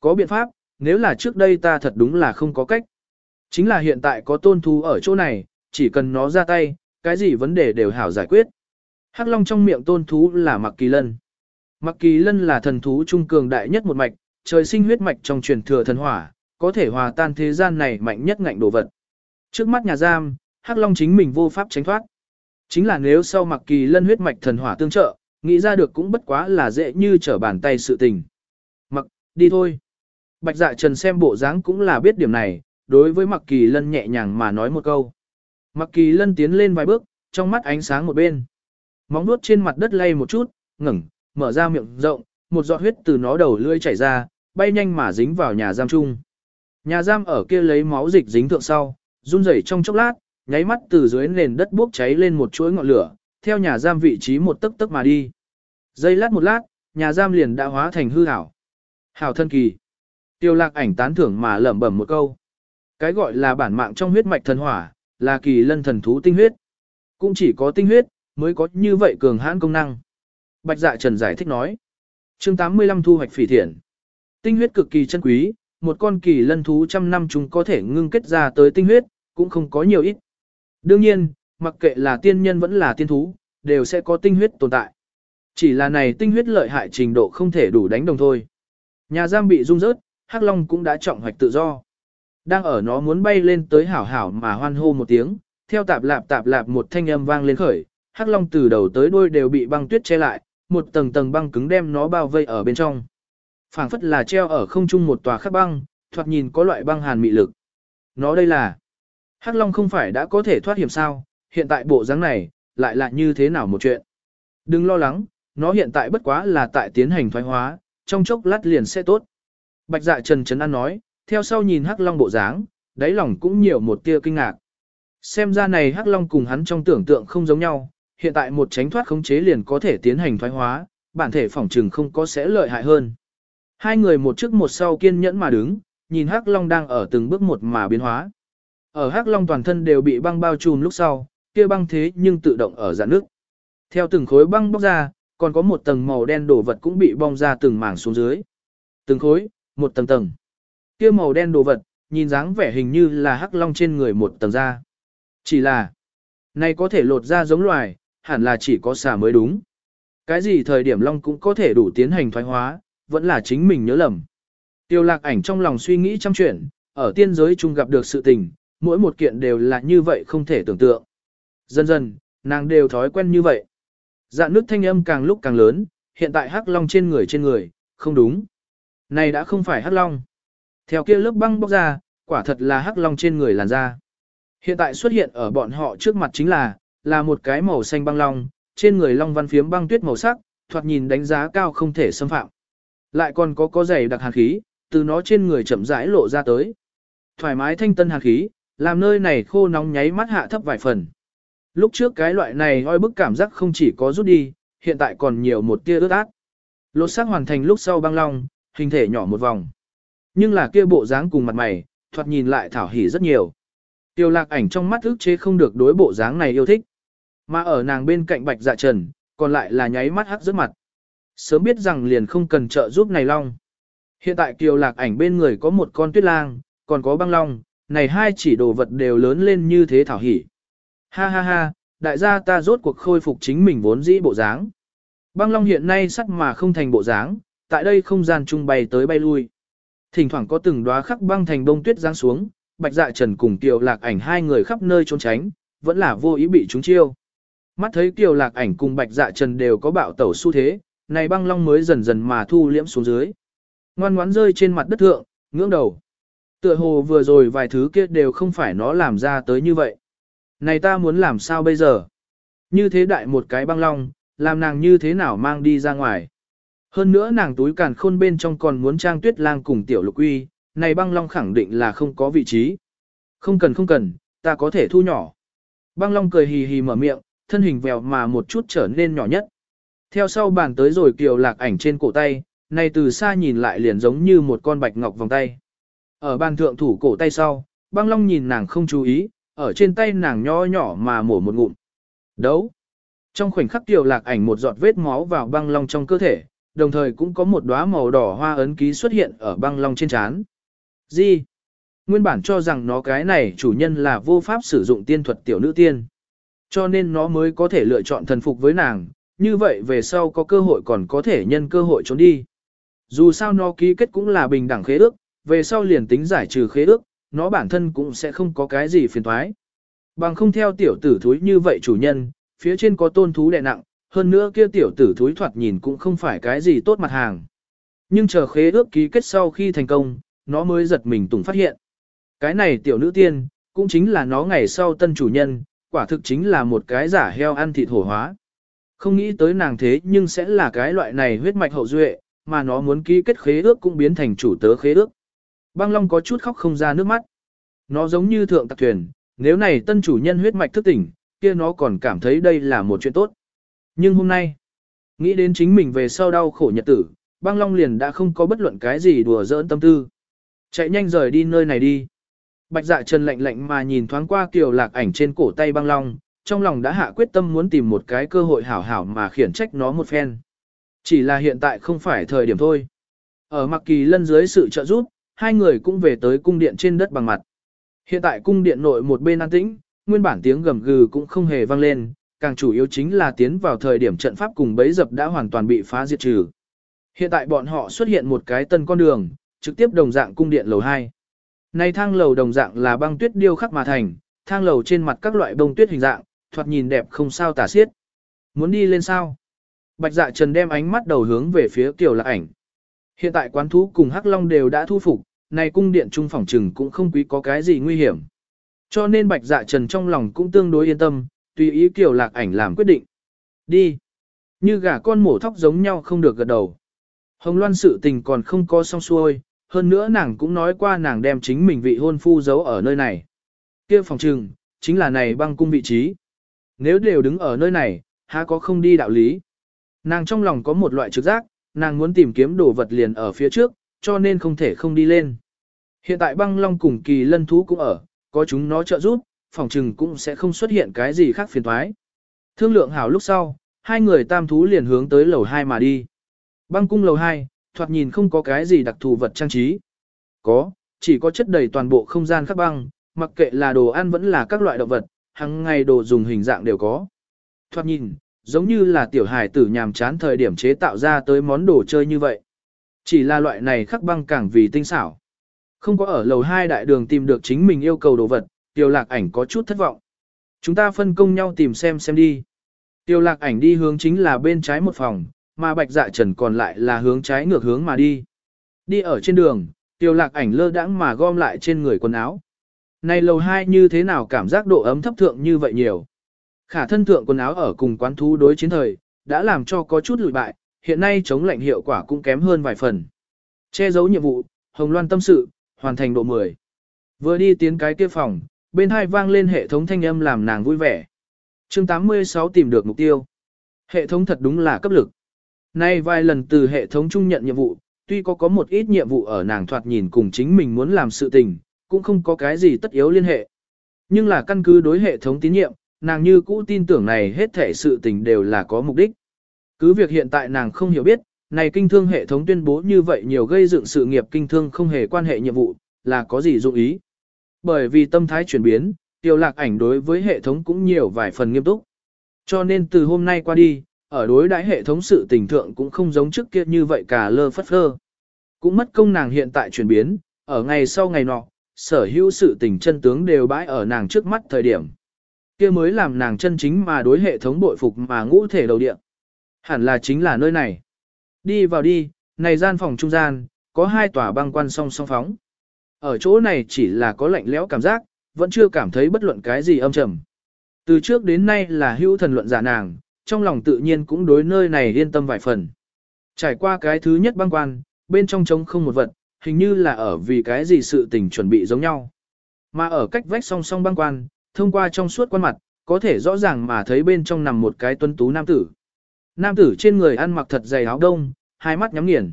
Có biện pháp, nếu là trước đây ta thật đúng là không có cách. Chính là hiện tại có tôn thú ở chỗ này, chỉ cần nó ra tay, cái gì vấn đề đều hảo giải quyết. Hắc Long trong miệng tôn thú là Mặc Kỳ Lân. Mặc Kỳ Lân là thần thú trung cường đại nhất một mạch, trời sinh huyết mạch trong truyền thừa thần hỏa, có thể hòa tan thế gian này mạnh nhất ngạnh đồ vật. Trước mắt nhà giam, Hắc Long chính mình vô pháp tránh thoát. Chính là nếu sau Mặc Kỳ Lân huyết mạch thần hỏa tương trợ, nghĩ ra được cũng bất quá là dễ như trở bàn tay sự tình. Mặc, đi thôi. Bạch dạ trần xem bộ dáng cũng là biết điểm này, đối với Mặc Kỳ Lân nhẹ nhàng mà nói một câu. Mặc Kỳ Lân tiến lên vài bước, trong mắt ánh sáng một bên. Móng nuốt trên mặt đất lay một chút, ngẩng, mở ra miệng rộng, một giọt huyết từ nó đầu lưỡi chảy ra, bay nhanh mà dính vào nhà giam chung. Nhà giam ở kia lấy máu dịch dính thượng sau, run rẩy trong chốc lát, nháy mắt từ dưới nền đất bốc cháy lên một chuỗi ngọn lửa, theo nhà giam vị trí một tấc tấc mà đi. Giây lát một lát, nhà giam liền đã hóa thành hư ảo. Hảo thân kỳ. Tiêu lạc ảnh tán thưởng mà lẩm bẩm một câu. Cái gọi là bản mạng trong huyết mạch thần hỏa, là kỳ lân thần thú tinh huyết. Cũng chỉ có tinh huyết, mới có như vậy cường hãn công năng. Bạch dạ trần giải thích nói. chương 85 thu hoạch phỉ thiện. Tinh huyết cực kỳ chân quý, một con kỳ lân thú trăm năm chúng có thể ngưng kết ra tới tinh huyết, cũng không có nhiều ít. Đương nhiên, mặc kệ là tiên nhân vẫn là tiên thú, đều sẽ có tinh huyết tồn tại. Chỉ là này tinh huyết lợi hại trình độ không thể đủ đánh đồng thôi. Nhà giam bị rung rớt, Hắc Long cũng đã trọng hoạch tự do. Đang ở nó muốn bay lên tới hảo hảo mà hoan hô một tiếng, theo tạp lạp tạp lạp một thanh âm vang lên khởi, Hắc Long từ đầu tới đuôi đều bị băng tuyết che lại, một tầng tầng băng cứng đem nó bao vây ở bên trong. Phảng phất là treo ở không trung một tòa khắc băng, thoạt nhìn có loại băng hàn mị lực. Nó đây là Hắc Long không phải đã có thể thoát hiểm sao, hiện tại bộ dáng này, lại là như thế nào một chuyện. Đừng lo lắng, nó hiện tại bất quá là tại tiến hành thoái hóa, trong chốc lát liền sẽ tốt. Bạch dạ trần trấn an nói, theo sau nhìn Hắc Long bộ dáng, đáy lòng cũng nhiều một tia kinh ngạc. Xem ra này Hắc Long cùng hắn trong tưởng tượng không giống nhau, hiện tại một tránh thoát khống chế liền có thể tiến hành thoái hóa, bản thể phỏng trừng không có sẽ lợi hại hơn. Hai người một trước một sau kiên nhẫn mà đứng, nhìn Hắc Long đang ở từng bước một mà biến hóa. Ở Hắc Long toàn thân đều bị băng bao trùm lúc sau, kia băng thế nhưng tự động ở dạng nước. Theo từng khối băng bóc ra, còn có một tầng màu đen đổ vật cũng bị bong ra từng mảng xuống dưới. Từng khối, một tầng tầng. Kia màu đen đồ vật, nhìn dáng vẻ hình như là hắc long trên người một tầng da. Chỉ là, này có thể lột ra giống loài, hẳn là chỉ có xà mới đúng. Cái gì thời điểm long cũng có thể đủ tiến hành thoái hóa, vẫn là chính mình nhớ lầm. Tiêu lạc ảnh trong lòng suy nghĩ trăm chuyện, ở tiên giới chung gặp được sự tình, mỗi một kiện đều là như vậy không thể tưởng tượng. Dần dần, nàng đều thói quen như vậy. dạng nước thanh âm càng lúc càng lớn, hiện tại hắc long trên người trên người, không đúng. Này đã không phải hắc long. Theo kia lớp băng bóc ra, quả thật là hắc long trên người làn da. Hiện tại xuất hiện ở bọn họ trước mặt chính là, là một cái màu xanh băng long, trên người long văn phiếm băng tuyết màu sắc, thoạt nhìn đánh giá cao không thể xâm phạm. Lại còn có có dày đặc hàn khí, từ nó trên người chậm rãi lộ ra tới. Thoải mái thanh tân hàn khí, làm nơi này khô nóng nháy mắt hạ thấp vài phần. Lúc trước cái loại này oi bức cảm giác không chỉ có rút đi, hiện tại còn nhiều một tia ướt át. Lột xác hoàn thành lúc sau băng long, hình thể nhỏ một vòng. Nhưng là kia bộ dáng cùng mặt mày, thoạt nhìn lại thảo hỉ rất nhiều. Tiêu lạc ảnh trong mắt ức chế không được đối bộ dáng này yêu thích. Mà ở nàng bên cạnh bạch dạ trần, còn lại là nháy mắt hắc rất mặt. Sớm biết rằng liền không cần trợ giúp này long. Hiện tại kiều lạc ảnh bên người có một con tuyết lang, còn có băng long, này hai chỉ đồ vật đều lớn lên như thế thảo hỉ. Ha ha ha, đại gia ta rốt cuộc khôi phục chính mình vốn dĩ bộ dáng. Băng long hiện nay sắc mà không thành bộ dáng, tại đây không gian trung bày tới bay lui. Thỉnh thoảng có từng đóa khắc băng thành bông tuyết giáng xuống, bạch dạ trần cùng kiều lạc ảnh hai người khắp nơi trốn tránh, vẫn là vô ý bị chúng chiêu. Mắt thấy kiều lạc ảnh cùng bạch dạ trần đều có bạo tẩu xu thế, này băng long mới dần dần mà thu liễm xuống dưới. Ngoan ngoãn rơi trên mặt đất thượng, ngưỡng đầu. Tựa hồ vừa rồi vài thứ kia đều không phải nó làm ra tới như vậy. Này ta muốn làm sao bây giờ? Như thế đại một cái băng long, làm nàng như thế nào mang đi ra ngoài? Hơn nữa nàng túi càn khôn bên trong còn muốn trang tuyết lang cùng tiểu lục uy, này băng long khẳng định là không có vị trí. Không cần không cần, ta có thể thu nhỏ. Băng long cười hì hì mở miệng, thân hình vèo mà một chút trở nên nhỏ nhất. Theo sau bàn tới rồi kiều lạc ảnh trên cổ tay, này từ xa nhìn lại liền giống như một con bạch ngọc vòng tay. Ở bàn thượng thủ cổ tay sau, băng long nhìn nàng không chú ý, ở trên tay nàng nho nhỏ mà mổ một ngụm. Đấu. Trong khoảnh khắc kiều lạc ảnh một giọt vết máu vào băng long trong cơ thể, đồng thời cũng có một đóa màu đỏ hoa ấn ký xuất hiện ở băng long trên trán. Gì? Nguyên bản cho rằng nó cái này chủ nhân là vô pháp sử dụng tiên thuật tiểu nữ tiên. Cho nên nó mới có thể lựa chọn thần phục với nàng, như vậy về sau có cơ hội còn có thể nhân cơ hội trốn đi. Dù sao nó ký kết cũng là bình đẳng khế ước, về sau liền tính giải trừ khế ước, nó bản thân cũng sẽ không có cái gì phiền thoái. Bằng không theo tiểu tử thúi như vậy chủ nhân, phía trên có tôn thú đè nặng, hơn nữa kia tiểu tử thúi thoạt nhìn cũng không phải cái gì tốt mặt hàng. Nhưng chờ khế ước ký kết sau khi thành công, nó mới giật mình tùng phát hiện. Cái này tiểu nữ tiên, cũng chính là nó ngày sau tân chủ nhân, quả thực chính là một cái giả heo ăn thịt hổ hóa. Không nghĩ tới nàng thế nhưng sẽ là cái loại này huyết mạch hậu duệ, mà nó muốn ký kết khế ước cũng biến thành chủ tớ khế ước. Băng Long có chút khóc không ra nước mắt. Nó giống như thượng tạc thuyền, nếu này tân chủ nhân huyết mạch thức tỉnh, kia nó còn cảm thấy đây là một chuyện tốt. Nhưng hôm nay, nghĩ đến chính mình về sau đau khổ nhật tử, băng long liền đã không có bất luận cái gì đùa giỡn tâm tư. Chạy nhanh rời đi nơi này đi. Bạch dạ trần lạnh lạnh mà nhìn thoáng qua kiều lạc ảnh trên cổ tay băng long, trong lòng đã hạ quyết tâm muốn tìm một cái cơ hội hảo hảo mà khiển trách nó một phen. Chỉ là hiện tại không phải thời điểm thôi. Ở mặc kỳ lân dưới sự trợ giúp, hai người cũng về tới cung điện trên đất bằng mặt. Hiện tại cung điện nội một bên an tĩnh, nguyên bản tiếng gầm gừ cũng không hề vang lên, càng chủ yếu chính là tiến vào thời điểm trận pháp cùng bấy dập đã hoàn toàn bị phá diệt trừ. Hiện tại bọn họ xuất hiện một cái tân con đường, trực tiếp đồng dạng cung điện lầu 2. Này thang lầu đồng dạng là băng tuyết điêu khắc mà thành, thang lầu trên mặt các loại bông tuyết hình dạng, thoạt nhìn đẹp không sao tả xiết. Muốn đi lên sao? Bạch dạ trần đem ánh mắt đầu hướng về phía tiểu lạc ảnh. Hiện tại quán thú cùng hắc long đều đã thu phục, này cung điện trung phòng trừng cũng không quý có cái gì nguy hiểm. Cho nên bạch dạ trần trong lòng cũng tương đối yên tâm, tùy ý kiểu lạc ảnh làm quyết định. Đi. Như gà con mổ thóc giống nhau không được gật đầu. Hồng Loan sự tình còn không có xong xuôi, hơn nữa nàng cũng nói qua nàng đem chính mình vị hôn phu giấu ở nơi này. kia phòng trừng, chính là này băng cung vị trí. Nếu đều đứng ở nơi này, há có không đi đạo lý. Nàng trong lòng có một loại trực giác, nàng muốn tìm kiếm đồ vật liền ở phía trước, cho nên không thể không đi lên. Hiện tại băng long cùng kỳ lân thú cũng ở, có chúng nó trợ giúp, phòng trừng cũng sẽ không xuất hiện cái gì khác phiền thoái. Thương lượng hảo lúc sau, hai người tam thú liền hướng tới lầu 2 mà đi. Băng cung lầu 2, thoạt nhìn không có cái gì đặc thù vật trang trí. Có, chỉ có chất đầy toàn bộ không gian khắc băng, mặc kệ là đồ ăn vẫn là các loại động vật, hàng ngày đồ dùng hình dạng đều có. Thoạt nhìn, giống như là tiểu hài tử nhàm chán thời điểm chế tạo ra tới món đồ chơi như vậy. Chỉ là loại này khắc băng càng vì tinh xảo. Không có ở lầu 2 đại đường tìm được chính mình yêu cầu đồ vật, Tiêu lạc ảnh có chút thất vọng. Chúng ta phân công nhau tìm xem xem đi. Tiêu lạc ảnh đi hướng chính là bên trái một phòng, mà bạch dạ trần còn lại là hướng trái ngược hướng mà đi. Đi ở trên đường, Tiêu lạc ảnh lơ đãng mà gom lại trên người quần áo. Này lầu 2 như thế nào cảm giác độ ấm thấp thượng như vậy nhiều. Khả thân thượng quần áo ở cùng quán thú đối chiến thời, đã làm cho có chút lùi bại, hiện nay chống lạnh hiệu quả cũng kém hơn vài phần. Che giấu nhiệm vụ, Hồng Loan tâm sự, hoàn thành độ 10. Vừa đi tiến cái kia phòng, bên hai vang lên hệ thống thanh âm làm nàng vui vẻ. chương 86 tìm được mục tiêu. Hệ thống thật đúng là cấp lực. Nay vài lần từ hệ thống trung nhận nhiệm vụ, tuy có có một ít nhiệm vụ ở nàng thoạt nhìn cùng chính mình muốn làm sự tình, cũng không có cái gì tất yếu liên hệ. Nhưng là căn cứ đối hệ thống tín nhiệm, nàng như cũ tin tưởng này hết thể sự tình đều là có mục đích. Cứ việc hiện tại nàng không hiểu biết, này kinh thương hệ thống tuyên bố như vậy nhiều gây dựng sự nghiệp kinh thương không hề quan hệ nhiệm vụ, là có gì dụng ý. Bởi vì tâm thái chuyển biến, tiêu lạc ảnh đối với hệ thống cũng nhiều vài phần nghiêm túc. Cho nên từ hôm nay qua đi, ở đối đãi hệ thống sự tình thượng cũng không giống trước kia như vậy cả lơ phất phơ. Cũng mất công nàng hiện tại chuyển biến, ở ngày sau ngày nọ, sở hữu sự tình chân tướng đều bãi ở nàng trước mắt thời điểm. kia mới làm nàng chân chính mà đối hệ thống bội phục mà ngũ thể đầu địa. Hẳn là chính là nơi này. Đi vào đi, này gian phòng trung gian, có hai tòa băng quan song song phóng. Ở chỗ này chỉ là có lạnh lẽo cảm giác, vẫn chưa cảm thấy bất luận cái gì âm trầm. Từ trước đến nay là hữu thần luận giả nàng, trong lòng tự nhiên cũng đối nơi này yên tâm vài phần. Trải qua cái thứ nhất băng quan, bên trong trống không một vật, hình như là ở vì cái gì sự tình chuẩn bị giống nhau. Mà ở cách vách song song băng quan, thông qua trong suốt quan mặt, có thể rõ ràng mà thấy bên trong nằm một cái tuấn tú nam tử. Nam tử trên người ăn mặc thật dày áo đông, hai mắt nhắm nghiền.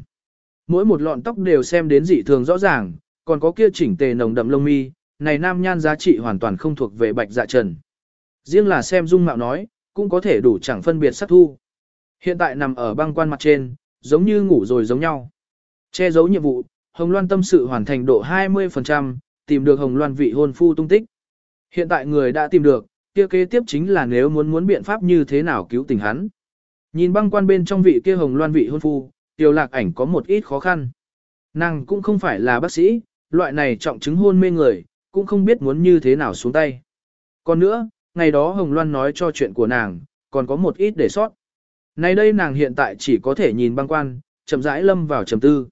Mỗi một lọn tóc đều xem đến dị thường rõ ràng, còn có kia chỉnh tề nồng đậm lông mi, này nam nhan giá trị hoàn toàn không thuộc về bạch dạ trần. Riêng là xem dung mạo nói, cũng có thể đủ chẳng phân biệt sắc thu. Hiện tại nằm ở băng quan mặt trên, giống như ngủ rồi giống nhau. Che giấu nhiệm vụ, Hồng Loan tâm sự hoàn thành độ 20%, tìm được Hồng Loan vị hôn phu tung tích. Hiện tại người đã tìm được, kia kế tiếp chính là nếu muốn muốn biện pháp như thế nào cứu tình hắn. Nhìn băng quan bên trong vị kia Hồng Loan vị hôn phu, tiểu lạc ảnh có một ít khó khăn. Nàng cũng không phải là bác sĩ, loại này trọng chứng hôn mê người, cũng không biết muốn như thế nào xuống tay. Còn nữa, ngày đó Hồng Loan nói cho chuyện của nàng, còn có một ít để sót. Nay đây nàng hiện tại chỉ có thể nhìn băng quan, chậm rãi lâm vào trầm tư.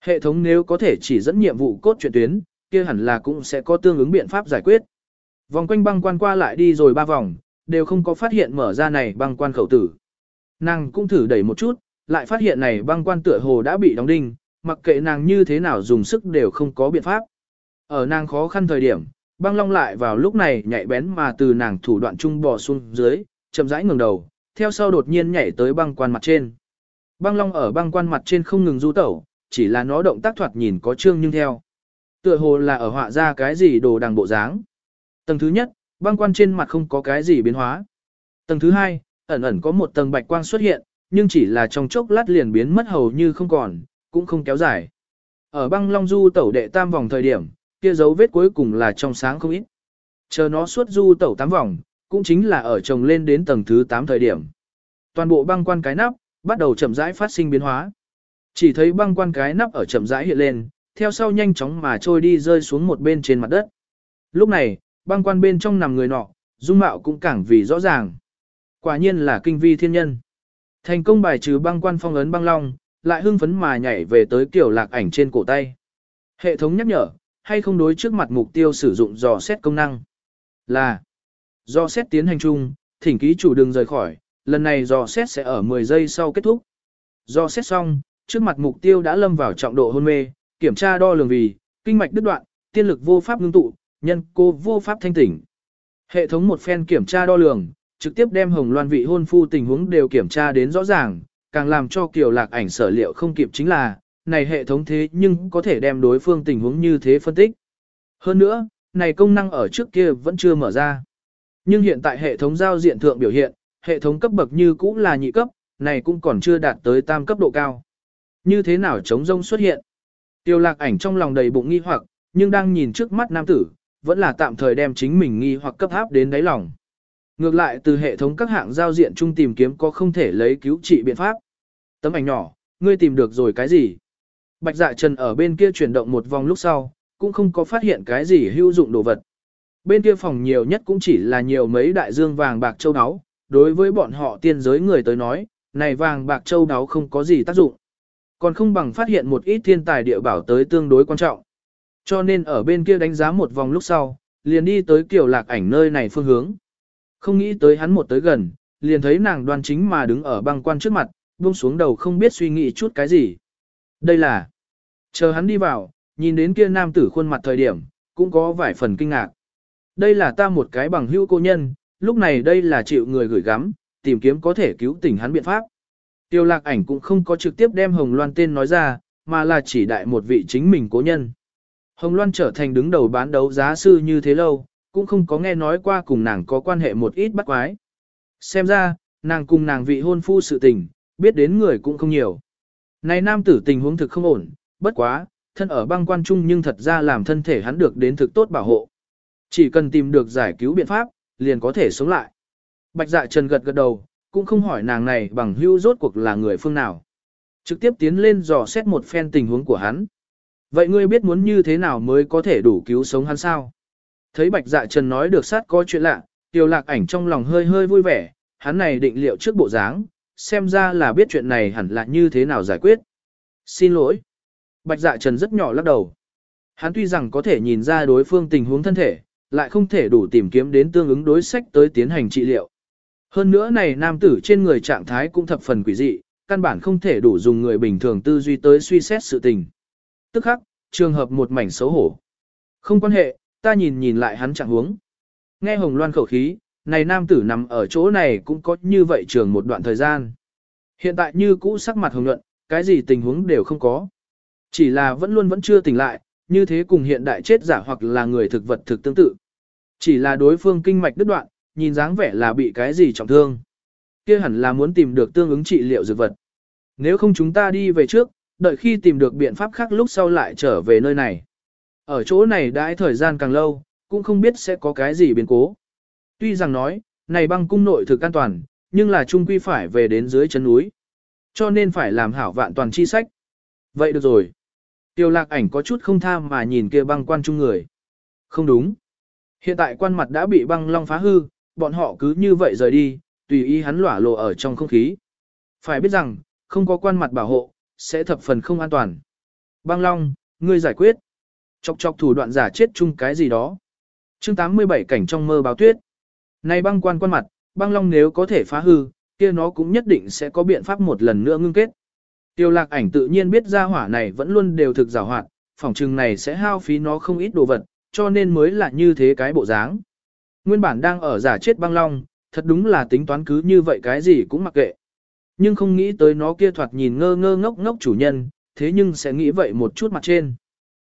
Hệ thống nếu có thể chỉ dẫn nhiệm vụ cốt truyện tuyến, kia hẳn là cũng sẽ có tương ứng biện pháp giải quyết. Vòng quanh băng quan qua lại đi rồi ba vòng, đều không có phát hiện mở ra này băng quan khẩu tử. Nàng cũng thử đẩy một chút, lại phát hiện này băng quan tựa hồ đã bị đóng đinh, mặc kệ nàng như thế nào dùng sức đều không có biện pháp. Ở nàng khó khăn thời điểm, băng long lại vào lúc này nhạy bén mà từ nàng thủ đoạn trung bò xuống dưới, chậm rãi ngừng đầu, theo sau đột nhiên nhảy tới băng quan mặt trên. Băng long ở băng quan mặt trên không ngừng du tẩu, chỉ là nó động tác thoạt nhìn có trương nhưng theo. Tựa hồ là ở họa ra cái gì đồ đằng bộ dáng. Tầng thứ nhất, băng quan trên mặt không có cái gì biến hóa. Tầng thứ hai, ẩn ẩn có một tầng bạch quang xuất hiện, nhưng chỉ là trong chốc lát liền biến mất hầu như không còn, cũng không kéo dài. Ở băng long du tẩu đệ tam vòng thời điểm, kia dấu vết cuối cùng là trong sáng không ít. Chờ nó suốt du tẩu tám vòng, cũng chính là ở trồng lên đến tầng thứ 8 thời điểm. Toàn bộ băng quan cái nắp, bắt đầu chậm rãi phát sinh biến hóa. Chỉ thấy băng quan cái nắp ở chậm rãi hiện lên, theo sau nhanh chóng mà trôi đi rơi xuống một bên trên mặt đất. Lúc này, băng quan bên trong nằm người nọ, dung mạo cũng càng vì rõ ràng. Quả nhiên là kinh vi thiên nhân. Thành công bài trừ băng quan phong ấn băng long, lại hưng phấn mà nhảy về tới kiểu lạc ảnh trên cổ tay. Hệ thống nhắc nhở, hay không đối trước mặt mục tiêu sử dụng dò xét công năng. Là, dò xét tiến hành chung, thỉnh ký chủ đừng rời khỏi, lần này dò xét sẽ ở 10 giây sau kết thúc. Dò xét xong, trước mặt mục tiêu đã lâm vào trọng độ hôn mê, kiểm tra đo lường vì, kinh mạch đứt đoạn, tiên lực vô pháp ngưng tụ, nhân cô vô pháp thanh tỉnh. Hệ thống một phen kiểm tra đo lường, trực tiếp đem Hồng Loan vị hôn phu tình huống đều kiểm tra đến rõ ràng, càng làm cho Kiều Lạc ảnh sở liệu không kịp chính là, này hệ thống thế nhưng có thể đem đối phương tình huống như thế phân tích. Hơn nữa, này công năng ở trước kia vẫn chưa mở ra. Nhưng hiện tại hệ thống giao diện thượng biểu hiện, hệ thống cấp bậc như cũ là nhị cấp, này cũng còn chưa đạt tới tam cấp độ cao. Như thế nào chống rông xuất hiện? Tiêu lạc ảnh trong lòng đầy bụng nghi hoặc, nhưng đang nhìn trước mắt nam tử, vẫn là tạm thời đem chính mình nghi hoặc cấp áp đến đáy lòng. Ngược lại từ hệ thống các hạng giao diện chung tìm kiếm có không thể lấy cứu trị biện pháp. Tấm ảnh nhỏ, ngươi tìm được rồi cái gì? Bạch dạ trần ở bên kia chuyển động một vòng lúc sau, cũng không có phát hiện cái gì hữu dụng đồ vật. Bên kia phòng nhiều nhất cũng chỉ là nhiều mấy đại dương vàng bạc châu áo, đối với bọn họ tiên giới người tới nói, này vàng bạc châu áo không có gì tác dụng. Còn không bằng phát hiện một ít thiên tài địa bảo tới tương đối quan trọng. Cho nên ở bên kia đánh giá một vòng lúc sau, liền đi tới kiểu lạc ảnh nơi này phương hướng. Không nghĩ tới hắn một tới gần, liền thấy nàng đoan chính mà đứng ở băng quan trước mặt, buông xuống đầu không biết suy nghĩ chút cái gì. Đây là, chờ hắn đi vào, nhìn đến kia nam tử khuôn mặt thời điểm, cũng có vài phần kinh ngạc. Đây là ta một cái bằng hữu cô nhân, lúc này đây là chịu người gửi gắm, tìm kiếm có thể cứu tỉnh hắn biện pháp. Tiêu lạc ảnh cũng không có trực tiếp đem Hồng Loan tên nói ra, mà là chỉ đại một vị chính mình cố nhân. Hồng Loan trở thành đứng đầu bán đấu giá sư như thế lâu, cũng không có nghe nói qua cùng nàng có quan hệ một ít bắt quái. Xem ra, nàng cùng nàng vị hôn phu sự tình, biết đến người cũng không nhiều. Này nam tử tình huống thực không ổn, bất quá, thân ở băng quan trung nhưng thật ra làm thân thể hắn được đến thực tốt bảo hộ. Chỉ cần tìm được giải cứu biện pháp, liền có thể sống lại. Bạch dạ trần gật gật đầu, cũng không hỏi nàng này bằng hưu rốt cuộc là người phương nào. Trực tiếp tiến lên dò xét một phen tình huống của hắn. Vậy ngươi biết muốn như thế nào mới có thể đủ cứu sống hắn sao? Thấy bạch dạ trần nói được sát có chuyện lạ, tiêu lạc ảnh trong lòng hơi hơi vui vẻ, hắn này định liệu trước bộ dáng, xem ra là biết chuyện này hẳn là như thế nào giải quyết. Xin lỗi. Bạch dạ trần rất nhỏ lắc đầu. Hắn tuy rằng có thể nhìn ra đối phương tình huống thân thể, lại không thể đủ tìm kiếm đến tương ứng đối sách tới tiến hành trị liệu. Hơn nữa này nam tử trên người trạng thái cũng thập phần quỷ dị, căn bản không thể đủ dùng người bình thường tư duy tới suy xét sự tình. Tức khắc, trường hợp một mảnh xấu hổ. Không quan hệ, ta nhìn nhìn lại hắn trạng huống. Nghe Hồng Loan khẩu khí, này nam tử nằm ở chỗ này cũng có như vậy trường một đoạn thời gian. Hiện tại như cũ sắc mặt hồng nhuận, cái gì tình huống đều không có. Chỉ là vẫn luôn vẫn chưa tỉnh lại, như thế cùng hiện đại chết giả hoặc là người thực vật thực tương tự. Chỉ là đối phương kinh mạch đứt đoạn, nhìn dáng vẻ là bị cái gì trọng thương. kia hẳn là muốn tìm được tương ứng trị liệu dược vật. Nếu không chúng ta đi về trước, đợi khi tìm được biện pháp khác lúc sau lại trở về nơi này. Ở chỗ này đãi thời gian càng lâu, cũng không biết sẽ có cái gì biến cố. Tuy rằng nói, này băng cung nội thực an toàn, nhưng là trung quy phải về đến dưới chân núi. Cho nên phải làm hảo vạn toàn chi sách. Vậy được rồi. Tiêu lạc ảnh có chút không tham mà nhìn kia băng quan trung người. Không đúng. Hiện tại quan mặt đã bị băng long phá hư, bọn họ cứ như vậy rời đi, tùy ý hắn lỏa lộ ở trong không khí. Phải biết rằng, không có quan mặt bảo hộ, sẽ thập phần không an toàn. Băng long, ngươi giải quyết. Chọc chọc thủ đoạn giả chết chung cái gì đó. chương 87 cảnh trong mơ báo tuyết. Này băng quan quan mặt, băng long nếu có thể phá hư, kia nó cũng nhất định sẽ có biện pháp một lần nữa ngưng kết. Tiêu lạc ảnh tự nhiên biết ra hỏa này vẫn luôn đều thực rào hoạt, phòng trừng này sẽ hao phí nó không ít đồ vật, cho nên mới là như thế cái bộ dáng. Nguyên bản đang ở giả chết băng long, thật đúng là tính toán cứ như vậy cái gì cũng mặc kệ. Nhưng không nghĩ tới nó kia thoạt nhìn ngơ ngơ ngốc ngốc chủ nhân, thế nhưng sẽ nghĩ vậy một chút mặt trên.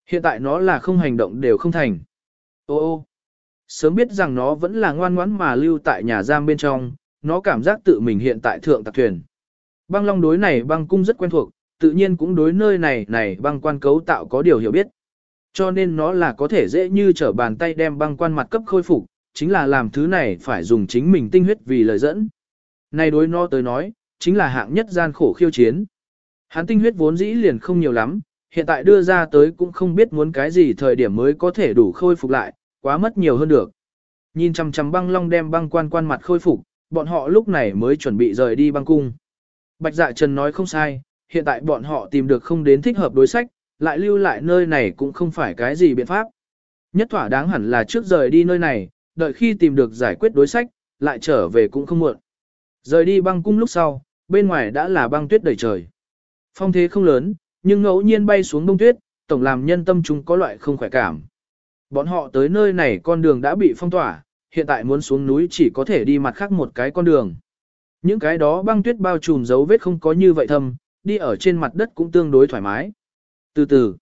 Hiện tại nó là không hành động đều không thành. Ô ô, sớm biết rằng nó vẫn là ngoan ngoãn mà lưu tại nhà giam bên trong, nó cảm giác tự mình hiện tại thượng tạc thuyền. Băng long đối này băng cung rất quen thuộc, tự nhiên cũng đối nơi này này băng quan cấu tạo có điều hiểu biết. Cho nên nó là có thể dễ như trở bàn tay đem băng quan mặt cấp khôi phục, chính là làm thứ này phải dùng chính mình tinh huyết vì lời dẫn. Này đối nó tới nói, chính là hạng nhất gian khổ khiêu chiến. Hắn tinh huyết vốn dĩ liền không nhiều lắm, hiện tại đưa ra tới cũng không biết muốn cái gì thời điểm mới có thể đủ khôi phục lại, quá mất nhiều hơn được. Nhìn chằm chằm băng long đem băng quan quan mặt khôi phục, bọn họ lúc này mới chuẩn bị rời đi băng cung. Bạch dạ trần nói không sai, hiện tại bọn họ tìm được không đến thích hợp đối sách, lại lưu lại nơi này cũng không phải cái gì biện pháp. Nhất thỏa đáng hẳn là trước rời đi nơi này, đợi khi tìm được giải quyết đối sách, lại trở về cũng không muộn. Rời đi băng cung lúc sau, bên ngoài đã là băng tuyết đầy trời. Phong thế không lớn, nhưng ngẫu nhiên bay xuống bông tuyết, tổng làm nhân tâm chúng có loại không khỏe cảm. Bọn họ tới nơi này con đường đã bị phong tỏa, hiện tại muốn xuống núi chỉ có thể đi mặt khác một cái con đường. Những cái đó băng tuyết bao trùm dấu vết không có như vậy thâm, đi ở trên mặt đất cũng tương đối thoải mái. Từ từ,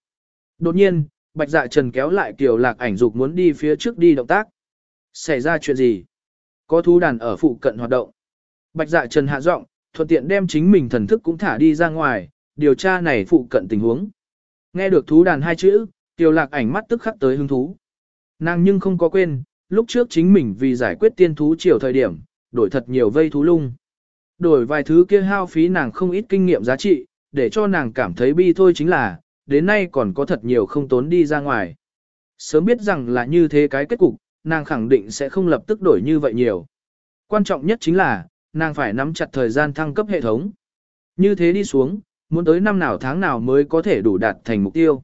đột nhiên, bạch dạ trần kéo lại kiểu lạc ảnh dục muốn đi phía trước đi động tác. Xảy ra chuyện gì? Có thú đàn ở phụ cận hoạt động. Bạch dạ trần hạ giọng, thuận tiện đem chính mình thần thức cũng thả đi ra ngoài, điều tra này phụ cận tình huống. Nghe được thú đàn hai chữ, tiểu lạc ảnh mắt tức khắc tới hứng thú. Nàng nhưng không có quên, lúc trước chính mình vì giải quyết tiên thú chiều thời điểm, đổi thật nhiều vây thú lung. Đổi vài thứ kia hao phí nàng không ít kinh nghiệm giá trị, để cho nàng cảm thấy bi thôi chính là, đến nay còn có thật nhiều không tốn đi ra ngoài. Sớm biết rằng là như thế cái kết cục, nàng khẳng định sẽ không lập tức đổi như vậy nhiều. Quan trọng nhất chính là, nàng phải nắm chặt thời gian thăng cấp hệ thống. Như thế đi xuống, muốn tới năm nào tháng nào mới có thể đủ đạt thành mục tiêu.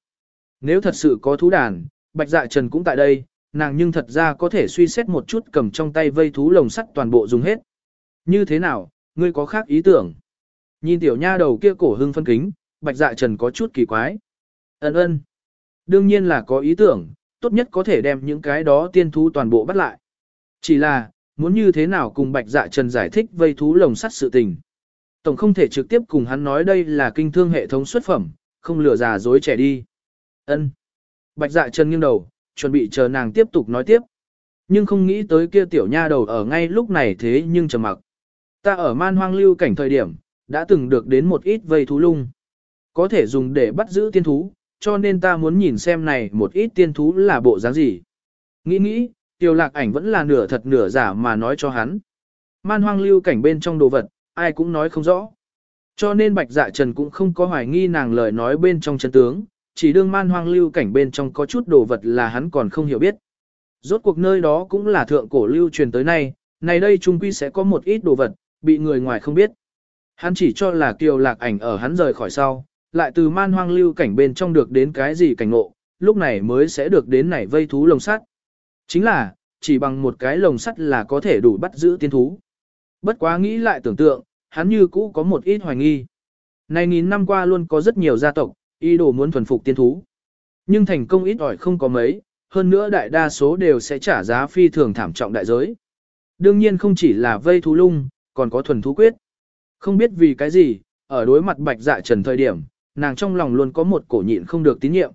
Nếu thật sự có thú đàn, Bạch Dạ Trần cũng tại đây, nàng nhưng thật ra có thể suy xét một chút cầm trong tay vây thú lồng sắt toàn bộ dùng hết. Như thế nào, ngươi có khác ý tưởng? Nhìn tiểu nha đầu kia cổ hưng phân kính, Bạch Dạ Trần có chút kỳ quái. Ấn ơn. Đương nhiên là có ý tưởng, tốt nhất có thể đem những cái đó tiên thú toàn bộ bắt lại. Chỉ là, muốn như thế nào cùng Bạch Dạ Trần giải thích vây thú lồng sắt sự tình. Tổng không thể trực tiếp cùng hắn nói đây là kinh thương hệ thống xuất phẩm, không lừa già dối trẻ đi. Ân. Bạch Dạ Trần nghiêng đầu, chuẩn bị chờ nàng tiếp tục nói tiếp. Nhưng không nghĩ tới kia tiểu nha đầu ở ngay lúc này thế nhưng trầm mặc. Ta ở man hoang lưu cảnh thời điểm, đã từng được đến một ít vây thú lung. Có thể dùng để bắt giữ tiên thú, cho nên ta muốn nhìn xem này một ít tiên thú là bộ dáng gì. Nghĩ nghĩ, tiểu lạc ảnh vẫn là nửa thật nửa giả mà nói cho hắn. Man hoang lưu cảnh bên trong đồ vật, ai cũng nói không rõ. Cho nên bạch dạ trần cũng không có hoài nghi nàng lời nói bên trong chân tướng, chỉ đương man hoang lưu cảnh bên trong có chút đồ vật là hắn còn không hiểu biết. Rốt cuộc nơi đó cũng là thượng cổ lưu truyền tới nay, này đây trung quy sẽ có một ít đồ vật, bị người ngoài không biết. Hắn chỉ cho là kiều lạc ảnh ở hắn rời khỏi sau, lại từ man hoang lưu cảnh bên trong được đến cái gì cảnh ngộ, lúc này mới sẽ được đến này vây thú lồng sắt. Chính là, chỉ bằng một cái lồng sắt là có thể đủ bắt giữ tiên thú. Bất quá nghĩ lại tưởng tượng, hắn như cũ có một ít hoài nghi. Này nghìn năm qua luôn có rất nhiều gia tộc, ý đồ muốn thuần phục tiên thú. Nhưng thành công ít ỏi không có mấy, hơn nữa đại đa số đều sẽ trả giá phi thường thảm trọng đại giới. Đương nhiên không chỉ là vây thú lung, còn có thuần thú quyết. Không biết vì cái gì, ở đối mặt bạch dạ trần thời điểm, nàng trong lòng luôn có một cổ nhịn không được tín nhiệm.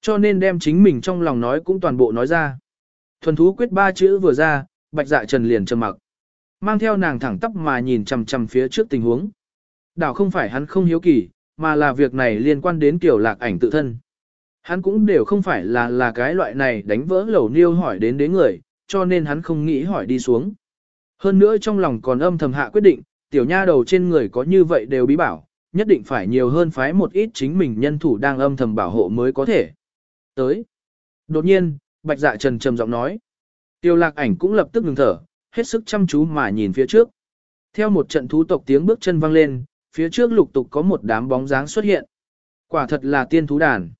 Cho nên đem chính mình trong lòng nói cũng toàn bộ nói ra. Thuần thú quyết ba chữ vừa ra, bạch dạ trần liền trầm mặc. Mang theo nàng thẳng tắp mà nhìn chằm chằm phía trước tình huống. Đảo không phải hắn không hiếu kỳ, mà là việc này liên quan đến tiểu lạc ảnh tự thân. Hắn cũng đều không phải là là cái loại này đánh vỡ lẩu niêu hỏi đến đến người, cho nên hắn không nghĩ hỏi đi xuống. Hơn nữa trong lòng còn âm thầm hạ quyết định, tiểu nha đầu trên người có như vậy đều bí bảo, nhất định phải nhiều hơn phái một ít chính mình nhân thủ đang âm thầm bảo hộ mới có thể. Tới. Đột nhiên, bạch dạ trần trầm giọng nói. Tiêu lạc ảnh cũng lập tức ngừng thở, hết sức chăm chú mà nhìn phía trước. Theo một trận thú tộc tiếng bước chân vang lên, phía trước lục tục có một đám bóng dáng xuất hiện. Quả thật là tiên thú đàn.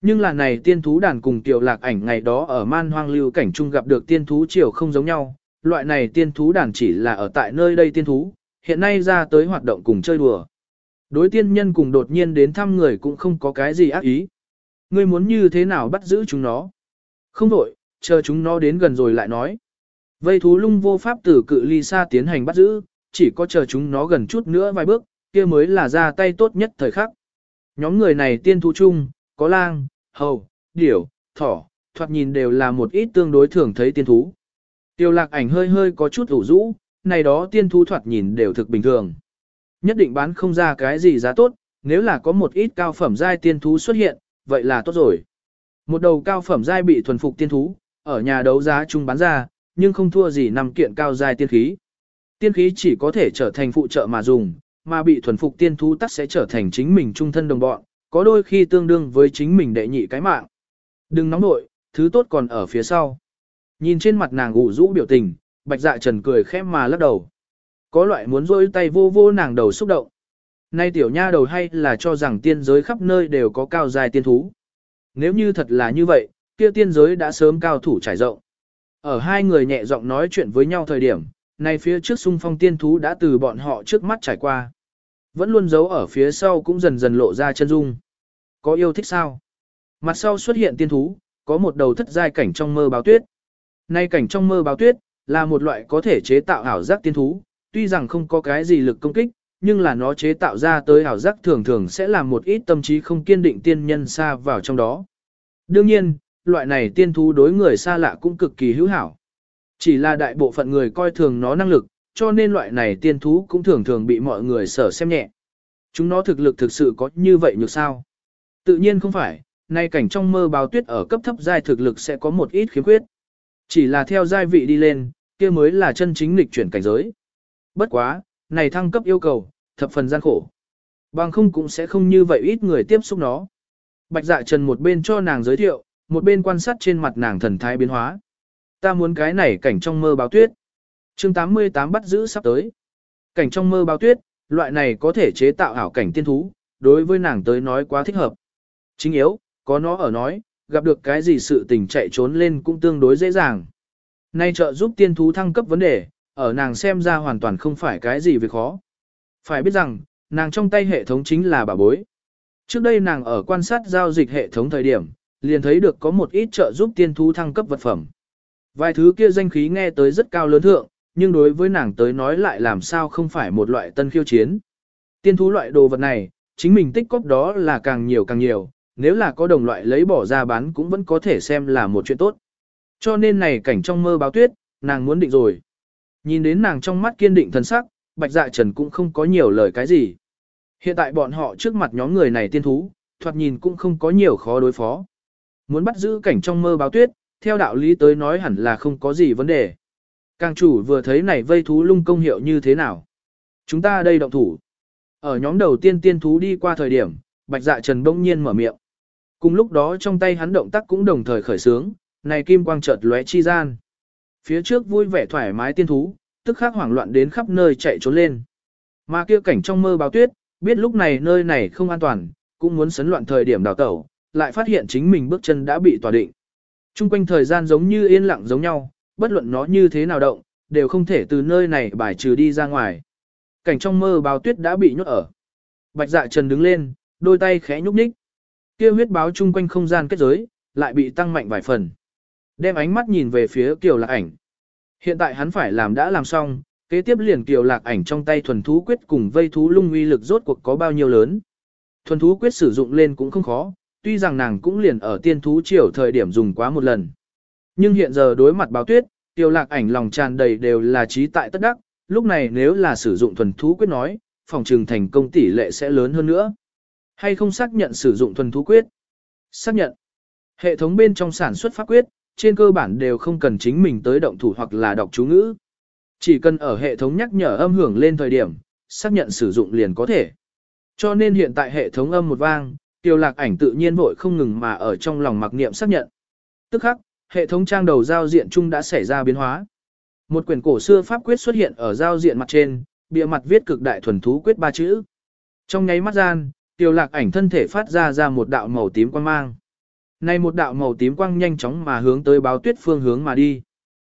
Nhưng là này tiên thú đàn cùng tiểu lạc ảnh ngày đó ở man hoang lưu cảnh trung gặp được tiên thú triều không giống nhau. Loại này tiên thú đàn chỉ là ở tại nơi đây tiên thú, hiện nay ra tới hoạt động cùng chơi đùa. Đối tiên nhân cùng đột nhiên đến thăm người cũng không có cái gì ác ý. Ngươi muốn như thế nào bắt giữ chúng nó? Không đổi, chờ chúng nó đến gần rồi lại nói. Vây thú lung vô pháp tử cự ly xa tiến hành bắt giữ, chỉ có chờ chúng nó gần chút nữa vài bước, kia mới là ra tay tốt nhất thời khắc. Nhóm người này tiên thú chung, có lang, hầu, điểu, thỏ, thoạt nhìn đều là một ít tương đối thường thấy tiên thú. Tiêu lạc ảnh hơi hơi có chút ủ rũ, này đó tiên thú thoạt nhìn đều thực bình thường. Nhất định bán không ra cái gì giá tốt, nếu là có một ít cao phẩm giai tiên thú xuất hiện, vậy là tốt rồi. Một đầu cao phẩm giai bị thuần phục tiên thú, ở nhà đấu giá chung bán ra, nhưng không thua gì năm kiện cao giai tiên khí. Tiên khí chỉ có thể trở thành phụ trợ mà dùng, mà bị thuần phục tiên thú tắc sẽ trở thành chính mình trung thân đồng bọn, có đôi khi tương đương với chính mình đệ nhị cái mạng. Đừng nóng nội, thứ tốt còn ở phía sau. Nhìn trên mặt nàng ủ rũ biểu tình, bạch dạ trần cười khẽ mà lắc đầu. Có loại muốn rôi tay vô vô nàng đầu xúc động. Nay tiểu nha đầu hay là cho rằng tiên giới khắp nơi đều có cao dài tiên thú. Nếu như thật là như vậy, kia tiên giới đã sớm cao thủ trải rộng. Ở hai người nhẹ giọng nói chuyện với nhau thời điểm, nay phía trước xung phong tiên thú đã từ bọn họ trước mắt trải qua. Vẫn luôn giấu ở phía sau cũng dần dần lộ ra chân dung. Có yêu thích sao? Mặt sau xuất hiện tiên thú, có một đầu thất giai cảnh trong mơ báo tuyết. Nay cảnh trong mơ báo tuyết, là một loại có thể chế tạo ảo giác tiên thú, tuy rằng không có cái gì lực công kích, nhưng là nó chế tạo ra tới ảo giác thường thường sẽ làm một ít tâm trí không kiên định tiên nhân xa vào trong đó. Đương nhiên, loại này tiên thú đối người xa lạ cũng cực kỳ hữu hảo. Chỉ là đại bộ phận người coi thường nó năng lực, cho nên loại này tiên thú cũng thường thường bị mọi người sở xem nhẹ. Chúng nó thực lực thực sự có như vậy nhược sao? Tự nhiên không phải, nay cảnh trong mơ báo tuyết ở cấp thấp giai thực lực sẽ có một ít khiếm khuyết. Chỉ là theo giai vị đi lên, kia mới là chân chính lịch chuyển cảnh giới. Bất quá, này thăng cấp yêu cầu, thập phần gian khổ. Bằng không cũng sẽ không như vậy ít người tiếp xúc nó. Bạch dạ trần một bên cho nàng giới thiệu, một bên quan sát trên mặt nàng thần thái biến hóa. Ta muốn cái này cảnh trong mơ báo tuyết chương 88 bắt giữ sắp tới. Cảnh trong mơ bao tuyết, loại này có thể chế tạo ảo cảnh tiên thú, đối với nàng tới nói quá thích hợp. Chính yếu, có nó ở nói, gặp được cái gì sự tình chạy trốn lên cũng tương đối dễ dàng. Nay trợ giúp tiên thú thăng cấp vấn đề, ở nàng xem ra hoàn toàn không phải cái gì việc khó. Phải biết rằng, nàng trong tay hệ thống chính là bà bối. Trước đây nàng ở quan sát giao dịch hệ thống thời điểm, liền thấy được có một ít trợ giúp tiên thú thăng cấp vật phẩm. Vài thứ kia danh khí nghe tới rất cao lớn thượng, nhưng đối với nàng tới nói lại làm sao không phải một loại tân khiêu chiến. Tiên thú loại đồ vật này, chính mình tích cóp đó là càng nhiều càng nhiều, nếu là có đồng loại lấy bỏ ra bán cũng vẫn có thể xem là một chuyện tốt. Cho nên này cảnh trong mơ báo tuyết, nàng muốn định rồi. Nhìn đến nàng trong mắt kiên định thần sắc, bạch dạ trần cũng không có nhiều lời cái gì. Hiện tại bọn họ trước mặt nhóm người này tiên thú, thoạt nhìn cũng không có nhiều khó đối phó. Muốn bắt giữ cảnh trong mơ báo tuyết, theo đạo lý tới nói hẳn là không có gì vấn đề. Càng chủ vừa thấy này vây thú lung công hiệu như thế nào. Chúng ta đây động thủ. Ở nhóm đầu tiên tiên thú đi qua thời điểm, bạch dạ trần bỗng nhiên mở miệng. Cùng lúc đó trong tay hắn động tác cũng đồng thời khởi sướng, này kim quang chợt lóe chi gian. Phía trước vui vẻ thoải mái tiên thú, tức khắc hoảng loạn đến khắp nơi chạy trốn lên. Mà kia cảnh trong mơ báo tuyết, biết lúc này nơi này không an toàn, cũng muốn sấn loạn thời điểm đào tẩu, lại phát hiện chính mình bước chân đã bị tỏa định. Trung quanh thời gian giống như yên lặng giống nhau, bất luận nó như thế nào động, đều không thể từ nơi này bài trừ đi ra ngoài. Cảnh trong mơ báo tuyết đã bị nhốt ở. Bạch dạ trần đứng lên, đôi tay khẽ nhúc nhích. Kia huyết báo chung quanh không gian kết giới, lại bị tăng mạnh vài phần. Đem ánh mắt nhìn về phía Kiều Lạc ảnh. Hiện tại hắn phải làm đã làm xong, kế tiếp liền Kiều Lạc ảnh trong tay thuần thú quyết cùng vây thú lung uy lực rốt cuộc có bao nhiêu lớn. Thuần thú quyết sử dụng lên cũng không khó, tuy rằng nàng cũng liền ở tiên thú triều thời điểm dùng quá một lần. Nhưng hiện giờ đối mặt báo tuyết, tiêu Lạc ảnh lòng tràn đầy đều là trí tại tất đắc, lúc này nếu là sử dụng thuần thú quyết nói, phòng trường thành công tỷ lệ sẽ lớn hơn nữa. Hay không xác nhận sử dụng thuần thú quyết? Xác nhận. Hệ thống bên trong sản xuất pháp quyết, trên cơ bản đều không cần chính mình tới động thủ hoặc là đọc chú ngữ. Chỉ cần ở hệ thống nhắc nhở âm hưởng lên thời điểm, xác nhận sử dụng liền có thể. Cho nên hiện tại hệ thống âm một vang, tiêu lạc ảnh tự nhiên vội không ngừng mà ở trong lòng mặc niệm xác nhận. Tức khắc, hệ thống trang đầu giao diện chung đã xảy ra biến hóa. Một quyển cổ xưa pháp quyết xuất hiện ở giao diện mặt trên, bìa mặt viết cực đại thuần thú quyết ba chữ. Trong nháy mắt gian, tiêu lạc ảnh thân thể phát ra ra một đạo màu tím quang mang. Này một đạo màu tím quang nhanh chóng mà hướng tới báo tuyết phương hướng mà đi.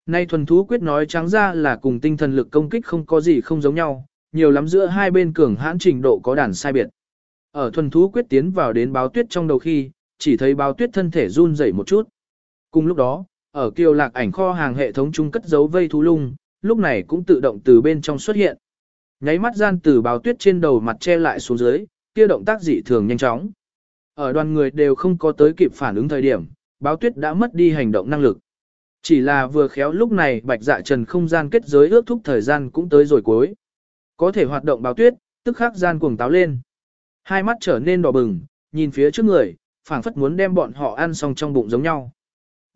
Nay thuần thú quyết nói trắng ra là cùng tinh thần lực công kích không có gì không giống nhau, nhiều lắm giữa hai bên cường hãn trình độ có đàn sai biệt. Ở thuần thú quyết tiến vào đến báo tuyết trong đầu khi, chỉ thấy báo tuyết thân thể run rẩy một chút. Cùng lúc đó, ở kiều lạc ảnh kho hàng hệ thống trung cất dấu vây thú lung, lúc này cũng tự động từ bên trong xuất hiện. Nháy mắt gian từ báo tuyết trên đầu mặt che lại xuống dưới, kia động tác dị thường nhanh chóng. Ở đoàn người đều không có tới kịp phản ứng thời điểm, báo tuyết đã mất đi hành động năng lực. Chỉ là vừa khéo lúc này bạch dạ trần không gian kết giới ước thúc thời gian cũng tới rồi cuối. Có thể hoạt động báo tuyết, tức khắc gian cuồng táo lên. Hai mắt trở nên đỏ bừng, nhìn phía trước người, phảng phất muốn đem bọn họ ăn xong trong bụng giống nhau.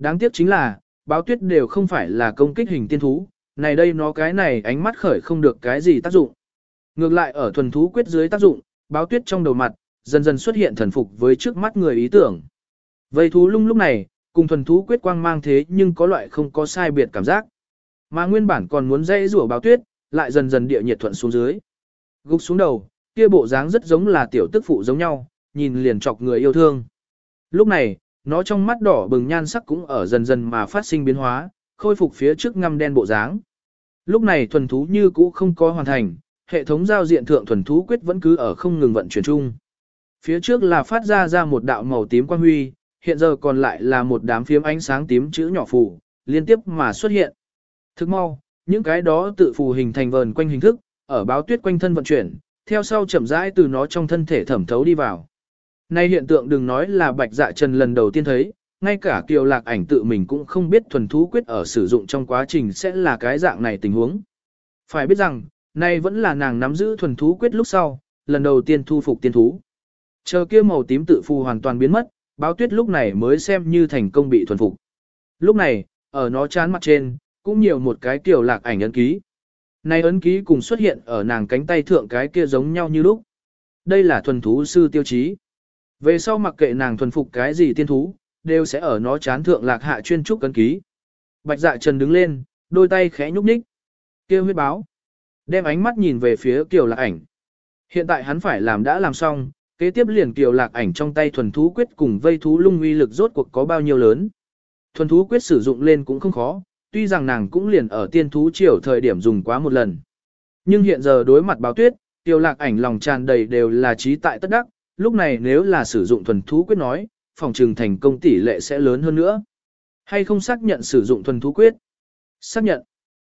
Đáng tiếc chính là, báo tuyết đều không phải là công kích hình tiên thú, này đây nó cái này ánh mắt khởi không được cái gì tác dụng. Ngược lại ở thuần thú quyết dưới tác dụng, báo tuyết trong đầu mặt, dần dần xuất hiện thần phục với trước mắt người ý tưởng. Vây thú lung lúc này, cùng thuần thú quyết quang mang thế nhưng có loại không có sai biệt cảm giác. Mà nguyên bản còn muốn dây rủa báo tuyết, lại dần dần địa nhiệt thuận xuống dưới. Gục xuống đầu, kia bộ dáng rất giống là tiểu tức phụ giống nhau, nhìn liền chọc người yêu thương. Lúc này, nó trong mắt đỏ bừng nhan sắc cũng ở dần dần mà phát sinh biến hóa, khôi phục phía trước ngăm đen bộ dáng. Lúc này thuần thú như cũ không có hoàn thành, hệ thống giao diện thượng thuần thú quyết vẫn cứ ở không ngừng vận chuyển chung. Phía trước là phát ra ra một đạo màu tím quang huy, hiện giờ còn lại là một đám phiếm ánh sáng tím chữ nhỏ phù, liên tiếp mà xuất hiện. Thức mau, những cái đó tự phù hình thành vờn quanh hình thức, ở báo tuyết quanh thân vận chuyển, theo sau chậm rãi từ nó trong thân thể thẩm thấu đi vào. Nay hiện tượng đừng nói là bạch dạ trần lần đầu tiên thấy, ngay cả kiều lạc ảnh tự mình cũng không biết thuần thú quyết ở sử dụng trong quá trình sẽ là cái dạng này tình huống. Phải biết rằng, nay vẫn là nàng nắm giữ thuần thú quyết lúc sau, lần đầu tiên thu phục tiên thú. Chờ kia màu tím tự phù hoàn toàn biến mất, báo tuyết lúc này mới xem như thành công bị thuần phục. Lúc này, ở nó chán mặt trên, cũng nhiều một cái kiểu lạc ảnh ấn ký. Này ấn ký cùng xuất hiện ở nàng cánh tay thượng cái kia giống nhau như lúc. Đây là thuần thú sư tiêu chí. Về sau mặc kệ nàng thuần phục cái gì tiên thú, đều sẽ ở nó chán thượng lạc hạ chuyên trúc cấn ký. Bạch dạ trần đứng lên, đôi tay khẽ nhúc nhích. Kêu huyết báo. Đem ánh mắt nhìn về phía kiều lạc ảnh. Hiện tại hắn phải làm đã làm xong, kế tiếp liền kiều lạc ảnh trong tay thuần thú quyết cùng vây thú lung uy lực rốt cuộc có bao nhiêu lớn. Thuần thú quyết sử dụng lên cũng không khó, tuy rằng nàng cũng liền ở tiên thú triều thời điểm dùng quá một lần. Nhưng hiện giờ đối mặt báo tuyết, tiêu lạc ảnh lòng tràn đầy đều là trí tại tất đắc, lúc này nếu là sử dụng thuần thú quyết nói, phòng trừng thành công tỷ lệ sẽ lớn hơn nữa. Hay không xác nhận sử dụng thuần thú quyết? Xác nhận.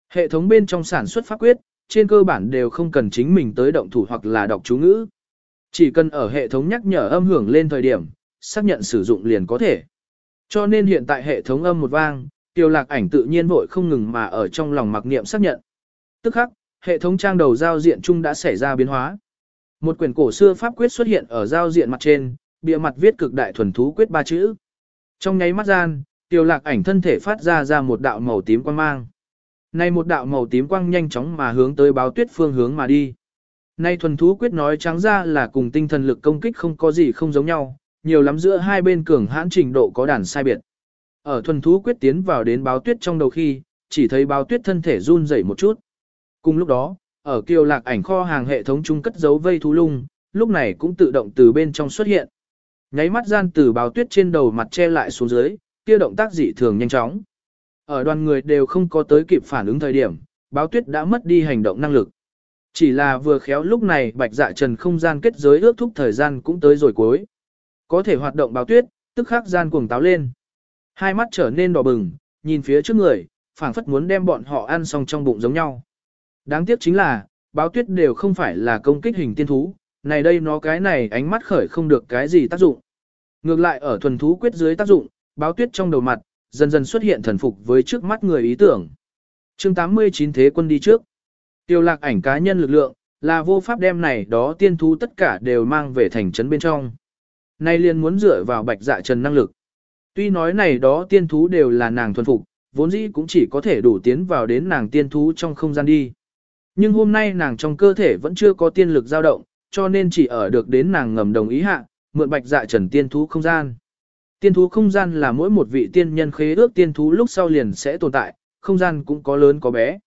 Hệ thống bên trong sản xuất pháp quyết, trên cơ bản đều không cần chính mình tới động thủ hoặc là đọc chú ngữ. Chỉ cần ở hệ thống nhắc nhở âm hưởng lên thời điểm, xác nhận sử dụng liền có thể. Cho nên hiện tại hệ thống âm một vang, tiêu lạc ảnh tự nhiên vội không ngừng mà ở trong lòng mặc niệm xác nhận. Tức khắc, hệ thống trang đầu giao diện chung đã xảy ra biến hóa. Một quyển cổ xưa pháp quyết xuất hiện ở giao diện mặt trên, bìa mặt viết cực đại thuần thú quyết ba chữ. Trong nháy mắt gian, tiêu lạc ảnh thân thể phát ra ra một đạo màu tím quang mang. Nay một đạo màu tím quang nhanh chóng mà hướng tới báo tuyết phương hướng mà đi. Nay thuần thú quyết nói trắng ra là cùng tinh thần lực công kích không có gì không giống nhau, nhiều lắm giữa hai bên cường hãn trình độ có đàn sai biệt. Ở thuần thú quyết tiến vào đến báo tuyết trong đầu khi, chỉ thấy báo tuyết thân thể run rẩy một chút. Cùng lúc đó, ở kiều lạc ảnh kho hàng hệ thống chung cất dấu vây thú lung, lúc này cũng tự động từ bên trong xuất hiện. Nháy mắt gian từ báo tuyết trên đầu mặt che lại xuống dưới, kia động tác dị thường nhanh chóng. Ở đoàn người đều không có tới kịp phản ứng thời điểm, báo tuyết đã mất đi hành động năng lực. Chỉ là vừa khéo lúc này bạch dạ trần không gian kết giới ước thúc thời gian cũng tới rồi cuối. Có thể hoạt động báo tuyết, tức khắc gian cuồng táo lên. Hai mắt trở nên đỏ bừng, nhìn phía trước người, phảng phất muốn đem bọn họ ăn xong trong bụng giống nhau. Đáng tiếc chính là, báo tuyết đều không phải là công kích hình tiên thú, này đây nó cái này ánh mắt khởi không được cái gì tác dụng. Ngược lại ở thuần thú quyết dưới tác dụng, báo tuyết trong đầu mặt, dần dần xuất hiện thần phục với trước mắt người ý tưởng. chương 89 thế quân đi trước. Tiêu lạc ảnh cá nhân lực lượng, là vô pháp đem này đó tiên thú tất cả đều mang về thành trấn bên trong. Nay liền muốn dựa vào bạch dạ trần năng lực. Tuy nói này đó tiên thú đều là nàng thuần phục, vốn dĩ cũng chỉ có thể đủ tiến vào đến nàng tiên thú trong không gian đi. Nhưng hôm nay nàng trong cơ thể vẫn chưa có tiên lực dao động, cho nên chỉ ở được đến nàng ngầm đồng ý hạ, mượn bạch dạ trần tiên thú không gian. Tiên thú không gian là mỗi một vị tiên nhân khế ước tiên thú lúc sau liền sẽ tồn tại, không gian cũng có lớn có bé.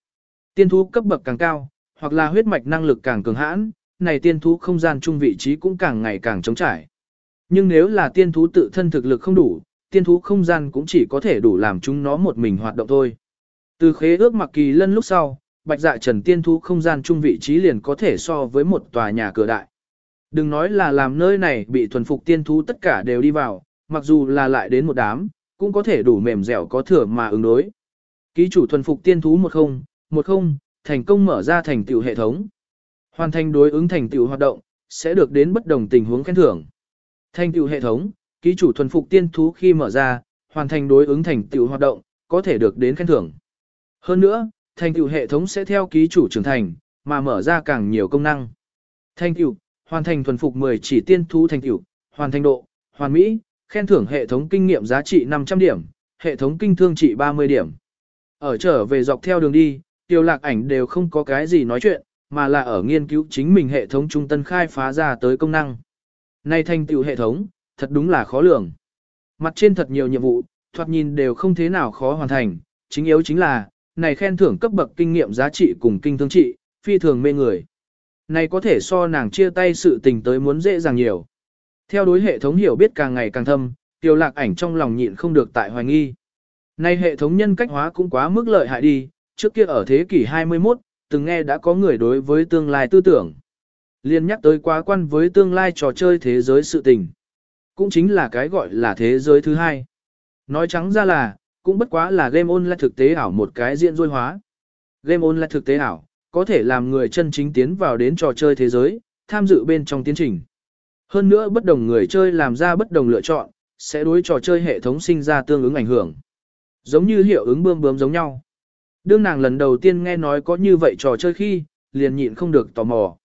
Tiên thú cấp bậc càng cao, hoặc là huyết mạch năng lực càng cường hãn, này tiên thú không gian chung vị trí cũng càng ngày càng trống trải. Nhưng nếu là tiên thú tự thân thực lực không đủ, tiên thú không gian cũng chỉ có thể đủ làm chúng nó một mình hoạt động thôi. Từ khế ước mặc kỳ lân lúc sau, bạch dạ trần tiên thú không gian chung vị trí liền có thể so với một tòa nhà cửa đại. Đừng nói là làm nơi này bị thuần phục tiên thú tất cả đều đi vào, mặc dù là lại đến một đám, cũng có thể đủ mềm dẻo có thừa mà ứng đối. Ký chủ thuần phục tiên thú 10, 10, thành công mở ra thành tựu hệ thống. Hoàn thành đối ứng thành tựu hoạt động, sẽ được đến bất đồng tình huống khen thưởng. Thành tựu hệ thống, ký chủ thuần phục tiên thú khi mở ra, hoàn thành đối ứng thành tựu hoạt động, có thể được đến khen thưởng. Hơn nữa, thành tựu hệ thống sẽ theo ký chủ trưởng thành, mà mở ra càng nhiều công năng. Thành tựu, hoàn thành thuần phục 10 chỉ tiên thú thành tựu, hoàn thành độ, hoàn mỹ, khen thưởng hệ thống kinh nghiệm giá trị 500 điểm, hệ thống kinh thương trị 30 điểm. Ở trở về dọc theo đường đi, tiêu lạc ảnh đều không có cái gì nói chuyện, mà là ở nghiên cứu chính mình hệ thống trung tân khai phá ra tới công năng. Này thành tựu hệ thống, thật đúng là khó lường. Mặt trên thật nhiều nhiệm vụ, thoạt nhìn đều không thế nào khó hoàn thành, chính yếu chính là, này khen thưởng cấp bậc kinh nghiệm giá trị cùng kinh thương trị, phi thường mê người. Này có thể so nàng chia tay sự tình tới muốn dễ dàng nhiều. Theo đối hệ thống hiểu biết càng ngày càng thâm, tiêu lạc ảnh trong lòng nhịn không được tại hoài nghi. Này hệ thống nhân cách hóa cũng quá mức lợi hại đi, trước kia ở thế kỷ 21, từng nghe đã có người đối với tương lai tư tưởng. Liên nhắc tới quá quan với tương lai trò chơi thế giới sự tình. cũng chính là cái gọi là thế giới thứ hai. Nói trắng ra là, cũng bất quá là game online thực tế ảo một cái diễn dôi hóa. Game online thực tế ảo, có thể làm người chân chính tiến vào đến trò chơi thế giới, tham dự bên trong tiến trình. Hơn nữa bất đồng người chơi làm ra bất đồng lựa chọn, sẽ đối trò chơi hệ thống sinh ra tương ứng ảnh hưởng. Giống như hiệu ứng bươm bướm giống nhau. Đương nàng lần đầu tiên nghe nói có như vậy trò chơi khi, liền nhịn không được tò mò.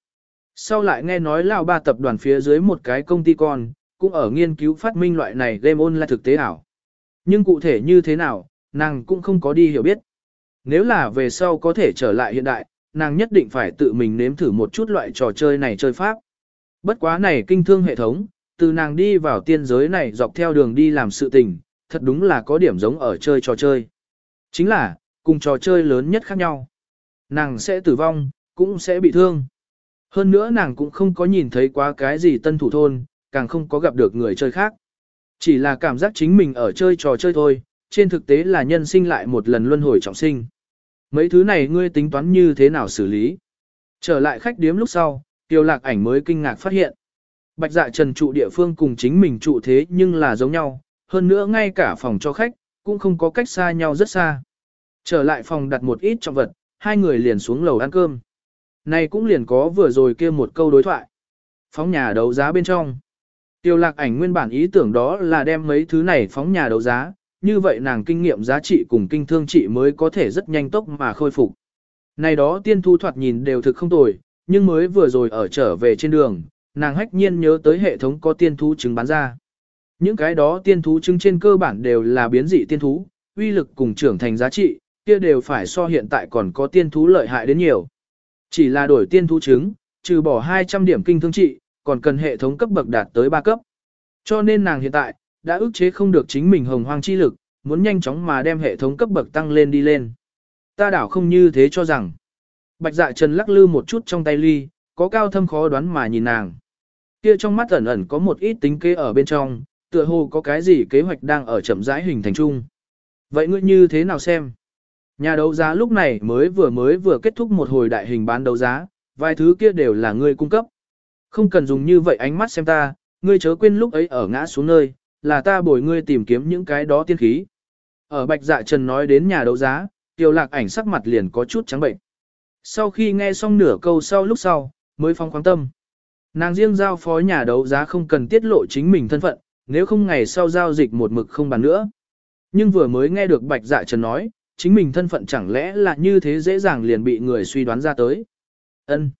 Sau lại nghe nói lao ba tập đoàn phía dưới một cái công ty con, cũng ở nghiên cứu phát minh loại này game online thực tế ảo. Nhưng cụ thể như thế nào, nàng cũng không có đi hiểu biết. Nếu là về sau có thể trở lại hiện đại, nàng nhất định phải tự mình nếm thử một chút loại trò chơi này chơi pháp. Bất quá này kinh thương hệ thống, từ nàng đi vào tiên giới này dọc theo đường đi làm sự tình, thật đúng là có điểm giống ở chơi trò chơi. Chính là, cùng trò chơi lớn nhất khác nhau. Nàng sẽ tử vong, cũng sẽ bị thương. Hơn nữa nàng cũng không có nhìn thấy quá cái gì tân thủ thôn, càng không có gặp được người chơi khác. Chỉ là cảm giác chính mình ở chơi trò chơi thôi, trên thực tế là nhân sinh lại một lần luân hồi trọng sinh. Mấy thứ này ngươi tính toán như thế nào xử lý? Trở lại khách điếm lúc sau, tiêu lạc ảnh mới kinh ngạc phát hiện. Bạch dạ trần trụ địa phương cùng chính mình trụ thế nhưng là giống nhau, hơn nữa ngay cả phòng cho khách, cũng không có cách xa nhau rất xa. Trở lại phòng đặt một ít trọng vật, hai người liền xuống lầu ăn cơm. Này cũng liền có vừa rồi kia một câu đối thoại. Phóng nhà đấu giá bên trong. Tiêu lạc ảnh nguyên bản ý tưởng đó là đem mấy thứ này phóng nhà đấu giá, như vậy nàng kinh nghiệm giá trị cùng kinh thương trị mới có thể rất nhanh tốc mà khôi phục. Này đó tiên thu thoạt nhìn đều thực không tồi, nhưng mới vừa rồi ở trở về trên đường, nàng hách nhiên nhớ tới hệ thống có tiên thú trứng bán ra. Những cái đó tiên thú trứng trên cơ bản đều là biến dị tiên thú, uy lực cùng trưởng thành giá trị, kia đều phải so hiện tại còn có tiên thú lợi hại đến nhiều. Chỉ là đổi tiên thú trứng, trừ bỏ 200 điểm kinh thương trị, còn cần hệ thống cấp bậc đạt tới 3 cấp. Cho nên nàng hiện tại, đã ức chế không được chính mình hồng hoang chi lực, muốn nhanh chóng mà đem hệ thống cấp bậc tăng lên đi lên. Ta đảo không như thế cho rằng. Bạch dạ trần lắc lư một chút trong tay ly, có cao thâm khó đoán mà nhìn nàng. Kia trong mắt ẩn ẩn có một ít tính kế ở bên trong, tựa hồ có cái gì kế hoạch đang ở chậm rãi hình thành chung. Vậy ngươi như thế nào xem? Nhà đấu giá lúc này mới vừa mới vừa kết thúc một hồi đại hình bán đấu giá, vài thứ kia đều là ngươi cung cấp. Không cần dùng như vậy ánh mắt xem ta, ngươi chớ quên lúc ấy ở ngã xuống nơi, là ta bồi ngươi tìm kiếm những cái đó tiên khí. Ở bạch dạ trần nói đến nhà đấu giá, tiêu lạc ảnh sắc mặt liền có chút trắng bệnh. Sau khi nghe xong nửa câu sau lúc sau, mới phong khoáng tâm. Nàng riêng giao phó nhà đấu giá không cần tiết lộ chính mình thân phận, nếu không ngày sau giao dịch một mực không bàn nữa. Nhưng vừa mới nghe được bạch dạ trần nói, chính mình thân phận chẳng lẽ là như thế dễ dàng liền bị người suy đoán ra tới. ân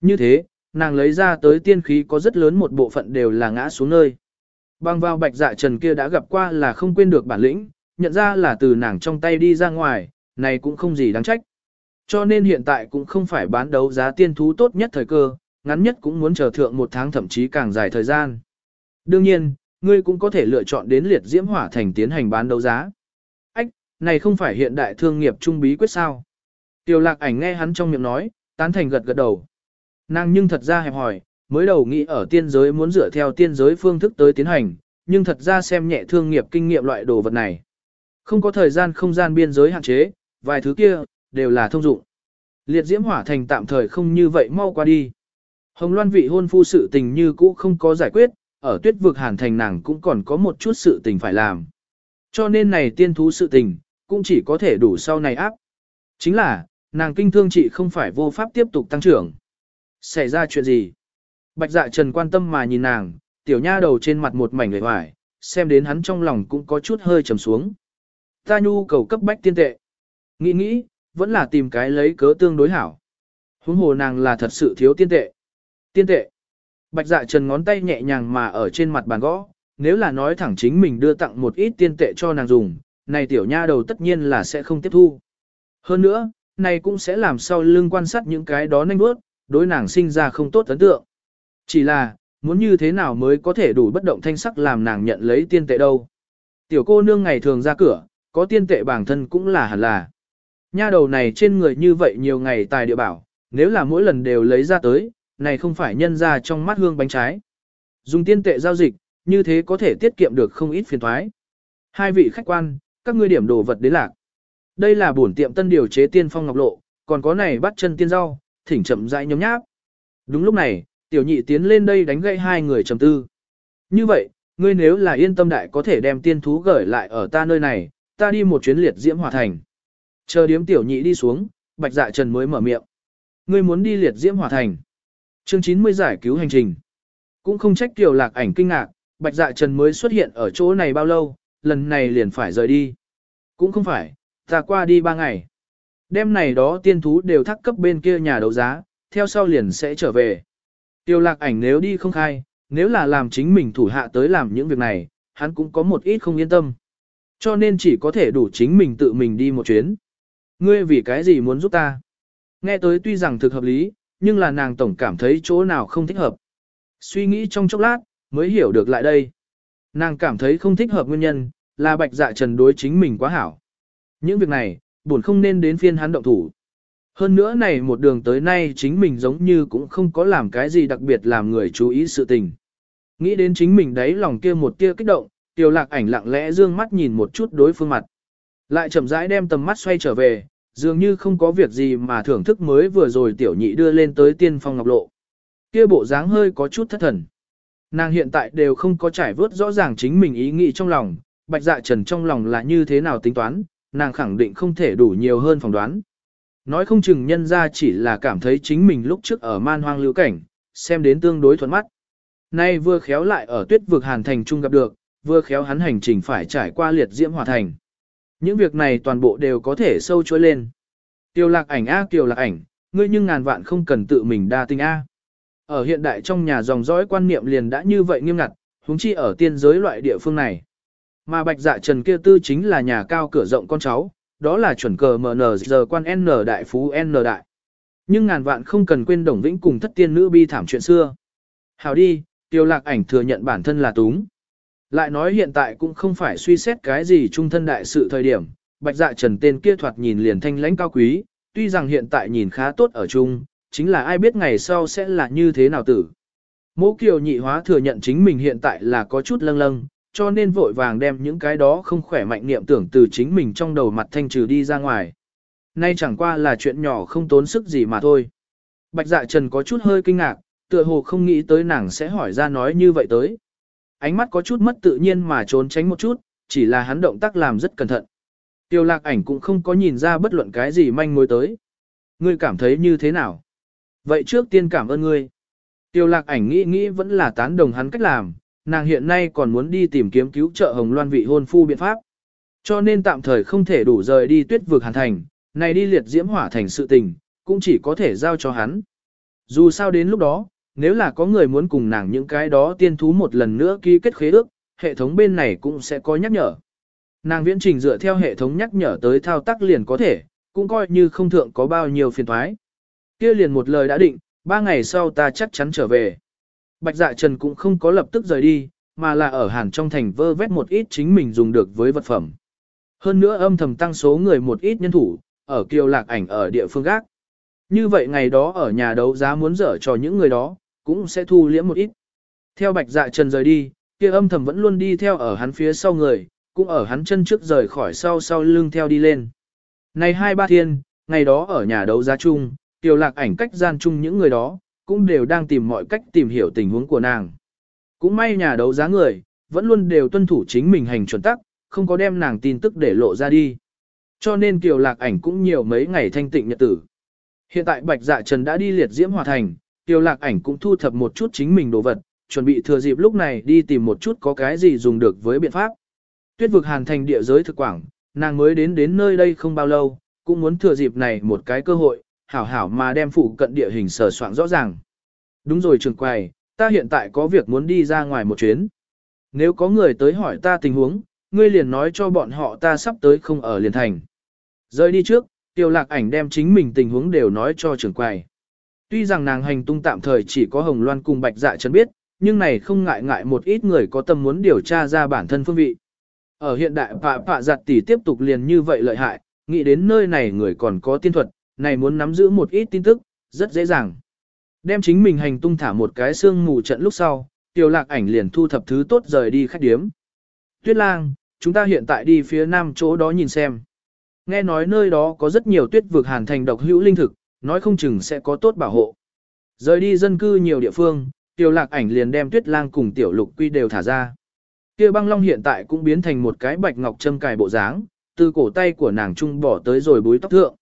Như thế, nàng lấy ra tới tiên khí có rất lớn một bộ phận đều là ngã xuống nơi. Bằng vào bạch dạ trần kia đã gặp qua là không quên được bản lĩnh, nhận ra là từ nàng trong tay đi ra ngoài, này cũng không gì đáng trách. Cho nên hiện tại cũng không phải bán đấu giá tiên thú tốt nhất thời cơ, ngắn nhất cũng muốn chờ thượng một tháng thậm chí càng dài thời gian. Đương nhiên, ngươi cũng có thể lựa chọn đến liệt diễm hỏa thành tiến hành bán đấu giá. Ách, này không phải hiện đại thương nghiệp trung bí quyết sao. Tiểu lạc ảnh nghe hắn trong miệng nói, tán thành gật gật đầu. Nàng nhưng thật ra hẹp hỏi, mới đầu nghĩ ở tiên giới muốn dựa theo tiên giới phương thức tới tiến hành, nhưng thật ra xem nhẹ thương nghiệp kinh nghiệm loại đồ vật này. Không có thời gian không gian biên giới hạn chế, vài thứ kia, đều là thông dụng. Liệt diễm hỏa thành tạm thời không như vậy mau qua đi. Hồng Loan vị hôn phu sự tình như cũ không có giải quyết, ở tuyết vực hàn thành nàng cũng còn có một chút sự tình phải làm. Cho nên này tiên thú sự tình, cũng chỉ có thể đủ sau này áp. Chính là, nàng kinh thương chị không phải vô pháp tiếp tục tăng trưởng. Xảy ra chuyện gì? Bạch dạ trần quan tâm mà nhìn nàng, tiểu nha đầu trên mặt một mảnh người hoài, xem đến hắn trong lòng cũng có chút hơi trầm xuống. Ta nhu cầu cấp bách tiên tệ. Nghĩ nghĩ, vẫn là tìm cái lấy cớ tương đối hảo. Huống hồ nàng là thật sự thiếu tiên tệ. Tiên tệ. Bạch dạ trần ngón tay nhẹ nhàng mà ở trên mặt bàn gõ, nếu là nói thẳng chính mình đưa tặng một ít tiên tệ cho nàng dùng, này tiểu nha đầu tất nhiên là sẽ không tiếp thu. Hơn nữa, này cũng sẽ làm sau lưng quan sát những cái đó nhanh bước, đối nàng sinh ra không tốt ấn tượng. Chỉ là, muốn như thế nào mới có thể đủ bất động thanh sắc làm nàng nhận lấy tiên tệ đâu. Tiểu cô nương ngày thường ra cửa, có tiên tệ bản thân cũng là hẳn là. Nha đầu này trên người như vậy nhiều ngày tài địa bảo, nếu là mỗi lần đều lấy ra tới, này không phải nhân ra trong mắt hương bánh trái. Dùng tiên tệ giao dịch, như thế có thể tiết kiệm được không ít phiền thoái. Hai vị khách quan, các ngươi điểm đồ vật đến lạc. Đây là bổn tiệm tân điều chế tiên phong ngọc lộ, còn có này bắt chân tiên rau, thỉnh chậm rãi nhóm nháp. Đúng lúc này, tiểu nhị tiến lên đây đánh gãy hai người trầm tư. Như vậy, ngươi nếu là yên tâm đại có thể đem tiên thú gửi lại ở ta nơi này, ta đi một chuyến liệt diễm hỏa thành. Chờ điếm tiểu nhị đi xuống, bạch dạ trần mới mở miệng. Ngươi muốn đi liệt diễm hỏa thành. Chương 90 giải cứu hành trình. Cũng không trách tiểu lạc ảnh kinh ngạc, bạch dạ trần mới xuất hiện ở chỗ này bao lâu, lần này liền phải rời đi. Cũng không phải, ta qua đi ba ngày. Đêm này đó tiên thú đều thắc cấp bên kia nhà đấu giá, theo sau liền sẽ trở về. Tiêu lạc ảnh nếu đi không khai, nếu là làm chính mình thủ hạ tới làm những việc này, hắn cũng có một ít không yên tâm. Cho nên chỉ có thể đủ chính mình tự mình đi một chuyến. Ngươi vì cái gì muốn giúp ta? Nghe tới tuy rằng thực hợp lý, nhưng là nàng tổng cảm thấy chỗ nào không thích hợp. Suy nghĩ trong chốc lát, mới hiểu được lại đây. Nàng cảm thấy không thích hợp nguyên nhân, là bạch dạ trần đối chính mình quá hảo. Những việc này, buồn không nên đến phiên hắn động thủ. Hơn nữa này một đường tới nay chính mình giống như cũng không có làm cái gì đặc biệt làm người chú ý sự tình. Nghĩ đến chính mình đấy lòng kia một tia kích động, tiểu lạc ảnh lặng lẽ dương mắt nhìn một chút đối phương mặt. Lại chậm rãi đem tầm mắt xoay trở về, dường như không có việc gì mà thưởng thức mới vừa rồi tiểu nhị đưa lên tới tiên phong ngọc lộ. Kia bộ dáng hơi có chút thất thần. Nàng hiện tại đều không có trải vớt rõ ràng chính mình ý nghĩ trong lòng, bạch dạ trần trong lòng là như thế nào tính toán, nàng khẳng định không thể đủ nhiều hơn phỏng đoán. Nói không chừng nhân ra chỉ là cảm thấy chính mình lúc trước ở man hoang lưu cảnh, xem đến tương đối thuận mắt. Nay vừa khéo lại ở tuyết vực hàn thành trung gặp được, vừa khéo hắn hành trình phải trải qua liệt diễm hỏa thành. Những việc này toàn bộ đều có thể sâu chối lên. Tiêu lạc ảnh A tiêu lạc ảnh, ngươi nhưng ngàn vạn không cần tự mình đa tình A. Ở hiện đại trong nhà dòng dõi quan niệm liền đã như vậy nghiêm ngặt, huống chi ở tiên giới loại địa phương này. Mà bạch dạ trần kia tư chính là nhà cao cửa rộng con cháu, đó là chuẩn cờ MN giờ quan N đại phú N đại. Nhưng ngàn vạn không cần quên đồng vĩnh cùng thất tiên nữ bi thảm chuyện xưa. Hào đi, tiêu lạc ảnh thừa nhận bản thân là túng. Lại nói hiện tại cũng không phải suy xét cái gì trung thân đại sự thời điểm, bạch dạ trần tên kia thoạt nhìn liền thanh lãnh cao quý, tuy rằng hiện tại nhìn khá tốt ở chung, chính là ai biết ngày sau sẽ là như thế nào tử. Mỗ kiều nhị hóa thừa nhận chính mình hiện tại là có chút lâng lâng, cho nên vội vàng đem những cái đó không khỏe mạnh niệm tưởng từ chính mình trong đầu mặt thanh trừ đi ra ngoài. Nay chẳng qua là chuyện nhỏ không tốn sức gì mà thôi. Bạch dạ trần có chút hơi kinh ngạc, tựa hồ không nghĩ tới nàng sẽ hỏi ra nói như vậy tới. Ánh mắt có chút mất tự nhiên mà trốn tránh một chút, chỉ là hắn động tác làm rất cẩn thận. Tiêu lạc ảnh cũng không có nhìn ra bất luận cái gì manh mối tới. Ngươi cảm thấy như thế nào? Vậy trước tiên cảm ơn ngươi. Tiêu lạc ảnh nghĩ nghĩ vẫn là tán đồng hắn cách làm, nàng hiện nay còn muốn đi tìm kiếm cứu trợ Hồng Loan vị hôn phu biện pháp. Cho nên tạm thời không thể đủ rời đi tuyết vực hàn thành, này đi liệt diễm hỏa thành sự tình, cũng chỉ có thể giao cho hắn. Dù sao đến lúc đó, nếu là có người muốn cùng nàng những cái đó tiên thú một lần nữa ký kết khế ước, hệ thống bên này cũng sẽ có nhắc nhở. Nàng viễn trình dựa theo hệ thống nhắc nhở tới thao tác liền có thể, cũng coi như không thượng có bao nhiêu phiền thoái. Kia liền một lời đã định, ba ngày sau ta chắc chắn trở về. Bạch dạ trần cũng không có lập tức rời đi, mà là ở hàn trong thành vơ vét một ít chính mình dùng được với vật phẩm. Hơn nữa âm thầm tăng số người một ít nhân thủ, ở kiều lạc ảnh ở địa phương gác. Như vậy ngày đó ở nhà đấu giá muốn dở cho những người đó, cũng sẽ thu liễm một ít. Theo bạch dạ trần rời đi, kia âm thầm vẫn luôn đi theo ở hắn phía sau người, cũng ở hắn chân trước rời khỏi sau sau lưng theo đi lên. Này hai ba thiên, ngày đó ở nhà đấu giá chung, tiểu lạc ảnh cách gian chung những người đó, cũng đều đang tìm mọi cách tìm hiểu tình huống của nàng. Cũng may nhà đấu giá người, vẫn luôn đều tuân thủ chính mình hành chuẩn tắc, không có đem nàng tin tức để lộ ra đi. Cho nên Kiều Lạc Ảnh cũng nhiều mấy ngày thanh tịnh nhật tử. Hiện tại Bạch Dạ Trần đã đi liệt diễm hòa thành, Kiều Lạc Ảnh cũng thu thập một chút chính mình đồ vật, chuẩn bị thừa dịp lúc này đi tìm một chút có cái gì dùng được với biện pháp. Tuyết vực hàn thành địa giới thực quảng, nàng mới đến đến nơi đây không bao lâu, cũng muốn thừa dịp này một cái cơ hội, hảo hảo mà đem phụ cận địa hình sở soạn rõ ràng. Đúng rồi trường quầy, ta hiện tại có việc muốn đi ra ngoài một chuyến. Nếu có người tới hỏi ta tình huống, ngươi liền nói cho bọn họ ta sắp tới không ở liền thành. Rời đi trước, tiêu lạc ảnh đem chính mình tình huống đều nói cho trường quầy. Tuy rằng nàng hành tung tạm thời chỉ có Hồng Loan cùng Bạch Dạ chân biết, nhưng này không ngại ngại một ít người có tâm muốn điều tra ra bản thân phương vị. Ở hiện đại phạ phạ giặt tỷ tiếp tục liền như vậy lợi hại, nghĩ đến nơi này người còn có tiên thuật, này muốn nắm giữ một ít tin tức, rất dễ dàng. Đem chính mình hành tung thả một cái xương mù trận lúc sau, tiểu lạc ảnh liền thu thập thứ tốt rời đi khách điếm. Tuyết lang, chúng ta hiện tại đi phía nam chỗ đó nhìn xem. Nghe nói nơi đó có rất nhiều tuyết vực hàn thành độc hữu linh thực, nói không chừng sẽ có tốt bảo hộ. Rời đi dân cư nhiều địa phương, tiểu lạc ảnh liền đem tuyết lang cùng tiểu lục quy đều thả ra. Kia băng long hiện tại cũng biến thành một cái bạch ngọc châm cài bộ dáng, từ cổ tay của nàng trung bỏ tới rồi búi tóc thượng.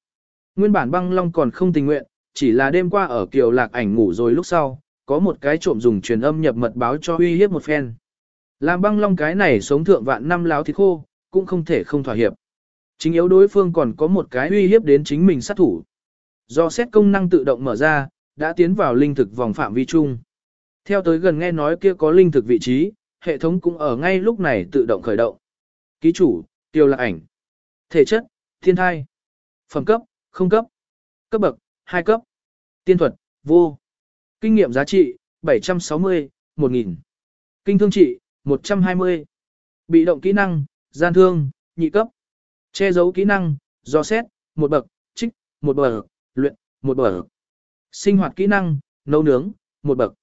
Nguyên bản băng long còn không tình nguyện, chỉ là đêm qua ở kiều lạc ảnh ngủ rồi lúc sau, có một cái trộm dùng truyền âm nhập mật báo cho uy hiếp một phen. Làm băng long cái này sống thượng vạn năm láo thịt khô, cũng không thể không thỏa hiệp. Chính yếu đối phương còn có một cái uy hiếp đến chính mình sát thủ. Do xét công năng tự động mở ra, đã tiến vào linh thực vòng phạm vi chung. Theo tới gần nghe nói kia có linh thực vị trí, hệ thống cũng ở ngay lúc này tự động khởi động. Ký chủ, tiêu lạc ảnh. Thể chất, thiên thai. Phẩm cấp, không cấp. Cấp bậc, 2 cấp. Tiên thuật, vô. Kinh nghiệm giá trị, 760, 1000. Kinh thương trị, 120. Bị động kỹ năng, gian thương, nhị cấp. Che giấu kỹ năng, do xét, một bậc, trích, một bậc, luyện, một bậc. Sinh hoạt kỹ năng, nấu nướng, một bậc.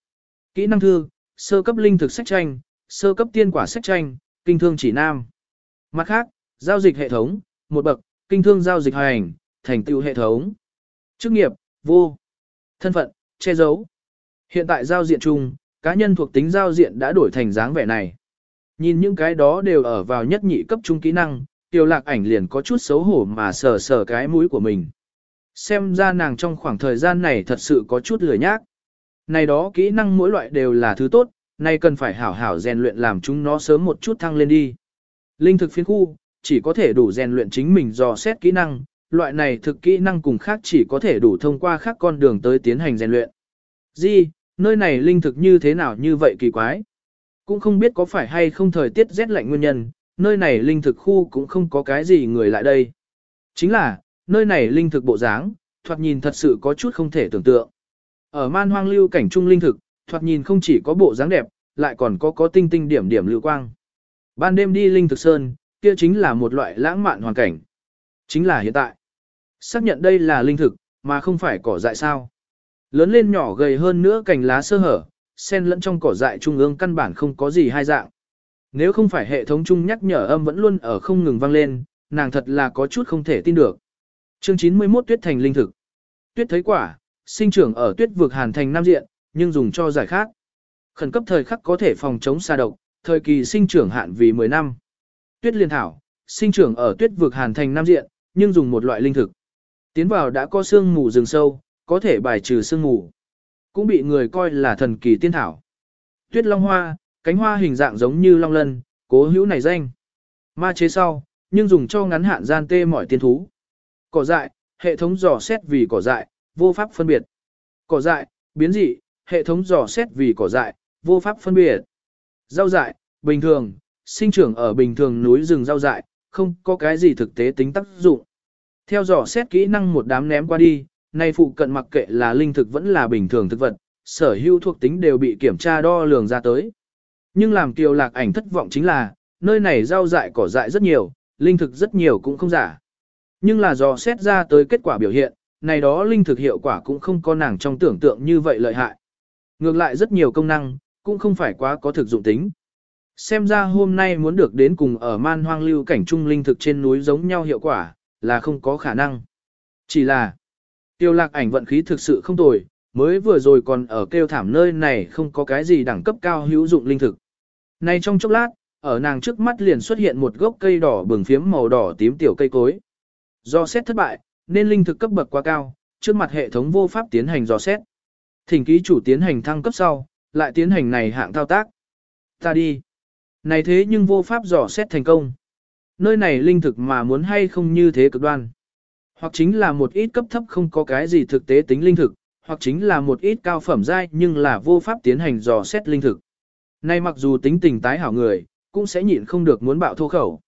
Kỹ năng thư, sơ cấp linh thực sách tranh, sơ cấp tiên quả sách tranh, kinh thương chỉ nam. Mặt khác, giao dịch hệ thống, một bậc, kinh thương giao dịch hành, thành tựu hệ thống. Chức nghiệp, vô. Thân phận, che giấu. Hiện tại giao diện chung, cá nhân thuộc tính giao diện đã đổi thành dáng vẻ này. Nhìn những cái đó đều ở vào nhất nhị cấp trung kỹ năng, tiêu lạc ảnh liền có chút xấu hổ mà sờ sờ cái mũi của mình. Xem ra nàng trong khoảng thời gian này thật sự có chút lười nhác. Này đó kỹ năng mỗi loại đều là thứ tốt, nay cần phải hảo hảo rèn luyện làm chúng nó sớm một chút thăng lên đi. Linh thực phiên khu, chỉ có thể đủ rèn luyện chính mình dò xét kỹ năng, loại này thực kỹ năng cùng khác chỉ có thể đủ thông qua khác con đường tới tiến hành rèn luyện. Di, nơi này linh thực như thế nào như vậy kỳ quái. Cũng không biết có phải hay không thời tiết rét lạnh nguyên nhân, nơi này linh thực khu cũng không có cái gì người lại đây. Chính là, nơi này linh thực bộ dáng, thoạt nhìn thật sự có chút không thể tưởng tượng. Ở man hoang lưu cảnh trung linh thực, thoạt nhìn không chỉ có bộ dáng đẹp, lại còn có có tinh tinh điểm điểm lưu quang. Ban đêm đi linh thực sơn, kia chính là một loại lãng mạn hoàn cảnh. Chính là hiện tại. Xác nhận đây là linh thực, mà không phải cỏ dại sao. Lớn lên nhỏ gầy hơn nữa cành lá sơ hở, sen lẫn trong cỏ dại trung ương căn bản không có gì hai dạng. Nếu không phải hệ thống chung nhắc nhở âm vẫn luôn ở không ngừng vang lên, nàng thật là có chút không thể tin được. Chương 91 Tuyết thành linh thực. Tuyết thấy quả, sinh trưởng ở tuyết vực hàn thành nam diện, nhưng dùng cho giải khác. Khẩn cấp thời khắc có thể phòng chống xa độc, thời kỳ sinh trưởng hạn vì 10 năm. Tuyết liên thảo, sinh trưởng ở tuyết vực hàn thành nam diện, nhưng dùng một loại linh thực. Tiến vào đã có xương mù rừng sâu, có thể bài trừ sương mù. Cũng bị người coi là thần kỳ tiên thảo. Tuyết long hoa, cánh hoa hình dạng giống như long lân, cố hữu này danh. Ma chế sau, nhưng dùng cho ngắn hạn gian tê mọi tiên thú. Cỏ dại, hệ thống dò xét vì cỏ dại, vô pháp phân biệt. Cỏ dại, biến dị, hệ thống dò xét vì cỏ dại, vô pháp phân biệt. Rau dại, bình thường, sinh trưởng ở bình thường núi rừng rau dại, không có cái gì thực tế tính tác dụng. Theo dò xét kỹ năng một đám ném qua đi, nay phụ cận mặc kệ là linh thực vẫn là bình thường thực vật, sở hữu thuộc tính đều bị kiểm tra đo lường ra tới. Nhưng làm kiều lạc ảnh thất vọng chính là, nơi này rau dại cỏ dại rất nhiều, linh thực rất nhiều cũng không giả. Nhưng là dò xét ra tới kết quả biểu hiện, này đó linh thực hiệu quả cũng không có nàng trong tưởng tượng như vậy lợi hại. Ngược lại rất nhiều công năng, cũng không phải quá có thực dụng tính. Xem ra hôm nay muốn được đến cùng ở man hoang lưu cảnh trung linh thực trên núi giống nhau hiệu quả, là không có khả năng. Chỉ là, tiêu lạc ảnh vận khí thực sự không tồi, mới vừa rồi còn ở kêu thảm nơi này không có cái gì đẳng cấp cao hữu dụng linh thực. Nay trong chốc lát, ở nàng trước mắt liền xuất hiện một gốc cây đỏ bừng phiếm màu đỏ tím tiểu cây cối. Do xét thất bại, nên linh thực cấp bậc quá cao, trước mặt hệ thống vô pháp tiến hành dò xét. Thỉnh ký chủ tiến hành thăng cấp sau, lại tiến hành này hạng thao tác. Ta đi. Này thế nhưng vô pháp dò xét thành công. Nơi này linh thực mà muốn hay không như thế cực đoan. Hoặc chính là một ít cấp thấp không có cái gì thực tế tính linh thực, hoặc chính là một ít cao phẩm giai nhưng là vô pháp tiến hành dò xét linh thực. Nay mặc dù tính tình tái hảo người, cũng sẽ nhịn không được muốn bạo thô khẩu.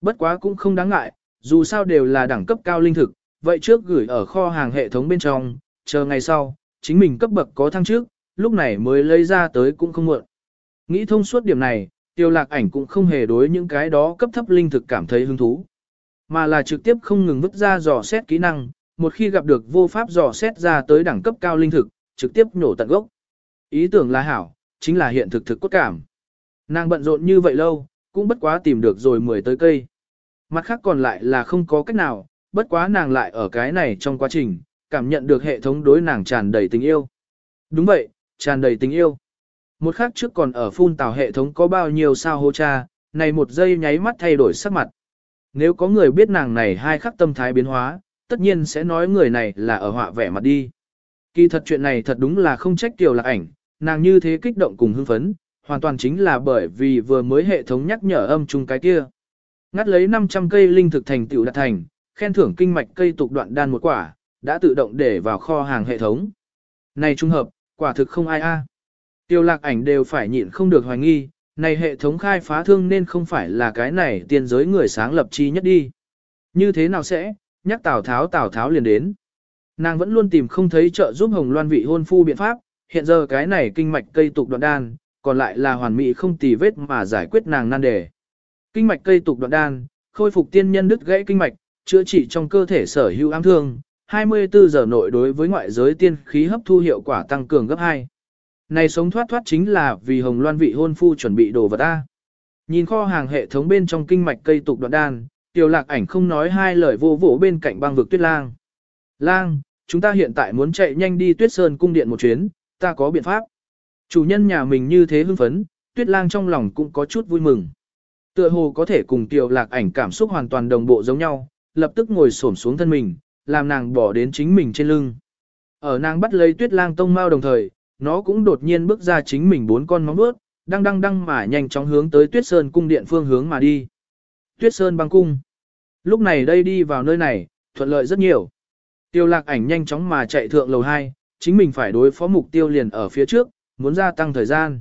Bất quá cũng không đáng ngại, dù sao đều là đẳng cấp cao linh thực, vậy trước gửi ở kho hàng hệ thống bên trong, chờ ngày sau, chính mình cấp bậc có thăng trước, lúc này mới lấy ra tới cũng không muộn. Nghĩ thông suốt điểm này, tiêu lạc ảnh cũng không hề đối những cái đó cấp thấp linh thực cảm thấy hứng thú, mà là trực tiếp không ngừng vứt ra dò xét kỹ năng, một khi gặp được vô pháp dò xét ra tới đẳng cấp cao linh thực, trực tiếp nổ tận gốc. Ý tưởng là hảo, chính là hiện thực thực cốt cảm. Nàng bận rộn như vậy lâu, cũng bất quá tìm được rồi 10 tới cây. Mặt khác còn lại là không có cách nào, bất quá nàng lại ở cái này trong quá trình, cảm nhận được hệ thống đối nàng tràn đầy tình yêu. Đúng vậy, tràn đầy tình yêu. Một khắc trước còn ở phun tào hệ thống có bao nhiêu sao hô cha, này một giây nháy mắt thay đổi sắc mặt. Nếu có người biết nàng này hai khắc tâm thái biến hóa, tất nhiên sẽ nói người này là ở họa vẻ mặt đi. Kỳ thật chuyện này thật đúng là không trách tiểu lạc ảnh, nàng như thế kích động cùng hưng phấn, hoàn toàn chính là bởi vì vừa mới hệ thống nhắc nhở âm chung cái kia. Ngắt lấy 500 cây linh thực thành tiểu đạt thành, khen thưởng kinh mạch cây tục đoạn đan một quả, đã tự động để vào kho hàng hệ thống. Này trung hợp, quả thực không ai a. À. Tiêu lạc ảnh đều phải nhịn không được hoài nghi, này hệ thống khai phá thương nên không phải là cái này tiên giới người sáng lập chi nhất đi. Như thế nào sẽ, nhắc Tào Tháo Tào Tháo liền đến. Nàng vẫn luôn tìm không thấy trợ giúp Hồng Loan vị hôn phu biện pháp, hiện giờ cái này kinh mạch cây tục đoạn đan, còn lại là hoàn mỹ không tì vết mà giải quyết nàng nan đề. Kinh mạch cây tục đoạn đan, khôi phục tiên nhân đứt gãy kinh mạch, chữa trị trong cơ thể sở hữu ám thương, 24 giờ nội đối với ngoại giới tiên khí hấp thu hiệu quả tăng cường gấp 2. Này sống thoát thoát chính là vì Hồng Loan vị hôn phu chuẩn bị đồ vật A. Nhìn kho hàng hệ thống bên trong kinh mạch cây tục đoạn đan, tiểu lạc ảnh không nói hai lời vô vỗ bên cạnh băng vực tuyết lang. Lang, chúng ta hiện tại muốn chạy nhanh đi tuyết sơn cung điện một chuyến, ta có biện pháp. Chủ nhân nhà mình như thế hưng phấn, tuyết lang trong lòng cũng có chút vui mừng. Tựa hồ có thể cùng tiểu lạc ảnh cảm xúc hoàn toàn đồng bộ giống nhau, lập tức ngồi xổm xuống thân mình, làm nàng bỏ đến chính mình trên lưng. Ở nàng bắt lấy tuyết lang tông mau đồng thời, nó cũng đột nhiên bước ra chính mình bốn con móng vuốt, đang đang đang mà nhanh chóng hướng tới tuyết sơn cung điện phương hướng mà đi. Tuyết sơn băng cung. Lúc này đây đi vào nơi này, thuận lợi rất nhiều. Tiêu lạc ảnh nhanh chóng mà chạy thượng lầu 2, chính mình phải đối phó mục tiêu liền ở phía trước, muốn gia tăng thời gian.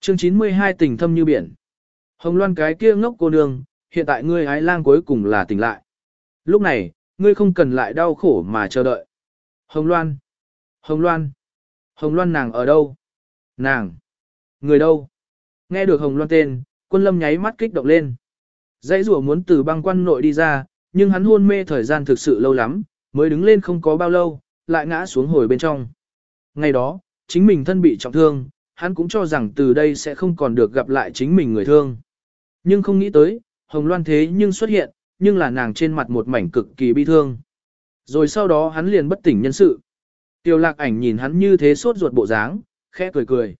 Chương 92 tình thâm như biển. Hồng Loan cái kia ngốc cô nương, hiện tại ngươi ái lang cuối cùng là tỉnh lại. Lúc này, ngươi không cần lại đau khổ mà chờ đợi. Hồng Loan. Hồng Loan. Hồng Loan nàng ở đâu? Nàng. Người đâu? Nghe được Hồng Loan tên, quân lâm nháy mắt kích động lên. Dãy rùa muốn từ băng quan nội đi ra, nhưng hắn hôn mê thời gian thực sự lâu lắm, mới đứng lên không có bao lâu, lại ngã xuống hồi bên trong. Ngày đó, chính mình thân bị trọng thương, hắn cũng cho rằng từ đây sẽ không còn được gặp lại chính mình người thương. Nhưng không nghĩ tới, Hồng Loan thế nhưng xuất hiện, nhưng là nàng trên mặt một mảnh cực kỳ bi thương. Rồi sau đó hắn liền bất tỉnh nhân sự. Tiêu lạc ảnh nhìn hắn như thế sốt ruột bộ dáng, khẽ cười cười.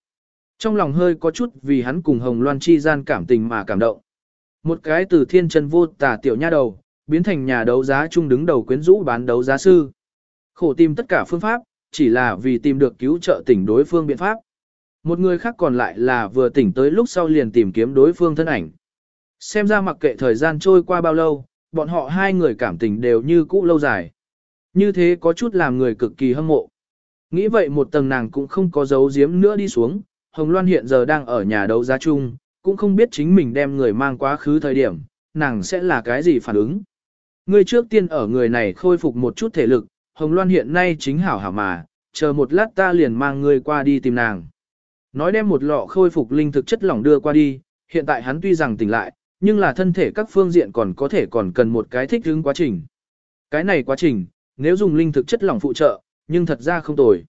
Trong lòng hơi có chút vì hắn cùng Hồng Loan chi gian cảm tình mà cảm động. Một cái từ thiên chân vô tà tiểu nha đầu, biến thành nhà đấu giá chung đứng đầu quyến rũ bán đấu giá sư. Khổ tìm tất cả phương pháp, chỉ là vì tìm được cứu trợ tỉnh đối phương biện pháp. Một người khác còn lại là vừa tỉnh tới lúc sau liền tìm kiếm đối phương thân ảnh. Xem ra mặc kệ thời gian trôi qua bao lâu, bọn họ hai người cảm tình đều như cũ lâu dài. Như thế có chút làm người cực kỳ hâm mộ. Nghĩ vậy một tầng nàng cũng không có dấu giếm nữa đi xuống, Hồng Loan hiện giờ đang ở nhà đấu giá chung, cũng không biết chính mình đem người mang quá khứ thời điểm, nàng sẽ là cái gì phản ứng. Người trước tiên ở người này khôi phục một chút thể lực, Hồng Loan hiện nay chính hảo hảo mà, chờ một lát ta liền mang người qua đi tìm nàng. Nói đem một lọ khôi phục linh thực chất lỏng đưa qua đi, hiện tại hắn tuy rằng tỉnh lại, nhưng là thân thể các phương diện còn có thể còn cần một cái thích ứng quá trình. Cái này quá trình, nếu dùng linh thực chất lỏng phụ trợ, nhưng thật ra không tồi.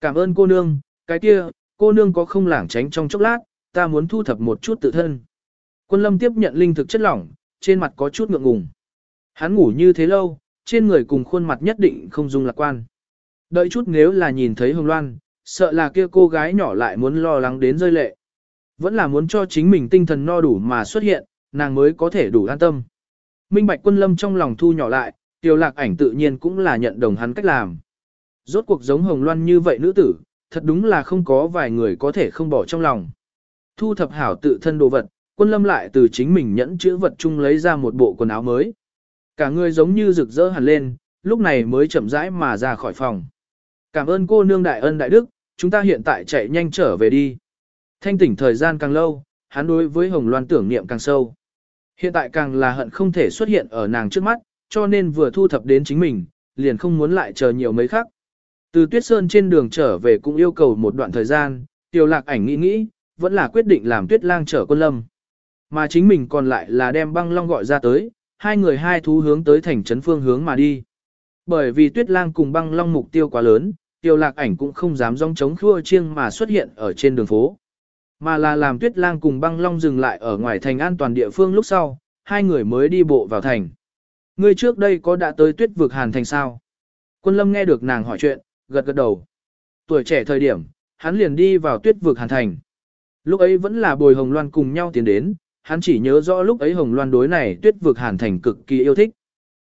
Cảm ơn cô nương, cái kia, cô nương có không lảng tránh trong chốc lát, ta muốn thu thập một chút tự thân. Quân lâm tiếp nhận linh thực chất lỏng, trên mặt có chút ngượng ngùng. Hắn ngủ như thế lâu, trên người cùng khuôn mặt nhất định không dung lạc quan. Đợi chút nếu là nhìn thấy Hồng Loan, sợ là kia cô gái nhỏ lại muốn lo lắng đến rơi lệ. Vẫn là muốn cho chính mình tinh thần no đủ mà xuất hiện, nàng mới có thể đủ an tâm. Minh Bạch Quân Lâm trong lòng thu nhỏ lại, Tiêu Lạc Ảnh tự nhiên cũng là nhận đồng hắn cách làm. Rốt cuộc giống Hồng Loan như vậy nữ tử, thật đúng là không có vài người có thể không bỏ trong lòng. Thu thập hảo tự thân đồ vật, Quân Lâm lại từ chính mình nhẫn chữ vật chung lấy ra một bộ quần áo mới. Cả người giống như rực rỡ hẳn lên, lúc này mới chậm rãi mà ra khỏi phòng. Cảm ơn cô nương đại ân đại đức, chúng ta hiện tại chạy nhanh trở về đi. Thanh tỉnh thời gian càng lâu, hắn đối với Hồng Loan tưởng niệm càng sâu. Hiện tại càng là hận không thể xuất hiện ở nàng trước mắt, cho nên vừa thu thập đến chính mình, liền không muốn lại chờ nhiều mấy khắc. Từ Tuyết Sơn trên đường trở về cũng yêu cầu một đoạn thời gian, Tiêu Lạc ảnh nghĩ nghĩ, vẫn là quyết định làm Tuyết Lang chở quân lâm. Mà chính mình còn lại là đem băng long gọi ra tới, hai người hai thú hướng tới thành trấn phương hướng mà đi. Bởi vì Tuyết Lang cùng băng long mục tiêu quá lớn, Tiêu Lạc ảnh cũng không dám rong chống khua chiêng mà xuất hiện ở trên đường phố. Mà là làm tuyết lang cùng băng long dừng lại ở ngoài thành an toàn địa phương lúc sau, hai người mới đi bộ vào thành. Ngươi trước đây có đã tới tuyết vực hàn thành sao? Quân lâm nghe được nàng hỏi chuyện, gật gật đầu. Tuổi trẻ thời điểm, hắn liền đi vào tuyết vực hàn thành. Lúc ấy vẫn là bồi Hồng Loan cùng nhau tiến đến, hắn chỉ nhớ rõ lúc ấy Hồng Loan đối này tuyết vực hàn thành cực kỳ yêu thích.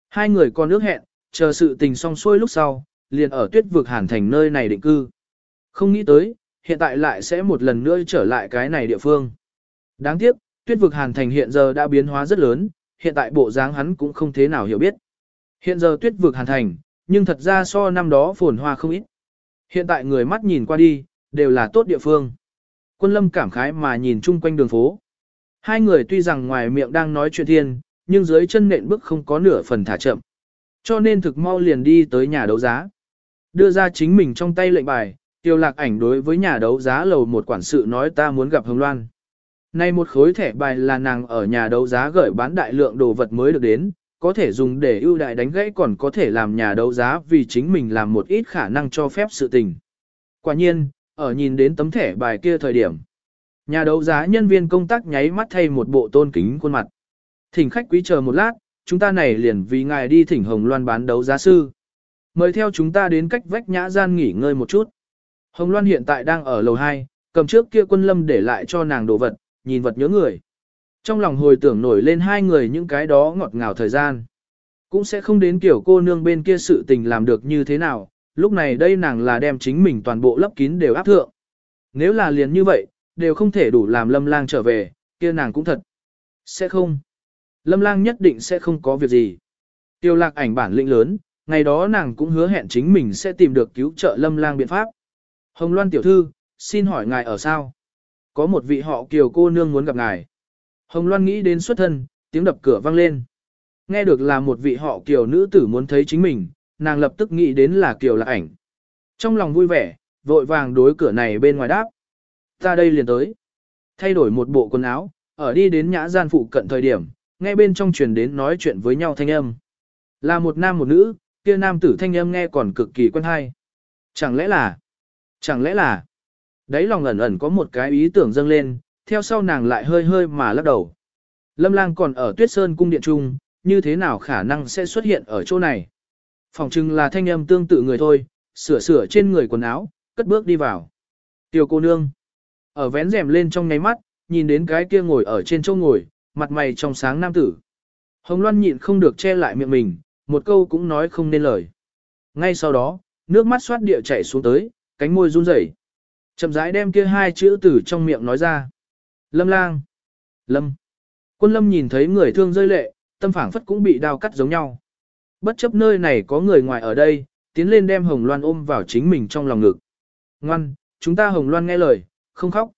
Hai người còn ước hẹn, chờ sự tình xong xuôi lúc sau, liền ở tuyết vực hàn thành nơi này định cư. Không nghĩ tới, hiện tại lại sẽ một lần nữa trở lại cái này địa phương. Đáng tiếc, tuyết vực hàn thành hiện giờ đã biến hóa rất lớn, hiện tại bộ dáng hắn cũng không thế nào hiểu biết. Hiện giờ tuyết vực hàn thành, nhưng thật ra so năm đó phồn hoa không ít. Hiện tại người mắt nhìn qua đi, đều là tốt địa phương. Quân lâm cảm khái mà nhìn chung quanh đường phố. Hai người tuy rằng ngoài miệng đang nói chuyện thiên, nhưng dưới chân nện bước không có nửa phần thả chậm. Cho nên thực mau liền đi tới nhà đấu giá. Đưa ra chính mình trong tay lệnh bài, tiêu lạc ảnh đối với nhà đấu giá lầu một quản sự nói ta muốn gặp Hồng Loan. Nay một khối thẻ bài là nàng ở nhà đấu giá gửi bán đại lượng đồ vật mới được đến, có thể dùng để ưu đại đánh gãy còn có thể làm nhà đấu giá vì chính mình làm một ít khả năng cho phép sự tình. Quả nhiên, ở nhìn đến tấm thẻ bài kia thời điểm, nhà đấu giá nhân viên công tác nháy mắt thay một bộ tôn kính khuôn mặt. Thỉnh khách quý chờ một lát, chúng ta này liền vì ngài đi thỉnh Hồng Loan bán đấu giá sư. Mời theo chúng ta đến cách vách nhã gian nghỉ ngơi một chút. Hồng Loan hiện tại đang ở lầu 2, cầm trước kia quân lâm để lại cho nàng đồ vật, nhìn vật nhớ người. Trong lòng hồi tưởng nổi lên hai người những cái đó ngọt ngào thời gian. Cũng sẽ không đến kiểu cô nương bên kia sự tình làm được như thế nào, lúc này đây nàng là đem chính mình toàn bộ lấp kín đều áp thượng. Nếu là liền như vậy, đều không thể đủ làm lâm lang trở về, kia nàng cũng thật. Sẽ không. Lâm lang nhất định sẽ không có việc gì. Tiêu lạc ảnh bản lĩnh lớn, ngày đó nàng cũng hứa hẹn chính mình sẽ tìm được cứu trợ lâm lang biện pháp. Hồng Loan tiểu thư, xin hỏi ngài ở sao? Có một vị họ kiều cô nương muốn gặp ngài. Hồng Loan nghĩ đến xuất thân, tiếng đập cửa vang lên. Nghe được là một vị họ kiểu nữ tử muốn thấy chính mình, nàng lập tức nghĩ đến là kiểu lạc ảnh. Trong lòng vui vẻ, vội vàng đối cửa này bên ngoài đáp. Ta đây liền tới. Thay đổi một bộ quần áo, ở đi đến nhã gian phụ cận thời điểm, nghe bên trong truyền đến nói chuyện với nhau thanh âm. Là một nam một nữ, kia nam tử thanh âm nghe còn cực kỳ quen hay. Chẳng lẽ là, chẳng lẽ là, đấy lòng ẩn ẩn có một cái ý tưởng dâng lên, theo sau nàng lại hơi hơi mà lắc đầu. Lâm lang còn ở tuyết sơn cung điện trung, như thế nào khả năng sẽ xuất hiện ở chỗ này? Phòng chừng là thanh âm tương tự người thôi, sửa sửa trên người quần áo, cất bước đi vào. Tiểu cô nương, ở vén rèm lên trong ngáy mắt, nhìn đến cái kia ngồi ở trên chỗ ngồi, mặt mày trong sáng nam tử. Hồng Loan nhịn không được che lại miệng mình, một câu cũng nói không nên lời. Ngay sau đó, nước mắt xoát địa chảy xuống tới, cánh môi run rẩy. Chậm rãi đem kia hai chữ từ trong miệng nói ra. Lâm lang. Lâm. Quân lâm nhìn thấy người thương rơi lệ, tâm phảng phất cũng bị đau cắt giống nhau. Bất chấp nơi này có người ngoài ở đây, tiến lên đem Hồng Loan ôm vào chính mình trong lòng ngực. Ngoan, chúng ta Hồng Loan nghe lời, không khóc.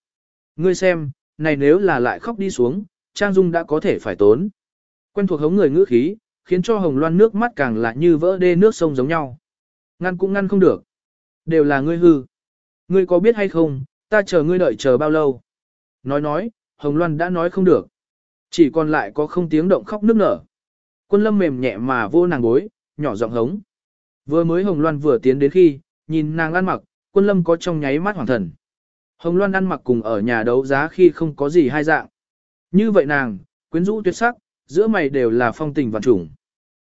Ngươi xem, này nếu là lại khóc đi xuống, Trang Dung đã có thể phải tốn. Quen thuộc hống người ngữ khí, khiến cho Hồng Loan nước mắt càng lạ như vỡ đê nước sông giống nhau. Ngăn cũng ngăn không được. Đều là ngươi hư. Ngươi có biết hay không, ta chờ ngươi đợi chờ bao lâu. Nói nói, Hồng Loan đã nói không được. Chỉ còn lại có không tiếng động khóc nức nở. Quân lâm mềm nhẹ mà vô nàng bối, nhỏ giọng hống. Vừa mới Hồng Loan vừa tiến đến khi, nhìn nàng ăn mặc, quân lâm có trong nháy mắt hoàng thần. Hồng Loan ăn mặc cùng ở nhà đấu giá khi không có gì hai dạng. Như vậy nàng, quyến rũ tuyệt sắc, giữa mày đều là phong tình vạn trùng.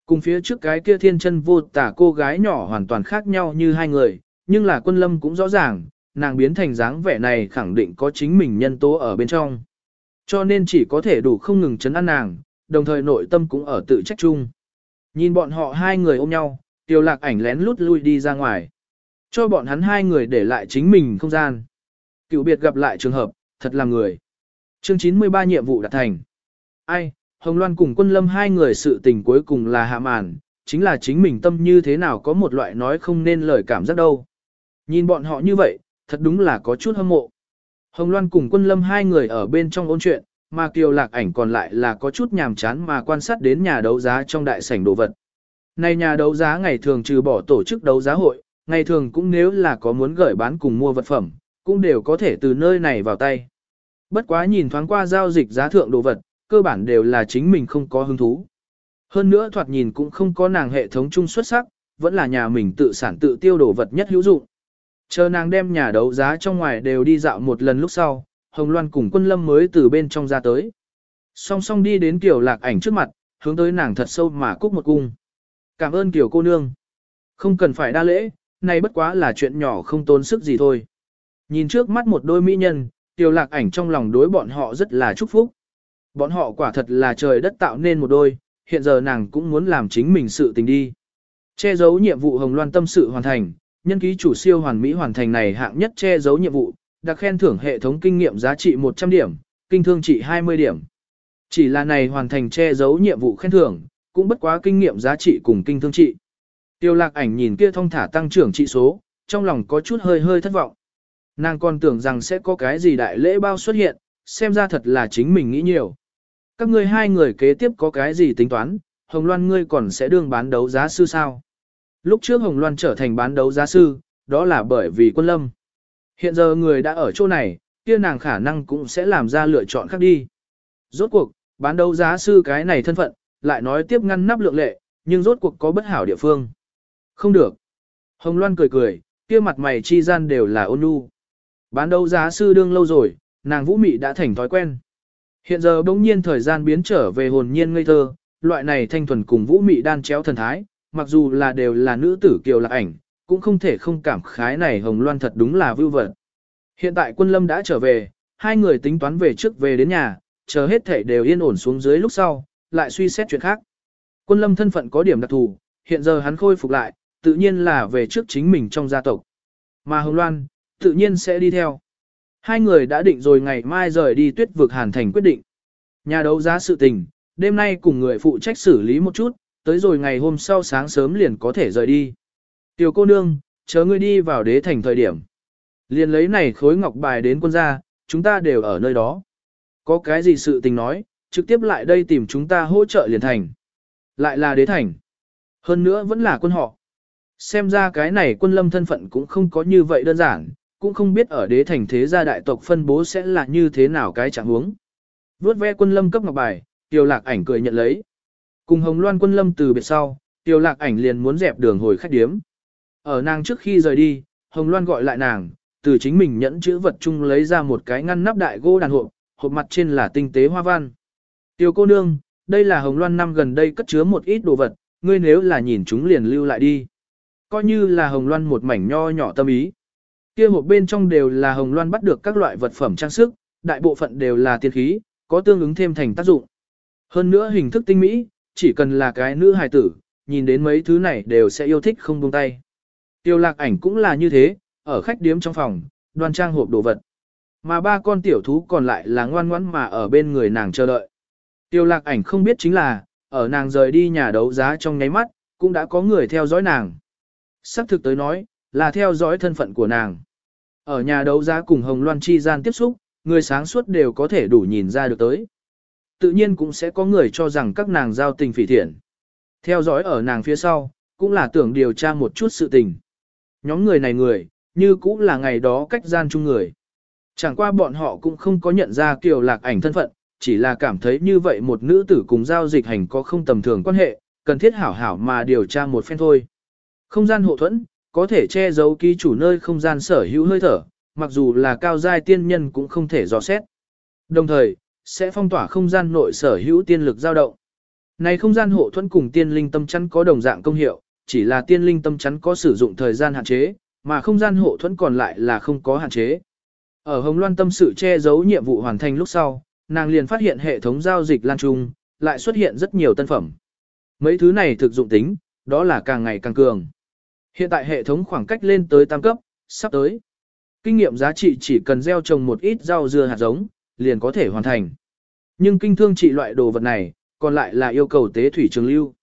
Cùng phía trước cái kia thiên chân vô tả cô gái nhỏ hoàn toàn khác nhau như hai người, nhưng là quân lâm cũng rõ ràng, nàng biến thành dáng vẻ này khẳng định có chính mình nhân tố ở bên trong. Cho nên chỉ có thể đủ không ngừng chấn an nàng, đồng thời nội tâm cũng ở tự trách chung. Nhìn bọn họ hai người ôm nhau, tiêu lạc ảnh lén lút lui đi ra ngoài. Cho bọn hắn hai người để lại chính mình không gian. Cựu biệt gặp lại trường hợp, thật là người. Chương 93 nhiệm vụ đạt thành. Ai, Hồng Loan cùng quân lâm hai người sự tình cuối cùng là hạ màn, chính là chính mình tâm như thế nào có một loại nói không nên lời cảm giác đâu. Nhìn bọn họ như vậy, thật đúng là có chút hâm mộ. Hồng Loan cùng quân lâm hai người ở bên trong ôn chuyện, mà Kiều Lạc ảnh còn lại là có chút nhàm chán mà quan sát đến nhà đấu giá trong đại sảnh đồ vật. Này nhà đấu giá ngày thường trừ bỏ tổ chức đấu giá hội, ngày thường cũng nếu là có muốn gửi bán cùng mua vật phẩm, cũng đều có thể từ nơi này vào tay. Bất quá nhìn thoáng qua giao dịch giá thượng đồ vật, cơ bản đều là chính mình không có hứng thú. Hơn nữa thoạt nhìn cũng không có nàng hệ thống chung xuất sắc, vẫn là nhà mình tự sản tự tiêu đồ vật nhất hữu dụng. Chờ nàng đem nhà đấu giá trong ngoài đều đi dạo một lần lúc sau, Hồng Loan cùng quân lâm mới từ bên trong ra tới. Song song đi đến kiểu lạc ảnh trước mặt, hướng tới nàng thật sâu mà cúc một cung. Cảm ơn kiểu cô nương. Không cần phải đa lễ, này bất quá là chuyện nhỏ không tốn sức gì thôi. Nhìn trước mắt một đôi mỹ nhân, tiểu lạc ảnh trong lòng đối bọn họ rất là chúc phúc. Bọn họ quả thật là trời đất tạo nên một đôi, hiện giờ nàng cũng muốn làm chính mình sự tình đi. Che giấu nhiệm vụ Hồng Loan tâm sự hoàn thành, nhân ký chủ siêu hoàn mỹ hoàn thành này hạng nhất che giấu nhiệm vụ, đặc khen thưởng hệ thống kinh nghiệm giá trị 100 điểm, kinh thương trị 20 điểm. Chỉ là này hoàn thành che giấu nhiệm vụ khen thưởng, cũng bất quá kinh nghiệm giá trị cùng kinh thương trị. Tiêu lạc ảnh nhìn kia thông thả tăng trưởng trị số, trong lòng có chút hơi hơi thất vọng. Nàng còn tưởng rằng sẽ có cái gì đại lễ bao xuất hiện, xem ra thật là chính mình nghĩ nhiều. Các ngươi hai người kế tiếp có cái gì tính toán, Hồng Loan ngươi còn sẽ đương bán đấu giá sư sao? Lúc trước Hồng Loan trở thành bán đấu giá sư, đó là bởi vì quân lâm. Hiện giờ người đã ở chỗ này, kia nàng khả năng cũng sẽ làm ra lựa chọn khác đi. Rốt cuộc, bán đấu giá sư cái này thân phận, lại nói tiếp ngăn nắp lượng lệ, nhưng rốt cuộc có bất hảo địa phương. Không được. Hồng Loan cười cười, kia mặt mày chi gian đều là ôn nhu. Bán đấu giá sư đương lâu rồi, nàng vũ mị đã thành thói quen. Hiện giờ bỗng nhiên thời gian biến trở về hồn nhiên ngây thơ, loại này thanh thuần cùng vũ mị đan chéo thần thái, mặc dù là đều là nữ tử kiều lạc ảnh, cũng không thể không cảm khái này hồng loan thật đúng là vưu vật. Hiện tại quân lâm đã trở về, hai người tính toán về trước về đến nhà, chờ hết thể đều yên ổn xuống dưới lúc sau, lại suy xét chuyện khác. Quân lâm thân phận có điểm đặc thù, hiện giờ hắn khôi phục lại, tự nhiên là về trước chính mình trong gia tộc. Mà Hồng Loan, tự nhiên sẽ đi theo. Hai người đã định rồi ngày mai rời đi tuyết vực hàn thành quyết định. Nhà đấu giá sự tình, đêm nay cùng người phụ trách xử lý một chút, tới rồi ngày hôm sau sáng sớm liền có thể rời đi. Tiểu cô nương, chờ ngươi đi vào đế thành thời điểm. Liền lấy này khối ngọc bài đến quân gia, chúng ta đều ở nơi đó. Có cái gì sự tình nói, trực tiếp lại đây tìm chúng ta hỗ trợ liền thành. Lại là đế thành. Hơn nữa vẫn là quân họ. Xem ra cái này quân lâm thân phận cũng không có như vậy đơn giản, cũng không biết ở đế thành thế gia đại tộc phân bố sẽ là như thế nào cái trạng huống. Vốt ve quân lâm cấp ngọc bài, tiêu lạc ảnh cười nhận lấy. Cùng hồng loan quân lâm từ biệt sau, tiêu lạc ảnh liền muốn dẹp đường hồi khách điếm. Ở nàng trước khi rời đi, hồng loan gọi lại nàng, từ chính mình nhẫn chữ vật chung lấy ra một cái ngăn nắp đại gỗ đàn hộp, hộp mặt trên là tinh tế hoa văn. Tiêu cô nương, đây là hồng loan năm gần đây cất chứa một ít đồ vật, ngươi nếu là nhìn chúng liền lưu lại đi. Coi như là hồng loan một mảnh nho nhỏ tâm ý. Kia hộp bên trong đều là hồng loan bắt được các loại vật phẩm trang sức, đại bộ phận đều là tiên khí, có tương ứng thêm thành tác dụng. Hơn nữa hình thức tinh mỹ, chỉ cần là cái nữ hài tử, nhìn đến mấy thứ này đều sẽ yêu thích không buông tay. Tiêu lạc ảnh cũng là như thế, ở khách điếm trong phòng, đoan trang hộp đồ vật. Mà ba con tiểu thú còn lại là ngoan ngoãn mà ở bên người nàng chờ đợi. Tiêu lạc ảnh không biết chính là, ở nàng rời đi nhà đấu giá trong nháy mắt, cũng đã có người theo dõi nàng. Sắc thực tới nói, là theo dõi thân phận của nàng. Ở nhà đấu giá cùng Hồng Loan chi gian tiếp xúc, người sáng suốt đều có thể đủ nhìn ra được tới. Tự nhiên cũng sẽ có người cho rằng các nàng giao tình phỉ thiện. Theo dõi ở nàng phía sau, cũng là tưởng điều tra một chút sự tình. Nhóm người này người, như cũng là ngày đó cách gian chung người. Chẳng qua bọn họ cũng không có nhận ra kiều lạc ảnh thân phận, chỉ là cảm thấy như vậy một nữ tử cùng giao dịch hành có không tầm thường quan hệ, cần thiết hảo hảo mà điều tra một phen thôi. Không gian hộ thuẫn, có thể che giấu ký chủ nơi không gian sở hữu hơi thở, mặc dù là cao giai tiên nhân cũng không thể dò xét. Đồng thời, sẽ phong tỏa không gian nội sở hữu tiên lực dao động. Này không gian hộ thuẫn cùng tiên linh tâm chắn có đồng dạng công hiệu, chỉ là tiên linh tâm chắn có sử dụng thời gian hạn chế, mà không gian hộ thuẫn còn lại là không có hạn chế. Ở Hồng Loan tâm sự che giấu nhiệm vụ hoàn thành lúc sau, nàng liền phát hiện hệ thống giao dịch lan trung, lại xuất hiện rất nhiều tân phẩm. Mấy thứ này thực dụng tính, đó là càng ngày càng cường. Hiện tại hệ thống khoảng cách lên tới tam cấp, sắp tới. Kinh nghiệm giá trị chỉ cần gieo trồng một ít rau dưa hạt giống, liền có thể hoàn thành. Nhưng kinh thương trị loại đồ vật này, còn lại là yêu cầu tế thủy trường lưu.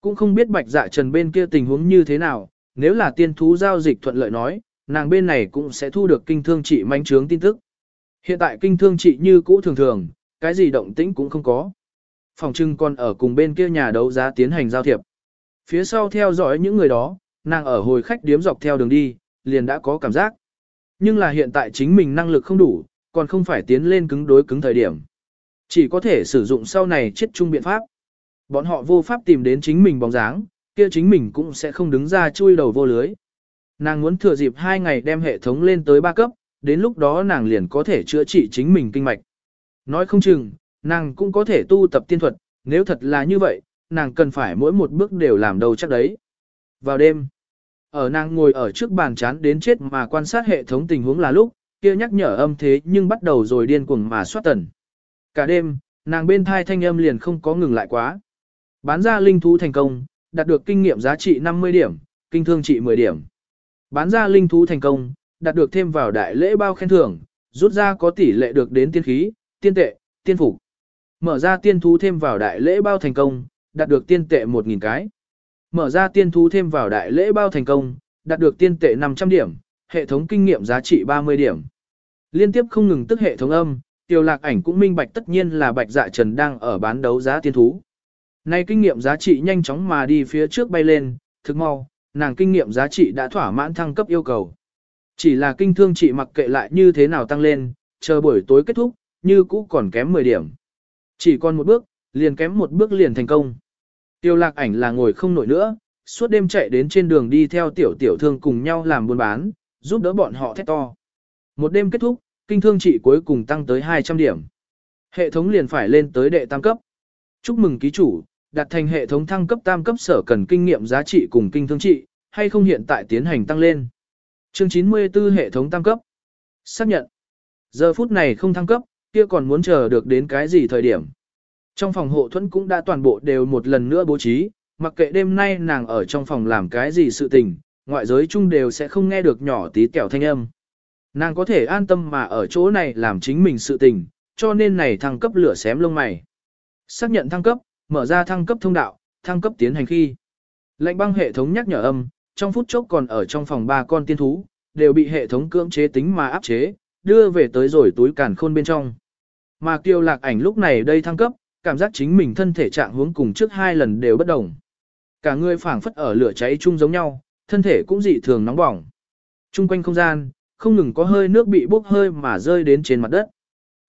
Cũng không biết bạch dạ trần bên kia tình huống như thế nào, nếu là tiên thú giao dịch thuận lợi nói, nàng bên này cũng sẽ thu được kinh thương trị manh trướng tin tức. Hiện tại kinh thương trị như cũ thường thường, cái gì động tĩnh cũng không có. Phòng trưng còn ở cùng bên kia nhà đấu giá tiến hành giao thiệp. Phía sau theo dõi những người đó, nàng ở hồi khách điếm dọc theo đường đi, liền đã có cảm giác. Nhưng là hiện tại chính mình năng lực không đủ, còn không phải tiến lên cứng đối cứng thời điểm. Chỉ có thể sử dụng sau này chết chung biện pháp. Bọn họ vô pháp tìm đến chính mình bóng dáng, kia chính mình cũng sẽ không đứng ra chui đầu vô lưới. Nàng muốn thừa dịp hai ngày đem hệ thống lên tới ba cấp, đến lúc đó nàng liền có thể chữa trị chính mình kinh mạch. Nói không chừng, nàng cũng có thể tu tập tiên thuật, nếu thật là như vậy, nàng cần phải mỗi một bước đều làm đầu chắc đấy. Vào đêm, ở nàng ngồi ở trước bàn chán đến chết mà quan sát hệ thống tình huống là lúc, kia nhắc nhở âm thế nhưng bắt đầu rồi điên cuồng mà soát tần. Cả đêm, nàng bên thai thanh âm liền không có ngừng lại quá. Bán ra linh thú thành công, đạt được kinh nghiệm giá trị 50 điểm, kinh thương trị 10 điểm. Bán ra linh thú thành công, đạt được thêm vào đại lễ bao khen thưởng, rút ra có tỷ lệ được đến tiên khí, tiên tệ, tiên phục. Mở ra tiên thú thêm vào đại lễ bao thành công, đạt được tiên tệ 1.000 cái. Mở ra tiên thú thêm vào đại lễ bao thành công, đạt được tiên tệ 500 điểm, hệ thống kinh nghiệm giá trị 30 điểm. Liên tiếp không ngừng tức hệ thống âm, tiêu lạc ảnh cũng minh bạch tất nhiên là bạch dạ trần đang ở bán đấu giá tiên thú. Nay kinh nghiệm giá trị nhanh chóng mà đi phía trước bay lên, thực mau, nàng kinh nghiệm giá trị đã thỏa mãn thăng cấp yêu cầu. Chỉ là kinh thương trị mặc kệ lại như thế nào tăng lên, chờ buổi tối kết thúc, như cũ còn kém 10 điểm. Chỉ còn một bước, liền kém một bước liền thành công. Tiêu lạc ảnh là ngồi không nổi nữa, suốt đêm chạy đến trên đường đi theo tiểu tiểu thương cùng nhau làm buôn bán, giúp đỡ bọn họ thét to. Một đêm kết thúc, kinh thương trị cuối cùng tăng tới 200 điểm. Hệ thống liền phải lên tới đệ tam cấp. Chúc mừng ký chủ, đạt thành hệ thống thăng cấp tam cấp sở cần kinh nghiệm giá trị cùng kinh thương trị, hay không hiện tại tiến hành tăng lên. Chương 94 hệ thống tam cấp. Xác nhận. Giờ phút này không thăng cấp, kia còn muốn chờ được đến cái gì thời điểm. Trong phòng hộ thuẫn cũng đã toàn bộ đều một lần nữa bố trí, mặc kệ đêm nay nàng ở trong phòng làm cái gì sự tình, ngoại giới chung đều sẽ không nghe được nhỏ tí kẹo thanh âm. Nàng có thể an tâm mà ở chỗ này làm chính mình sự tình, cho nên này thăng cấp lửa xém lông mày. Xác nhận thăng cấp, mở ra thăng cấp thông đạo, thăng cấp tiến hành khi. Lệnh băng hệ thống nhắc nhở âm, trong phút chốc còn ở trong phòng ba con tiên thú, đều bị hệ thống cưỡng chế tính mà áp chế, đưa về tới rồi túi càn khôn bên trong. Mà kiều lạc ảnh lúc này đây thăng cấp, cảm giác chính mình thân thể trạng hướng cùng trước hai lần đều bất đồng. Cả người phảng phất ở lửa cháy chung giống nhau, thân thể cũng dị thường nóng bỏng. Trung quanh không gian, không ngừng có hơi nước bị bốc hơi mà rơi đến trên mặt đất.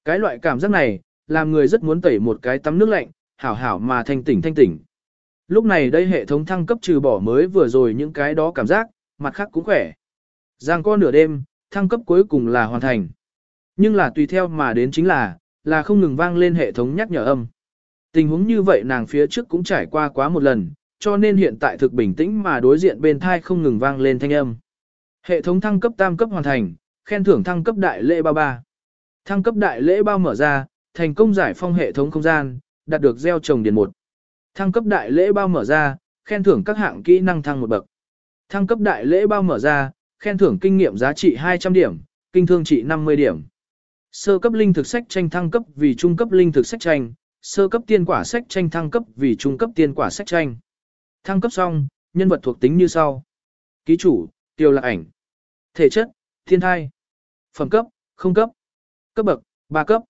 Cái loại cảm giác này, làm người rất muốn tẩy một cái tắm nước lạnh, hảo hảo mà thanh tỉnh thanh tỉnh. Lúc này đây hệ thống thăng cấp trừ bỏ mới vừa rồi những cái đó cảm giác, mặt khác cũng khỏe. Giang co nửa đêm, thăng cấp cuối cùng là hoàn thành. Nhưng là tùy theo mà đến chính là, là không ngừng vang lên hệ thống nhắc nhở âm. Tình huống như vậy nàng phía trước cũng trải qua quá một lần, cho nên hiện tại thực bình tĩnh mà đối diện bên thai không ngừng vang lên thanh âm. Hệ thống thăng cấp tam cấp hoàn thành, khen thưởng thăng cấp đại lễ bao ba. Thăng cấp đại lễ bao mở ra, thành công giải phong hệ thống không gian, đạt được gieo trồng điền một. Thăng cấp đại lễ bao mở ra, khen thưởng các hạng kỹ năng thăng một bậc. Thăng cấp đại lễ bao mở ra, khen thưởng kinh nghiệm giá trị 200 điểm, kinh thương trị 50 điểm. Sơ cấp linh thực sách tranh thăng cấp vì trung cấp linh thực sách tranh, sơ cấp tiên quả sách tranh thăng cấp vì trung cấp tiên quả sách tranh. Thăng cấp xong, nhân vật thuộc tính như sau. Ký chủ, tiêu lạc ảnh. Thể chất, thiên thai. Phẩm cấp, không cấp. Cấp bậc, 3 cấp.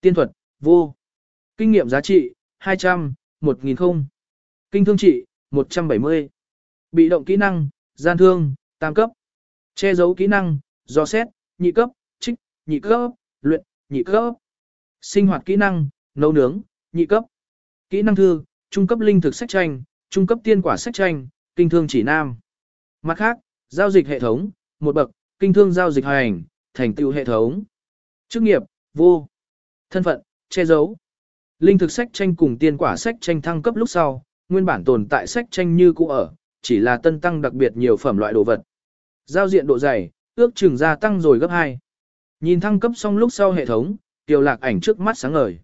Tiên thuật, vô. Kinh nghiệm giá trị, 200, 1000 không. Kinh thương trị, 170. Bị động kỹ năng, gian thương, tam cấp. Che giấu kỹ năng, do xét, nhị cấp, trích, nhị cấp, luyện, nhị cấp. Sinh hoạt kỹ năng, nấu nướng, nhị cấp. Kỹ năng thư, trung cấp linh thực sách tranh, trung cấp tiên quả sách tranh, kinh thương chỉ nam. Mặt khác, giao dịch hệ thống, một bậc, kinh thương giao dịch hành, thành tựu hệ thống. Chức nghiệp, vô. Thân phận, che giấu. Linh thực sách tranh cùng tiên quả sách tranh thăng cấp lúc sau, nguyên bản tồn tại sách tranh như cũ ở, chỉ là tân tăng đặc biệt nhiều phẩm loại đồ vật. Giao diện độ dày, ước chừng gia tăng rồi gấp 2. Nhìn thăng cấp xong lúc sau hệ thống, tiểu lạc ảnh trước mắt sáng ngời.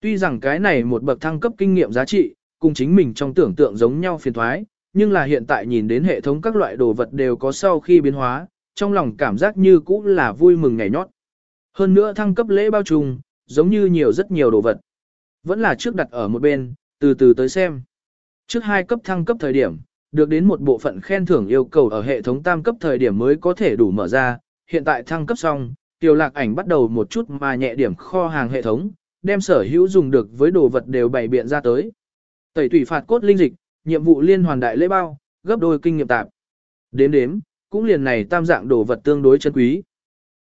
Tuy rằng cái này một bậc thăng cấp kinh nghiệm giá trị, cùng chính mình trong tưởng tượng giống nhau phiền thoái, nhưng là hiện tại nhìn đến hệ thống các loại đồ vật đều có sau khi biến hóa, trong lòng cảm giác như cũ là vui mừng ngày nhót. Hơn nữa thăng cấp lễ bao trùm, giống như nhiều rất nhiều đồ vật. Vẫn là trước đặt ở một bên, từ từ tới xem. Trước hai cấp thăng cấp thời điểm, được đến một bộ phận khen thưởng yêu cầu ở hệ thống tam cấp thời điểm mới có thể đủ mở ra, hiện tại thăng cấp xong, tiểu lạc ảnh bắt đầu một chút mà nhẹ điểm kho hàng hệ thống, đem sở hữu dùng được với đồ vật đều bày biện ra tới. Tẩy tủy phạt cốt linh dịch, nhiệm vụ liên hoàn đại lễ bao, gấp đôi kinh nghiệm tạp. Đếm đếm, cũng liền này tam dạng đồ vật tương đối chân quý.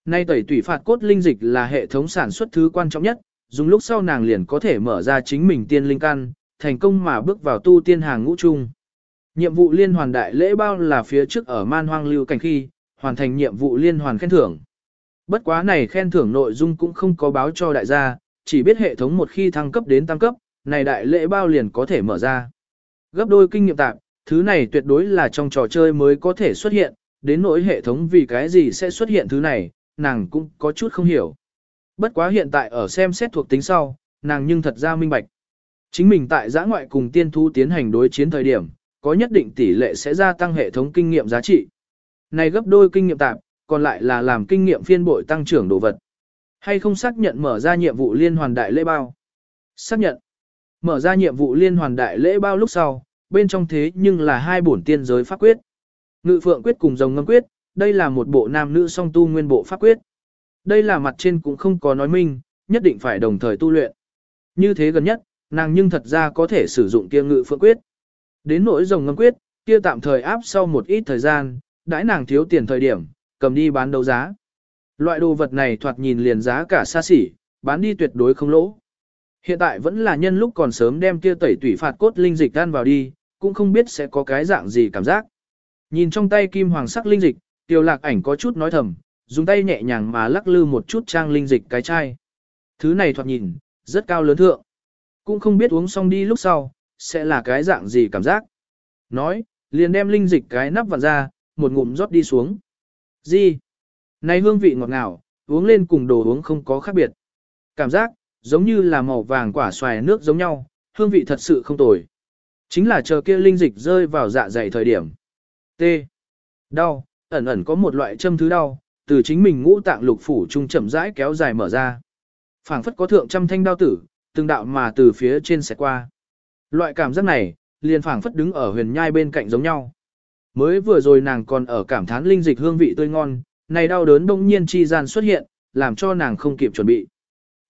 Nay tẩy tủy phạt cốt linh dịch là hệ thống sản xuất thứ quan trọng nhất, dùng lúc sau nàng liền có thể mở ra chính mình tiên linh căn, thành công mà bước vào tu tiên hàng ngũ chung. Nhiệm vụ liên hoàn đại lễ bao là phía trước ở man hoang lưu cảnh khi, hoàn thành nhiệm vụ liên hoàn khen thưởng. Bất quá này khen thưởng nội dung cũng không có báo cho đại gia, chỉ biết hệ thống một khi thăng cấp đến tam cấp, này đại lễ bao liền có thể mở ra. Gấp đôi kinh nghiệm tạp, thứ này tuyệt đối là trong trò chơi mới có thể xuất hiện, đến nỗi hệ thống vì cái gì sẽ xuất hiện thứ này, nàng cũng có chút không hiểu. Bất quá hiện tại ở xem xét thuộc tính sau, nàng nhưng thật ra minh bạch. Chính mình tại giã ngoại cùng tiên thu tiến hành đối chiến thời điểm, có nhất định tỷ lệ sẽ gia tăng hệ thống kinh nghiệm giá trị. Này gấp đôi kinh nghiệm tạp, còn lại là làm kinh nghiệm phiên bội tăng trưởng đồ vật. Hay không xác nhận mở ra nhiệm vụ liên hoàn đại lễ bao? Xác nhận. Mở ra nhiệm vụ liên hoàn đại lễ bao lúc sau, bên trong thế nhưng là hai bổn tiên giới pháp quyết. Ngự phượng quyết cùng rồng ngâm quyết, đây là một bộ nam nữ song tu nguyên bộ pháp quyết. Đây là mặt trên cũng không có nói minh, nhất định phải đồng thời tu luyện. Như thế gần nhất, nàng nhưng thật ra có thể sử dụng kia ngự phượng quyết. Đến nỗi rồng ngâm quyết, kia tạm thời áp sau một ít thời gian, đãi nàng thiếu tiền thời điểm, cầm đi bán đấu giá. Loại đồ vật này thoạt nhìn liền giá cả xa xỉ, bán đi tuyệt đối không lỗ. Hiện tại vẫn là nhân lúc còn sớm đem kia tẩy tủy phạt cốt linh dịch tan vào đi, cũng không biết sẽ có cái dạng gì cảm giác. Nhìn trong tay kim hoàng sắc linh dịch, tiêu lạc ảnh có chút nói thầm, dùng tay nhẹ nhàng mà lắc lư một chút trang linh dịch cái chai. Thứ này thoạt nhìn, rất cao lớn thượng. Cũng không biết uống xong đi lúc sau, sẽ là cái dạng gì cảm giác. Nói, liền đem linh dịch cái nắp vặn ra, một ngụm rót đi xuống. Gì? Này hương vị ngọt ngào, uống lên cùng đồ uống không có khác biệt. Cảm giác, giống như là màu vàng quả xoài nước giống nhau, hương vị thật sự không tồi. Chính là chờ kia linh dịch rơi vào dạ dày thời điểm. T. Đau, ẩn ẩn có một loại châm thứ đau, từ chính mình ngũ tạng lục phủ trung chậm rãi kéo dài mở ra. phảng phất có thượng trăm thanh đao tử, từng đạo mà từ phía trên sẽ qua. Loại cảm giác này, liền phảng phất đứng ở huyền nhai bên cạnh giống nhau. Mới vừa rồi nàng còn ở cảm thán linh dịch hương vị tươi ngon, này đau đớn đông nhiên chi gian xuất hiện, làm cho nàng không kịp chuẩn bị.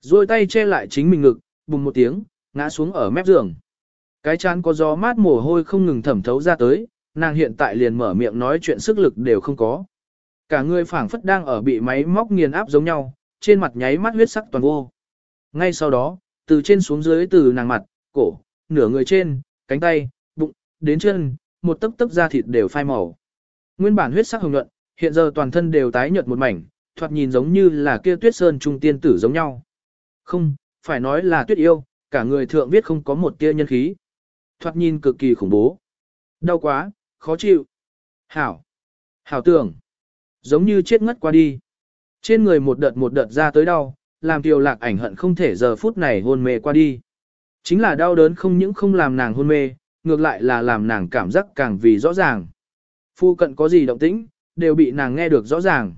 Rồi tay che lại chính mình ngực, bùng một tiếng, ngã xuống ở mép giường. Cái chán có gió mát mồ hôi không ngừng thẩm thấu ra tới, nàng hiện tại liền mở miệng nói chuyện sức lực đều không có. Cả người phảng phất đang ở bị máy móc nghiền áp giống nhau, trên mặt nháy mắt huyết sắc toàn vô. Ngay sau đó, từ trên xuống dưới từ nàng mặt, cổ, nửa người trên, cánh tay, bụng, đến chân, một tấc tấc da thịt đều phai màu. Nguyên bản huyết sắc hồng nhuận, hiện giờ toàn thân đều tái nhợt một mảnh, thoạt nhìn giống như là kia tuyết sơn trung tiên tử giống nhau. Không, phải nói là tuyết yêu, cả người thượng viết không có một tia nhân khí. Thoạt nhìn cực kỳ khủng bố. Đau quá, khó chịu. Hảo. Hảo tưởng. Giống như chết ngất qua đi. Trên người một đợt một đợt ra tới đau, làm tiểu lạc ảnh hận không thể giờ phút này hôn mê qua đi. Chính là đau đớn không những không làm nàng hôn mê, ngược lại là làm nàng cảm giác càng vì rõ ràng. Phu cận có gì động tĩnh, đều bị nàng nghe được rõ ràng.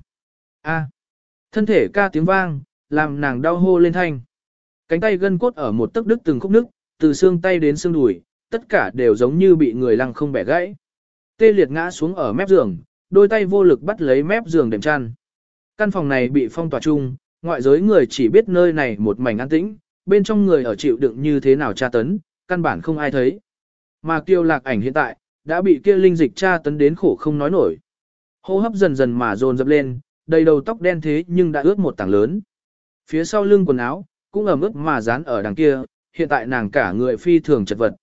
A. Thân thể ca tiếng vang, làm nàng đau hô lên thanh. Cánh tay gân cốt ở một tấc đứt từng khúc nứt, từ xương tay đến xương đùi, tất cả đều giống như bị người lăng không bẻ gãy. Tê liệt ngã xuống ở mép giường, đôi tay vô lực bắt lấy mép giường đệm chăn. Căn phòng này bị phong tỏa chung, ngoại giới người chỉ biết nơi này một mảnh an tĩnh, bên trong người ở chịu đựng như thế nào tra tấn, căn bản không ai thấy. Mà kiêu lạc ảnh hiện tại, đã bị kia linh dịch tra tấn đến khổ không nói nổi. Hô hấp dần dần mà dồn dập lên, đầy đầu tóc đen thế nhưng đã ướt một tảng lớn. Phía sau lưng quần áo, cũng ẩm ướt mà dán ở đằng kia, hiện tại nàng cả người phi thường chật vật.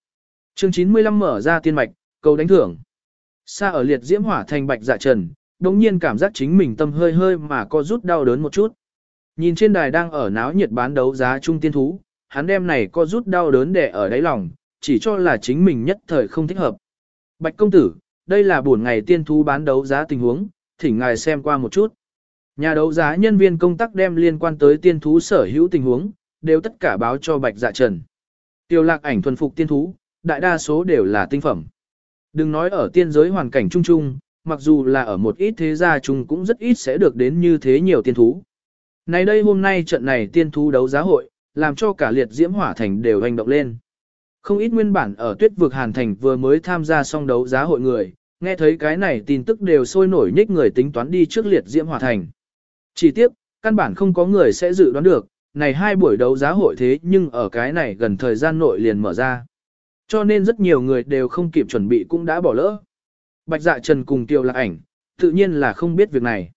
Chương 95 mở ra tiên mạch, cầu đánh thưởng. Xa ở liệt diễm hỏa thành bạch dạ trần, đồng nhiên cảm giác chính mình tâm hơi hơi mà co rút đau đớn một chút. Nhìn trên đài đang ở náo nhiệt bán đấu giá trung tiên thú, hắn đem này co rút đau đớn để ở đáy lòng, chỉ cho là chính mình nhất thời không thích hợp. Bạch công tử, đây là buổi ngày tiên thú bán đấu giá tình huống, thỉnh ngài xem qua một chút. Nhà đấu giá nhân viên công tác đem liên quan tới tiên thú sở hữu tình huống, đều tất cả báo cho Bạch Dạ Trần. Tiêu lạc ảnh thuần phục tiên thú, đại đa số đều là tinh phẩm. Đừng nói ở tiên giới hoàn cảnh chung chung, mặc dù là ở một ít thế gia chung cũng rất ít sẽ được đến như thế nhiều tiên thú. Này đây hôm nay trận này tiên thú đấu giá hội, làm cho cả liệt diễm hỏa thành đều hành động lên. Không ít nguyên bản ở tuyết vực hàn thành vừa mới tham gia xong đấu giá hội người, nghe thấy cái này tin tức đều sôi nổi nhích người tính toán đi trước liệt diễm hỏa thành. Chỉ tiếc, căn bản không có người sẽ dự đoán được, này hai buổi đấu giá hội thế nhưng ở cái này gần thời gian nội liền mở ra. Cho nên rất nhiều người đều không kịp chuẩn bị cũng đã bỏ lỡ. Bạch dạ trần cùng tiêu lạc ảnh, tự nhiên là không biết việc này.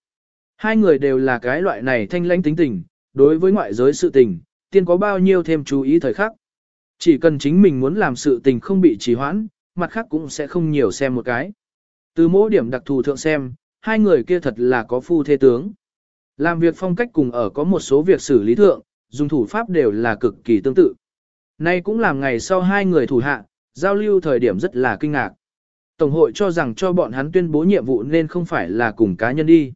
Hai người đều là cái loại này thanh lãnh tính tình, đối với ngoại giới sự tình, tiên có bao nhiêu thêm chú ý thời khắc. Chỉ cần chính mình muốn làm sự tình không bị trì hoãn, mặt khác cũng sẽ không nhiều xem một cái. Từ mỗi điểm đặc thù thượng xem, hai người kia thật là có phu thế tướng. Làm việc phong cách cùng ở có một số việc xử lý thượng, dùng thủ pháp đều là cực kỳ tương tự. Nay cũng làm ngày sau hai người thủ hạ, giao lưu thời điểm rất là kinh ngạc. Tổng hội cho rằng cho bọn hắn tuyên bố nhiệm vụ nên không phải là cùng cá nhân đi.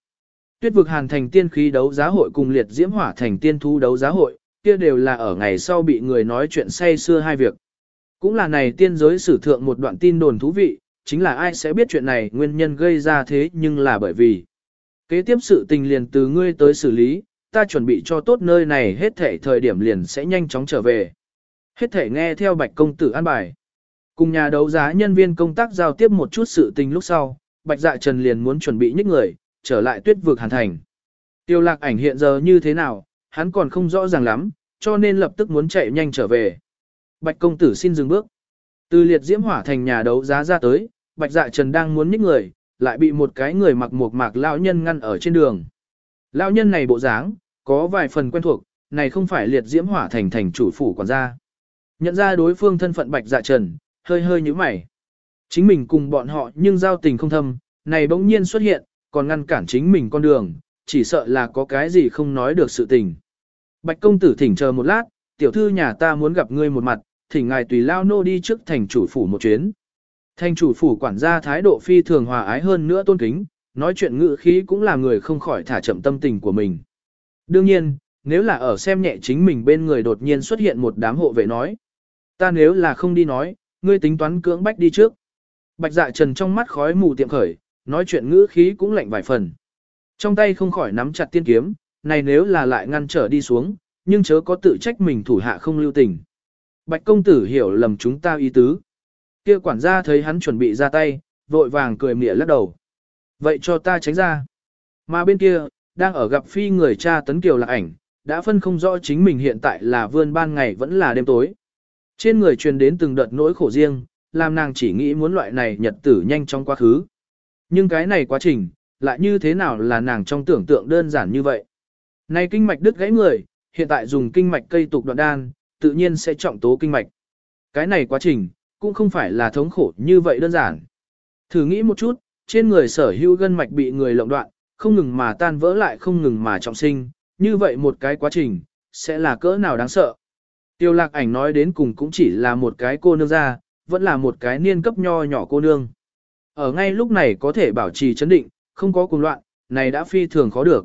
Tuyết vực hàn thành tiên khí đấu giá hội cùng liệt diễm hỏa thành tiên thú đấu giá hội, kia đều là ở ngày sau bị người nói chuyện say xưa hai việc. Cũng là này tiên giới sử thượng một đoạn tin đồn thú vị, chính là ai sẽ biết chuyện này nguyên nhân gây ra thế nhưng là bởi vì kế tiếp sự tình liền từ ngươi tới xử lý, ta chuẩn bị cho tốt nơi này hết thể thời điểm liền sẽ nhanh chóng trở về. Hết thể nghe theo bạch công tử an bài. Cùng nhà đấu giá nhân viên công tác giao tiếp một chút sự tình lúc sau, bạch dạ trần liền muốn chuẩn bị nhích người, trở lại tuyết vực hàn thành. Tiêu lạc ảnh hiện giờ như thế nào, hắn còn không rõ ràng lắm, cho nên lập tức muốn chạy nhanh trở về. Bạch công tử xin dừng bước. Từ liệt diễm hỏa thành nhà đấu giá ra tới, bạch dạ trần đang muốn nhích người, lại bị một cái người mặc một mạc lão nhân ngăn ở trên đường. Lão nhân này bộ dáng, có vài phần quen thuộc, này không phải liệt diễm hỏa thành thành chủ phủ quản gia. Nhận ra đối phương thân phận bạch dạ trần, hơi hơi như mày. Chính mình cùng bọn họ nhưng giao tình không thâm, này bỗng nhiên xuất hiện, còn ngăn cản chính mình con đường, chỉ sợ là có cái gì không nói được sự tình. Bạch công tử thỉnh chờ một lát, tiểu thư nhà ta muốn gặp ngươi một mặt, thỉnh ngài tùy lao nô đi trước thành chủ phủ một chuyến. Thành chủ phủ quản gia thái độ phi thường hòa ái hơn nữa tôn kính, nói chuyện ngữ khí cũng là người không khỏi thả chậm tâm tình của mình. Đương nhiên, nếu là ở xem nhẹ chính mình bên người đột nhiên xuất hiện một đám hộ vệ nói. Ta nếu là không đi nói, ngươi tính toán cưỡng bách đi trước. Bạch dạ trần trong mắt khói mù tiệm khởi, nói chuyện ngữ khí cũng lạnh vài phần. Trong tay không khỏi nắm chặt tiên kiếm, này nếu là lại ngăn trở đi xuống, nhưng chớ có tự trách mình thủ hạ không lưu tình. Bạch công tử hiểu lầm chúng ta ý tứ. Kia quản gia thấy hắn chuẩn bị ra tay, vội vàng cười mỉa lắc đầu. Vậy cho ta tránh ra. Mà bên kia, đang ở gặp phi người cha tấn kiều lạc ảnh, đã phân không rõ chính mình hiện tại là vươn ban ngày vẫn là đêm tối. Trên người truyền đến từng đợt nỗi khổ riêng, làm nàng chỉ nghĩ muốn loại này nhật tử nhanh trong quá khứ. Nhưng cái này quá trình, lại như thế nào là nàng trong tưởng tượng đơn giản như vậy. Này kinh mạch đứt gãy người, hiện tại dùng kinh mạch cây tục đoạn đan, tự nhiên sẽ trọng tố kinh mạch. Cái này quá trình, cũng không phải là thống khổ như vậy đơn giản. Thử nghĩ một chút, trên người sở hữu gân mạch bị người lộng đoạn, không ngừng mà tan vỡ lại không ngừng mà trọng sinh, như vậy một cái quá trình, sẽ là cỡ nào đáng sợ. Tiêu lạc ảnh nói đến cùng cũng chỉ là một cái cô nương ra, vẫn là một cái niên cấp nho nhỏ cô nương. Ở ngay lúc này có thể bảo trì chấn định, không có cuồng loạn, này đã phi thường khó được.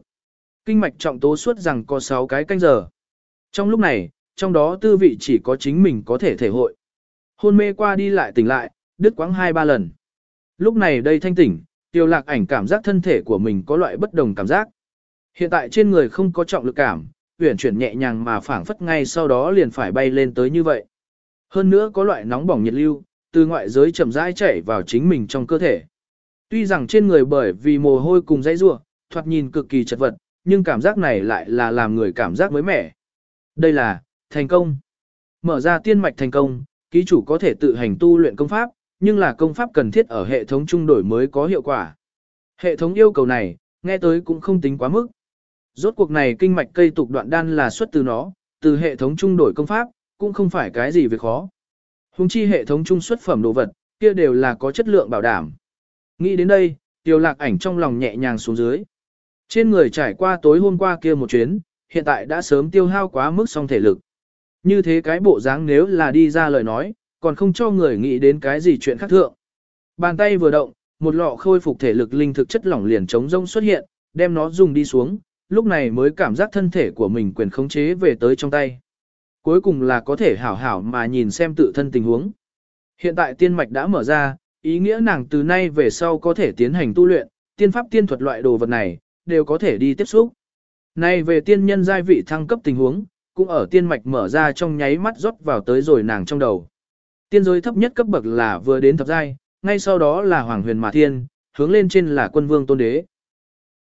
Kinh mạch trọng tố suốt rằng có 6 cái canh giờ. Trong lúc này, trong đó tư vị chỉ có chính mình có thể thể hội. Hôn mê qua đi lại tỉnh lại, đứt quãng hai ba lần. Lúc này đây thanh tỉnh, tiêu lạc ảnh cảm giác thân thể của mình có loại bất đồng cảm giác. Hiện tại trên người không có trọng lực cảm, uyển chuyển nhẹ nhàng mà phảng phất ngay sau đó liền phải bay lên tới như vậy. Hơn nữa có loại nóng bỏng nhiệt lưu, từ ngoại giới chậm rãi chảy vào chính mình trong cơ thể. Tuy rằng trên người bởi vì mồ hôi cùng dãy rua, thoạt nhìn cực kỳ chật vật, nhưng cảm giác này lại là làm người cảm giác mới mẻ. Đây là, thành công. Mở ra tiên mạch thành công, ký chủ có thể tự hành tu luyện công pháp, nhưng là công pháp cần thiết ở hệ thống trung đổi mới có hiệu quả. Hệ thống yêu cầu này, nghe tới cũng không tính quá mức. Rốt cuộc này kinh mạch cây tục đoạn đan là xuất từ nó, từ hệ thống trung đổi công pháp, cũng không phải cái gì việc khó. Hùng chi hệ thống trung xuất phẩm đồ vật, kia đều là có chất lượng bảo đảm. Nghĩ đến đây, tiêu lạc ảnh trong lòng nhẹ nhàng xuống dưới. Trên người trải qua tối hôm qua kia một chuyến, hiện tại đã sớm tiêu hao quá mức song thể lực. Như thế cái bộ dáng nếu là đi ra lời nói, còn không cho người nghĩ đến cái gì chuyện khác thượng. Bàn tay vừa động, một lọ khôi phục thể lực linh thực chất lỏng liền chống rông xuất hiện, đem nó dùng đi xuống, lúc này mới cảm giác thân thể của mình quyền khống chế về tới trong tay. Cuối cùng là có thể hảo hảo mà nhìn xem tự thân tình huống. Hiện tại tiên mạch đã mở ra, ý nghĩa nàng từ nay về sau có thể tiến hành tu luyện, tiên pháp tiên thuật loại đồ vật này, đều có thể đi tiếp xúc. Nay về tiên nhân giai vị thăng cấp tình huống, cũng ở tiên mạch mở ra trong nháy mắt rót vào tới rồi nàng trong đầu. Tiên giới thấp nhất cấp bậc là vừa đến thập giai, ngay sau đó là hoàng huyền mà thiên, hướng lên trên là quân vương tôn đế.